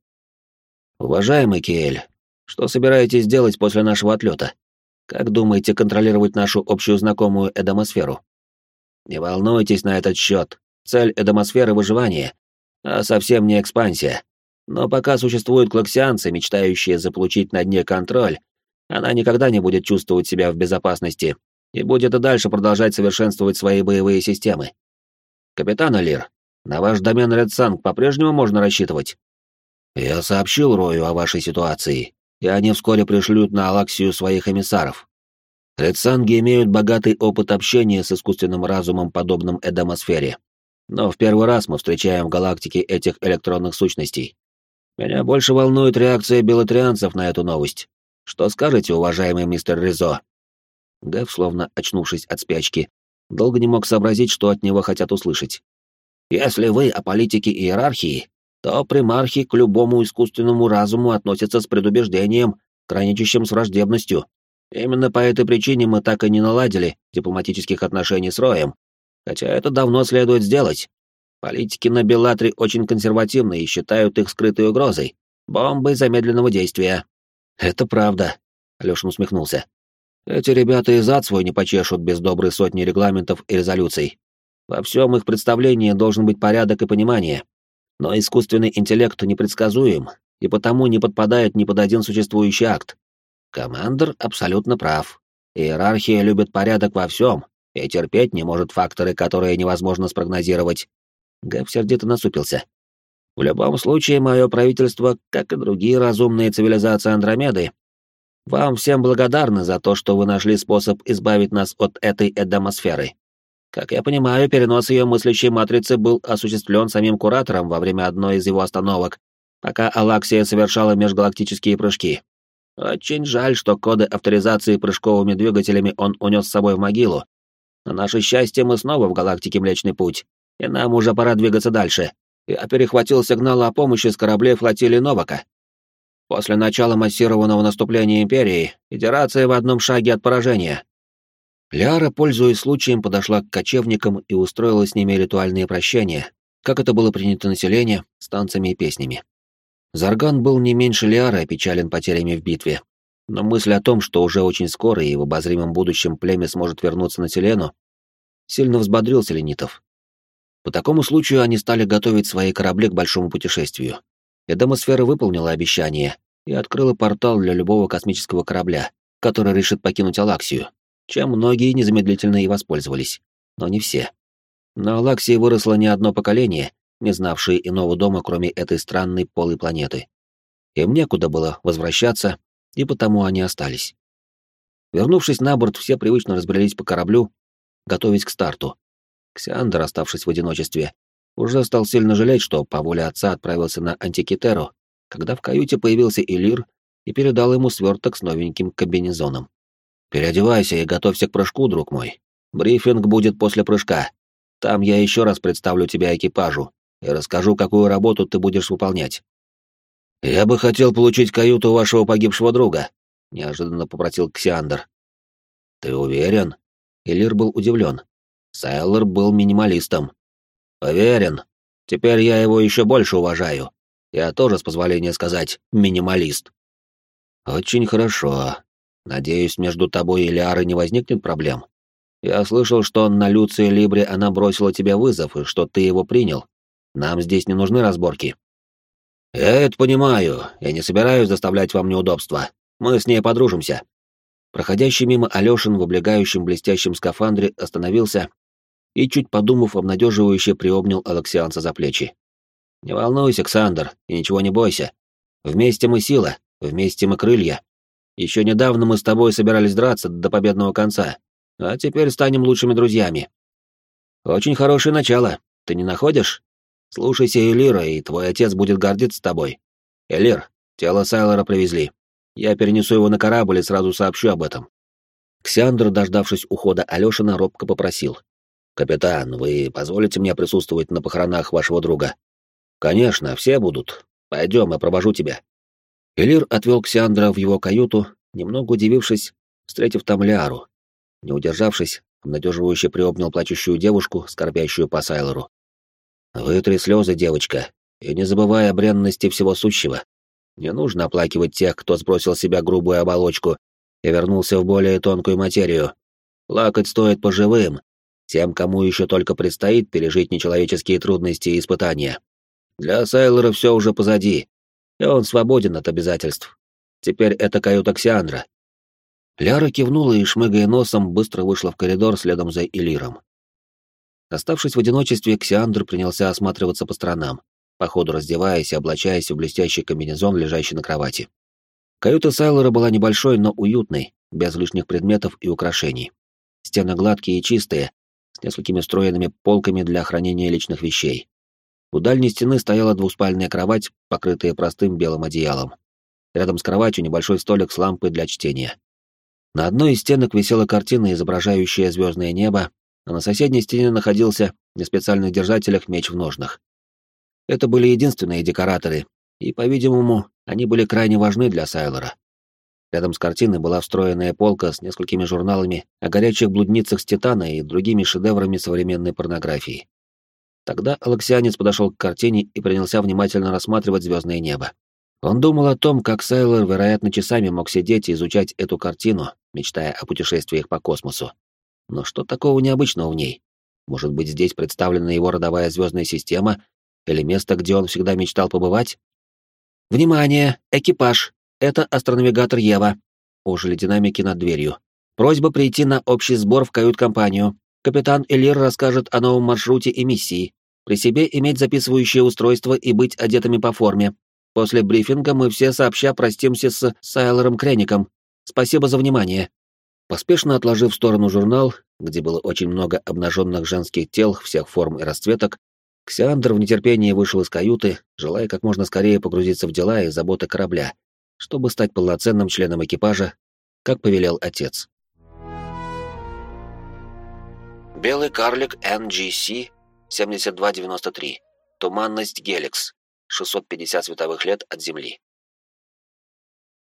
«Уважаемый Киэль, что собираетесь делать после нашего отлета? Как думаете контролировать нашу общую знакомую эдомосферу? Не волнуйтесь на этот счет. Цель эдомосферы — выживание, а совсем не экспансия. Но пока существуют клаксианцы, мечтающие заполучить на дне контроль, она никогда не будет чувствовать себя в безопасности и будет и дальше продолжать совершенствовать свои боевые системы. Капитан Алир, на ваш домен Редсанг по-прежнему можно рассчитывать? Я сообщил Рою о вашей ситуации, и они вскоре пришлют на Алаксию своих эмиссаров. Редсанги имеют богатый опыт общения с искусственным разумом, подобным Эдамосфере. Но в первый раз мы встречаем в галактике этих электронных сущностей. Меня больше волнует реакция белотрианцев на эту новость. Что скажете, уважаемый мистер Ризо? Гэв, словно очнувшись от спячки, долго не мог сообразить, что от него хотят услышать. Если вы о политике иерархии, то примархи к любому искусственному разуму относятся с предубеждением, граничащим с враждебностью. Именно по этой причине мы так и не наладили дипломатических отношений с Роем, хотя это давно следует сделать. Политики на Беллатре очень консервативны и считают их скрытой угрозой, бомбой замедленного действия. Это правда, Алёшин усмехнулся. Эти ребята и зад свой не почешут без доброй сотни регламентов и резолюций. Во всем их представлении должен быть порядок и понимание. Но искусственный интеллект непредсказуем и потому не подпадает ни под один существующий акт. Командор абсолютно прав. Иерархия любит порядок во всем и терпеть не может факторы, которые невозможно спрогнозировать. Гэб сердито насупился. В любом случае, мое правительство, как и другие разумные цивилизации Андромеды, вам всем благодарны за то, что вы нашли способ избавить нас от этой эдемосферы. Как я понимаю, перенос ее мыслящей матрицы был осуществлен самим Куратором во время одной из его остановок, пока Алаксия совершала межгалактические прыжки. Очень жаль, что коды авторизации прыжковыми двигателями он унес с собой в могилу. На наше счастье мы снова в галактике Млечный Путь, и нам уже пора двигаться дальше. Я перехватил сигнал о помощи с кораблей флотилии Новака. После начала массированного наступления Империи, Федерация в одном шаге от поражения. Ляра, пользуясь случаем, подошла к кочевникам и устроила с ними ритуальные прощания, как это было принято население, с танцами и песнями. Зарган был не меньше Лиары опечален потерями в битве, но мысль о том, что уже очень скоро и в обозримом будущем племя сможет вернуться на Селену, сильно взбодрил селенитов. По такому случаю они стали готовить свои корабли к большому путешествию. Эдемосфера выполнила обещание и открыла портал для любого космического корабля, который решит покинуть Алаксию, чем многие незамедлительно и воспользовались, но не все. На Алаксии выросло не одно поколение, не знавшее иного дома, кроме этой странной полой планеты. Им некуда было возвращаться, и потому они остались. Вернувшись на борт, все привычно разбрелись по кораблю, готовясь к старту. Ксиандр, оставшись в одиночестве, уже стал сильно жалеть, что по воле отца отправился на Антикитеру, когда в каюте появился Элир и передал ему сверток с новеньким комбинезоном. «Переодевайся и готовься к прыжку, друг мой. Брифинг будет после прыжка. Там я еще раз представлю тебя экипажу и расскажу, какую работу ты будешь выполнять». «Я бы хотел получить каюту вашего погибшего друга», — неожиданно попросил Ксиандр. «Ты уверен?» Элир был удивлен. Сайлор был минималистом. Уверен. Теперь я его еще больше уважаю. Я тоже, с позволения сказать, минималист. Очень хорошо. Надеюсь, между тобой и Лиарой не возникнет проблем. Я слышал, что на Люции Либре она бросила тебе вызов, и что ты его принял. Нам здесь не нужны разборки. Я это понимаю, я не собираюсь заставлять вам неудобства. Мы с ней подружимся. Проходящий мимо Алёшин в облегающем блестящем скафандре остановился и, чуть подумав, обнадеживающе приобнял Алексианца за плечи. «Не волнуйся, Александр, и ничего не бойся. Вместе мы сила, вместе мы крылья. Еще недавно мы с тобой собирались драться до победного конца, а теперь станем лучшими друзьями. Очень хорошее начало, ты не находишь? Слушайся Элира, и твой отец будет гордиться тобой. Элир, тело Сайлора привезли. Я перенесу его на корабль и сразу сообщу об этом». Ксиандр, дождавшись ухода Алешина, робко попросил. «Капитан, вы позволите мне присутствовать на похоронах вашего друга?» «Конечно, все будут. Пойдем, я провожу тебя». Элир отвел Ксиандра в его каюту, немного удивившись, встретив там Лиару. Не удержавшись, обнадеживающе приобнял плачущую девушку, скорбящую по Сайлору. «Вытри слезы, девочка, и не забывай о бренности всего сущего. Не нужно оплакивать тех, кто сбросил себя грубую оболочку и вернулся в более тонкую материю. Плакать стоит по живым, тем, кому еще только предстоит пережить нечеловеческие трудности и испытания. Для Сайлора все уже позади, и он свободен от обязательств. Теперь это каюта Ксиандра». Ляра кивнула и, шмыгая носом, быстро вышла в коридор следом за Элиром. Оставшись в одиночестве, Ксиандр принялся осматриваться по сторонам, по ходу раздеваясь и облачаясь в блестящий комбинезон, лежащий на кровати. Каюта Сайлора была небольшой, но уютной, без лишних предметов и украшений. Стены гладкие и чистые, с несколькими встроенными полками для хранения личных вещей. У дальней стены стояла двуспальная кровать, покрытая простым белым одеялом. Рядом с кроватью небольшой столик с лампой для чтения. На одной из стенок висела картина, изображающая звездное небо, а на соседней стене находился на специальных держателях меч в ножнах. Это были единственные декораторы, и, по-видимому, они были крайне важны для Сайлора. Рядом с картиной была встроенная полка с несколькими журналами о горячих блудницах с Титана и другими шедеврами современной порнографии. Тогда Алексианец подошел к картине и принялся внимательно рассматривать звездное небо. Он думал о том, как Сайлор, вероятно, часами мог сидеть и изучать эту картину, мечтая о путешествиях по космосу. Но что такого необычного в ней? Может быть, здесь представлена его родовая звездная система или место, где он всегда мечтал побывать? «Внимание! Экипаж! Это астронавигатор Ева!» Ожили динамики над дверью. «Просьба прийти на общий сбор в кают-компанию. Капитан Элир расскажет о новом маршруте и миссии. При себе иметь записывающее устройство и быть одетыми по форме. После брифинга мы все сообща простимся с Сайлором Креником. Спасибо за внимание. Поспешно отложив в сторону журнал, где было очень много обнаженных женских тел всех форм и расцветок, Ксиандр в нетерпении вышел из каюты, желая как можно скорее погрузиться в дела и заботы корабля, чтобы стать полноценным членом экипажа, как повелел отец. Белый карлик NGC 7293. Туманность Геликс. 650 световых лет от Земли.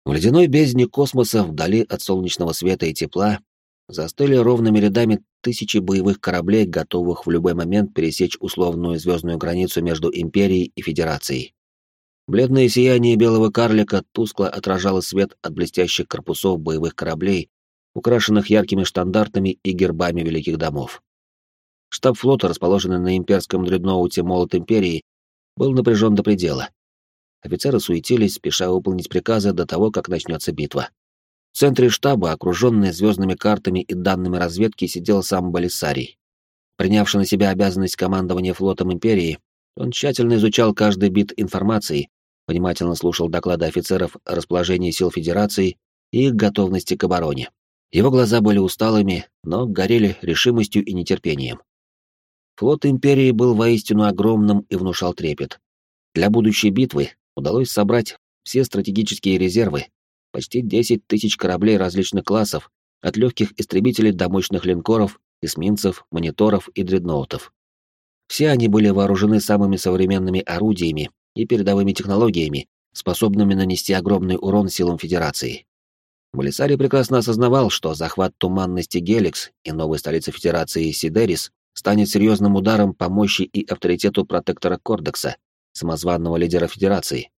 В ледяной бездне космоса, вдали от солнечного света и тепла, застыли ровными рядами тысячи боевых кораблей, готовых в любой момент пересечь условную звездную границу между Империей и Федерацией. Бледное сияние белого карлика тускло отражало свет от блестящих корпусов боевых кораблей, украшенных яркими штандартами и гербами великих домов. Штаб флота, расположенный на имперском дредноуте «Молот Империи», был напряжен до предела. Офицеры суетились, спеша выполнить приказы до того, как начнется битва. В центре штаба, окруженный звездными картами и данными разведки, сидел сам Балисарий. Принявший на себя обязанность командования флотом Империи, он тщательно изучал каждый бит информации, внимательно слушал доклады офицеров о расположении сил Федерации и их готовности к обороне. Его глаза были усталыми, но горели решимостью и нетерпением. Флот Империи был воистину огромным и внушал трепет. Для будущей битвы удалось собрать все стратегические резервы, почти 10 тысяч кораблей различных классов, от легких истребителей до мощных линкоров, эсминцев, мониторов и дредноутов. Все они были вооружены самыми современными орудиями и передовыми технологиями, способными нанести огромный урон силам Федерации. Болисарий прекрасно осознавал, что захват туманности Геликс и новой столицы Федерации Сидерис станет серьезным ударом по мощи и авторитету протектора Кордекса, самозванного лидера Федерации.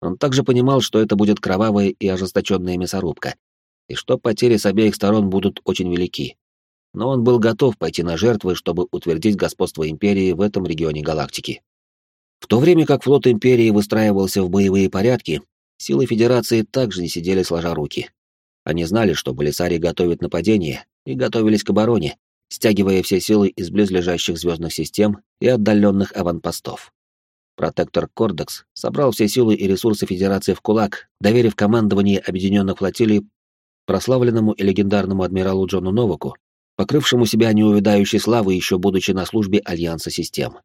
Он также понимал, что это будет кровавая и ожесточенная мясорубка, и что потери с обеих сторон будут очень велики. Но он был готов пойти на жертвы, чтобы утвердить господство Империи в этом регионе галактики. В то время как флот Империи выстраивался в боевые порядки, силы Федерации также не сидели сложа руки. Они знали, что Болисарий готовит нападение, и готовились к обороне, стягивая все силы из близлежащих звездных систем и отдаленных аванпостов. Протектор Кордекс собрал все силы и ресурсы Федерации в кулак, доверив командование объединенных флотилий прославленному и легендарному адмиралу Джону Новаку, покрывшему себя неувядающей славой еще будучи на службе Альянса систем.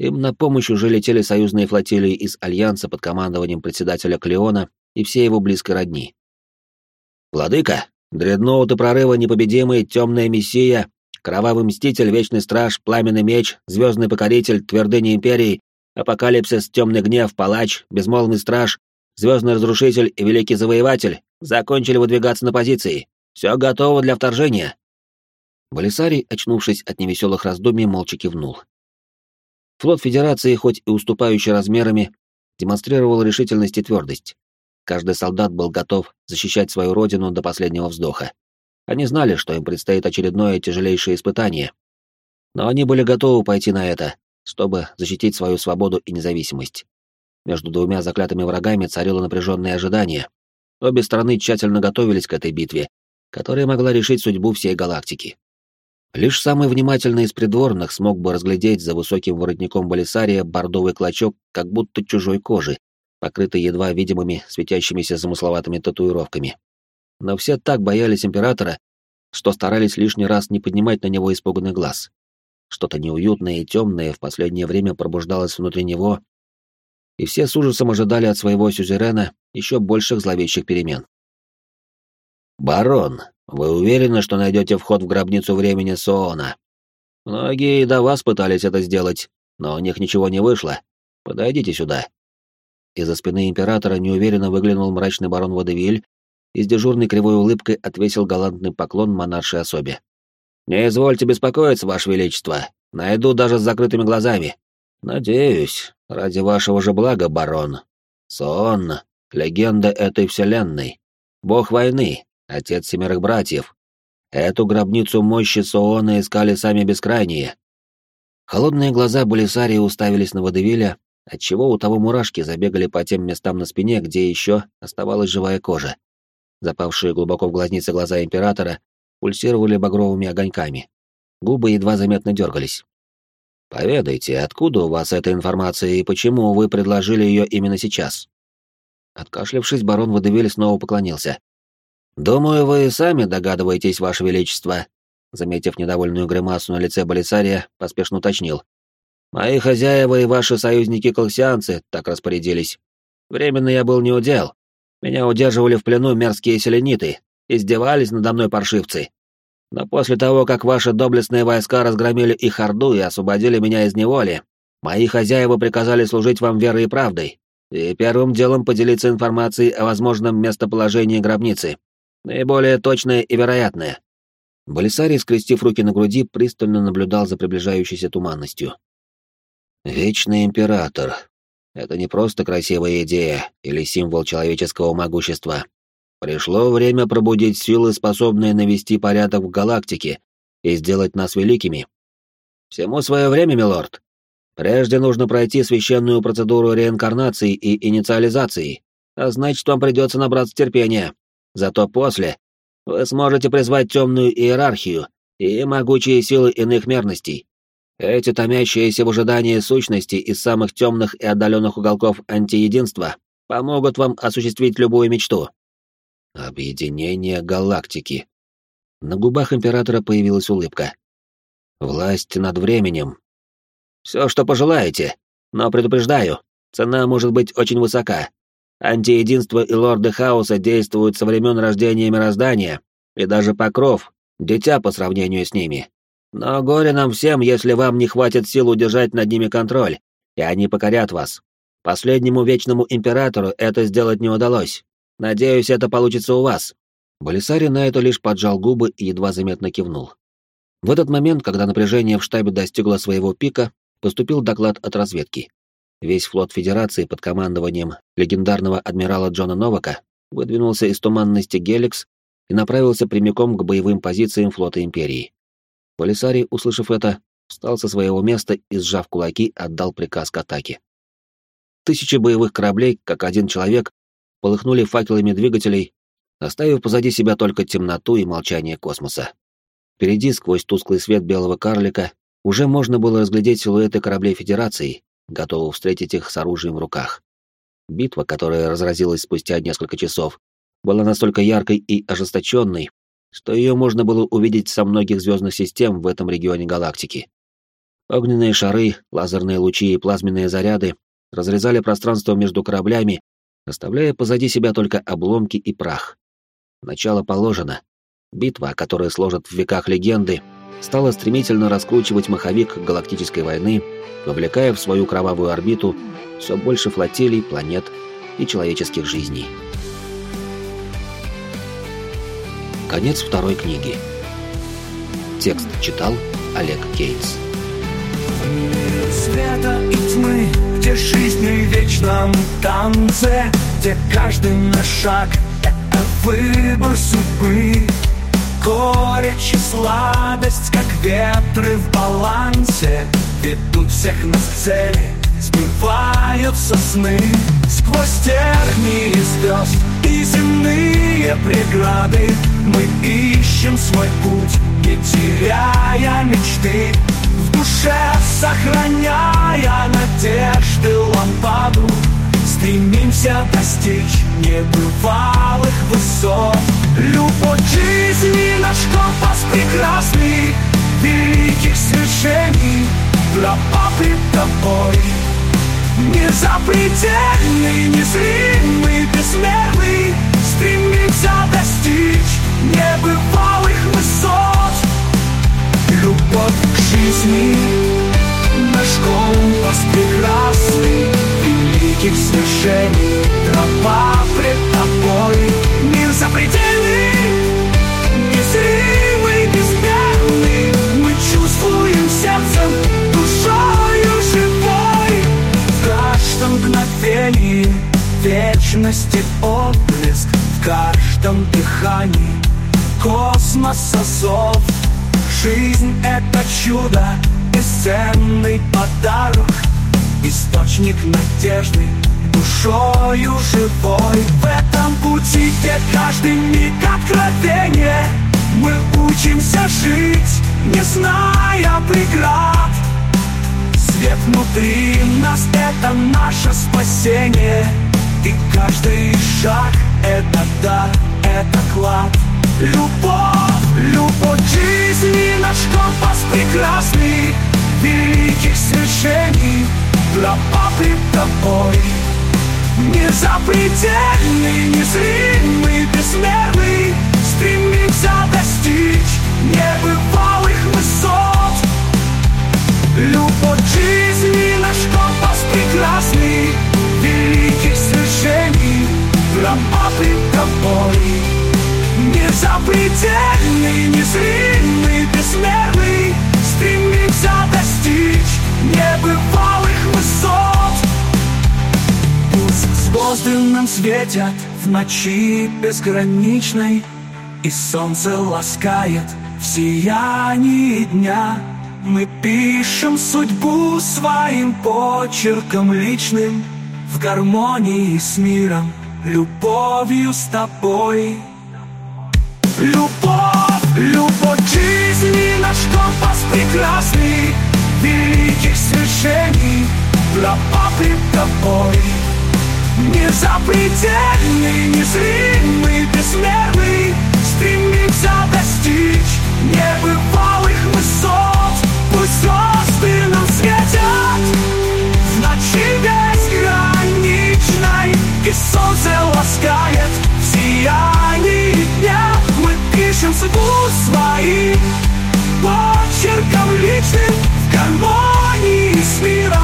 Им на помощь уже летели союзные флотилии из Альянса под командованием председателя Клеона и все его близкой родни. «Владыка, дредноуты прорыва непобедимый, темная мессия, кровавый мститель, вечный страж, пламенный меч, звездный покоритель, твердыня империи, апокалипсис, темный гнев, палач, безмолвный страж, звездный разрушитель и великий завоеватель закончили выдвигаться на позиции. Все готово для вторжения. Болисарий, очнувшись от невеселых раздумий, молча кивнул. Флот Федерации, хоть и уступающий размерами, демонстрировал решительность и твердость. Каждый солдат был готов защищать свою родину до последнего вздоха. Они знали, что им предстоит очередное тяжелейшее испытание. Но они были готовы пойти на это, чтобы защитить свою свободу и независимость. Между двумя заклятыми врагами царило напряженное ожидание. Обе стороны тщательно готовились к этой битве, которая могла решить судьбу всей галактики. Лишь самый внимательный из придворных смог бы разглядеть за высоким воротником Болисария бордовый клочок, как будто чужой кожи, покрытый едва видимыми светящимися замысловатыми татуировками. Но все так боялись императора, что старались лишний раз не поднимать на него испуганный глаз. Что-то неуютное и темное в последнее время пробуждалось внутри него, и все с ужасом ожидали от своего сюзерена еще больших зловещих перемен. «Барон, вы уверены, что найдете вход в гробницу времени Соона? Многие до вас пытались это сделать, но у них ничего не вышло. Подойдите сюда». Из-за спины императора неуверенно выглянул мрачный барон Водевиль и с дежурной кривой улыбкой отвесил галантный поклон монаршей особе. «Не извольте беспокоиться, Ваше Величество. Найду даже с закрытыми глазами. Надеюсь, ради вашего же блага, барон. Сон, легенда этой вселенной. Бог войны, отец семерых братьев. Эту гробницу мощи Соона искали сами бескрайние. Холодные глаза Болисарии уставились на Водевиля, отчего у того мурашки забегали по тем местам на спине, где еще оставалась живая кожа. Запавшие глубоко в глазницы глаза императора пульсировали багровыми огоньками. Губы едва заметно дергались. «Поведайте, откуда у вас эта информация и почему вы предложили ее именно сейчас?» Откашлявшись, барон Водевиль снова поклонился. «Думаю, вы сами догадываетесь, Ваше Величество», заметив недовольную гримасу на лице Болисария, поспешно уточнил. «Мои хозяева и ваши союзники-колсианцы так распорядились. Временно я был неудел. Меня удерживали в плену мерзкие селениты, издевались надо мной паршивцы. Но после того, как ваши доблестные войска разгромили их орду и освободили меня из неволи, мои хозяева приказали служить вам верой и правдой, и первым делом поделиться информацией о возможном местоположении гробницы, Наиболее точное и вероятное. Болисарий, скрестив руки на груди, пристально наблюдал за приближающейся туманностью. «Вечный император. Это не просто красивая идея или символ человеческого могущества. Пришло время пробудить силы, способные навести порядок в галактике и сделать нас великими. Всему свое время, милорд. Прежде нужно пройти священную процедуру реинкарнации и инициализации, а значит, вам придется набраться терпения. Зато после вы сможете призвать темную иерархию и могучие силы иных мерностей. Эти томящиеся в ожидании сущности из самых темных и отдаленных уголков антиединства помогут вам осуществить любую мечту. Объединение галактики. На губах императора появилась улыбка. Власть над временем. Все, что пожелаете, но предупреждаю, цена может быть очень высока. Антиединство и лорды хаоса действуют со времен рождения мироздания, и даже покров — дитя по сравнению с ними. Но горе нам всем, если вам не хватит сил удержать над ними контроль, и они покорят вас. Последнему вечному императору это сделать не удалось. Надеюсь, это получится у вас». Болисари на это лишь поджал губы и едва заметно кивнул. В этот момент, когда напряжение в штабе достигло своего пика, поступил доклад от разведки. Весь флот Федерации под командованием легендарного адмирала Джона Новака выдвинулся из туманности Геликс и направился прямиком к боевым позициям флота Империи. Полисарий, услышав это, встал со своего места и, сжав кулаки, отдал приказ к атаке. Тысячи боевых кораблей, как один человек, полыхнули факелами двигателей, оставив позади себя только темноту и молчание космоса. Впереди, сквозь тусклый свет белого карлика, уже можно было разглядеть силуэты кораблей Федерации, готовы встретить их с оружием в руках. Битва, которая разразилась спустя несколько часов, была настолько яркой и ожесточенной, что ее можно было увидеть со многих звездных систем в этом регионе галактики. Огненные шары, лазерные лучи и плазменные заряды разрезали пространство между кораблями, оставляя позади себя только обломки и прах. Начало положено. Битва, которая сложат в веках легенды, стала стремительно раскручивать маховик галактической войны, вовлекая в свою кровавую орбиту все больше флотилий, планет и человеческих жизней. Конец второй книги. Текст читал Олег Кейтс. Света и тьмы, где жизнь в вечном танце, где каждый наш шаг — это выбор судьбы. Горечь и сладость, как ветры в балансе Ведут всех нас к цели сбиваются сны Сквозь тернии звезд и земные преграды Мы ищем свой путь, не теряя мечты В душе сохраняя надежды лампаду Стремимся достичь небывалых высот. Любовь жизни наш компас прекрасный. Великих свершений для папы тобой. Незапредельный, незримый, бессмертный Стремимся достичь небывалых высот Любовь к жизни. Наш компас прекрасный Великих свершений. Тропа пред тобой Мир запредельный Незримый, безмерный. Мы чувствуем сердцем Душою живой. В каждом мгновении Вечности отблеск. В каждом дыхании Космоса зов Жизнь это чудо, бесценный подарок. Источник надежды, душою живой. В этом пути, где каждый миг откровение Мы учимся жить, не зная преград. Свет внутри нас — это наше спасение. И каждый шаг — это дар, это клад Любовь, любовь жизни, наш компас прекрасный. Великих свершений для папы тобой. Незапредельный, незримый, бессмертный. Стремимся достичь небывалых высот. Любовь жизни, наш компас прекрасный. Великих свершений для папы тобой Незапредельный, незримый, бессмертный Стремимся достичь небывалых высот. Пусть звезды нам светят в ночи безграничной И солнце ласкает в сиянии дня. Мы пишем судьбу своим почерком личным В гармонии с миром, любовью с тобой Любовь, любовь жизни, наш компас прекрасный. Великих свершений папы тобой Незапредельный, незримый, бессмертный. Стремимся достичь небывалых высот. Пусть звезды нам светят. В ночи безграничной И солнце ласкает в Зачем судьбу свои. Почерком личным в гармонии с миром.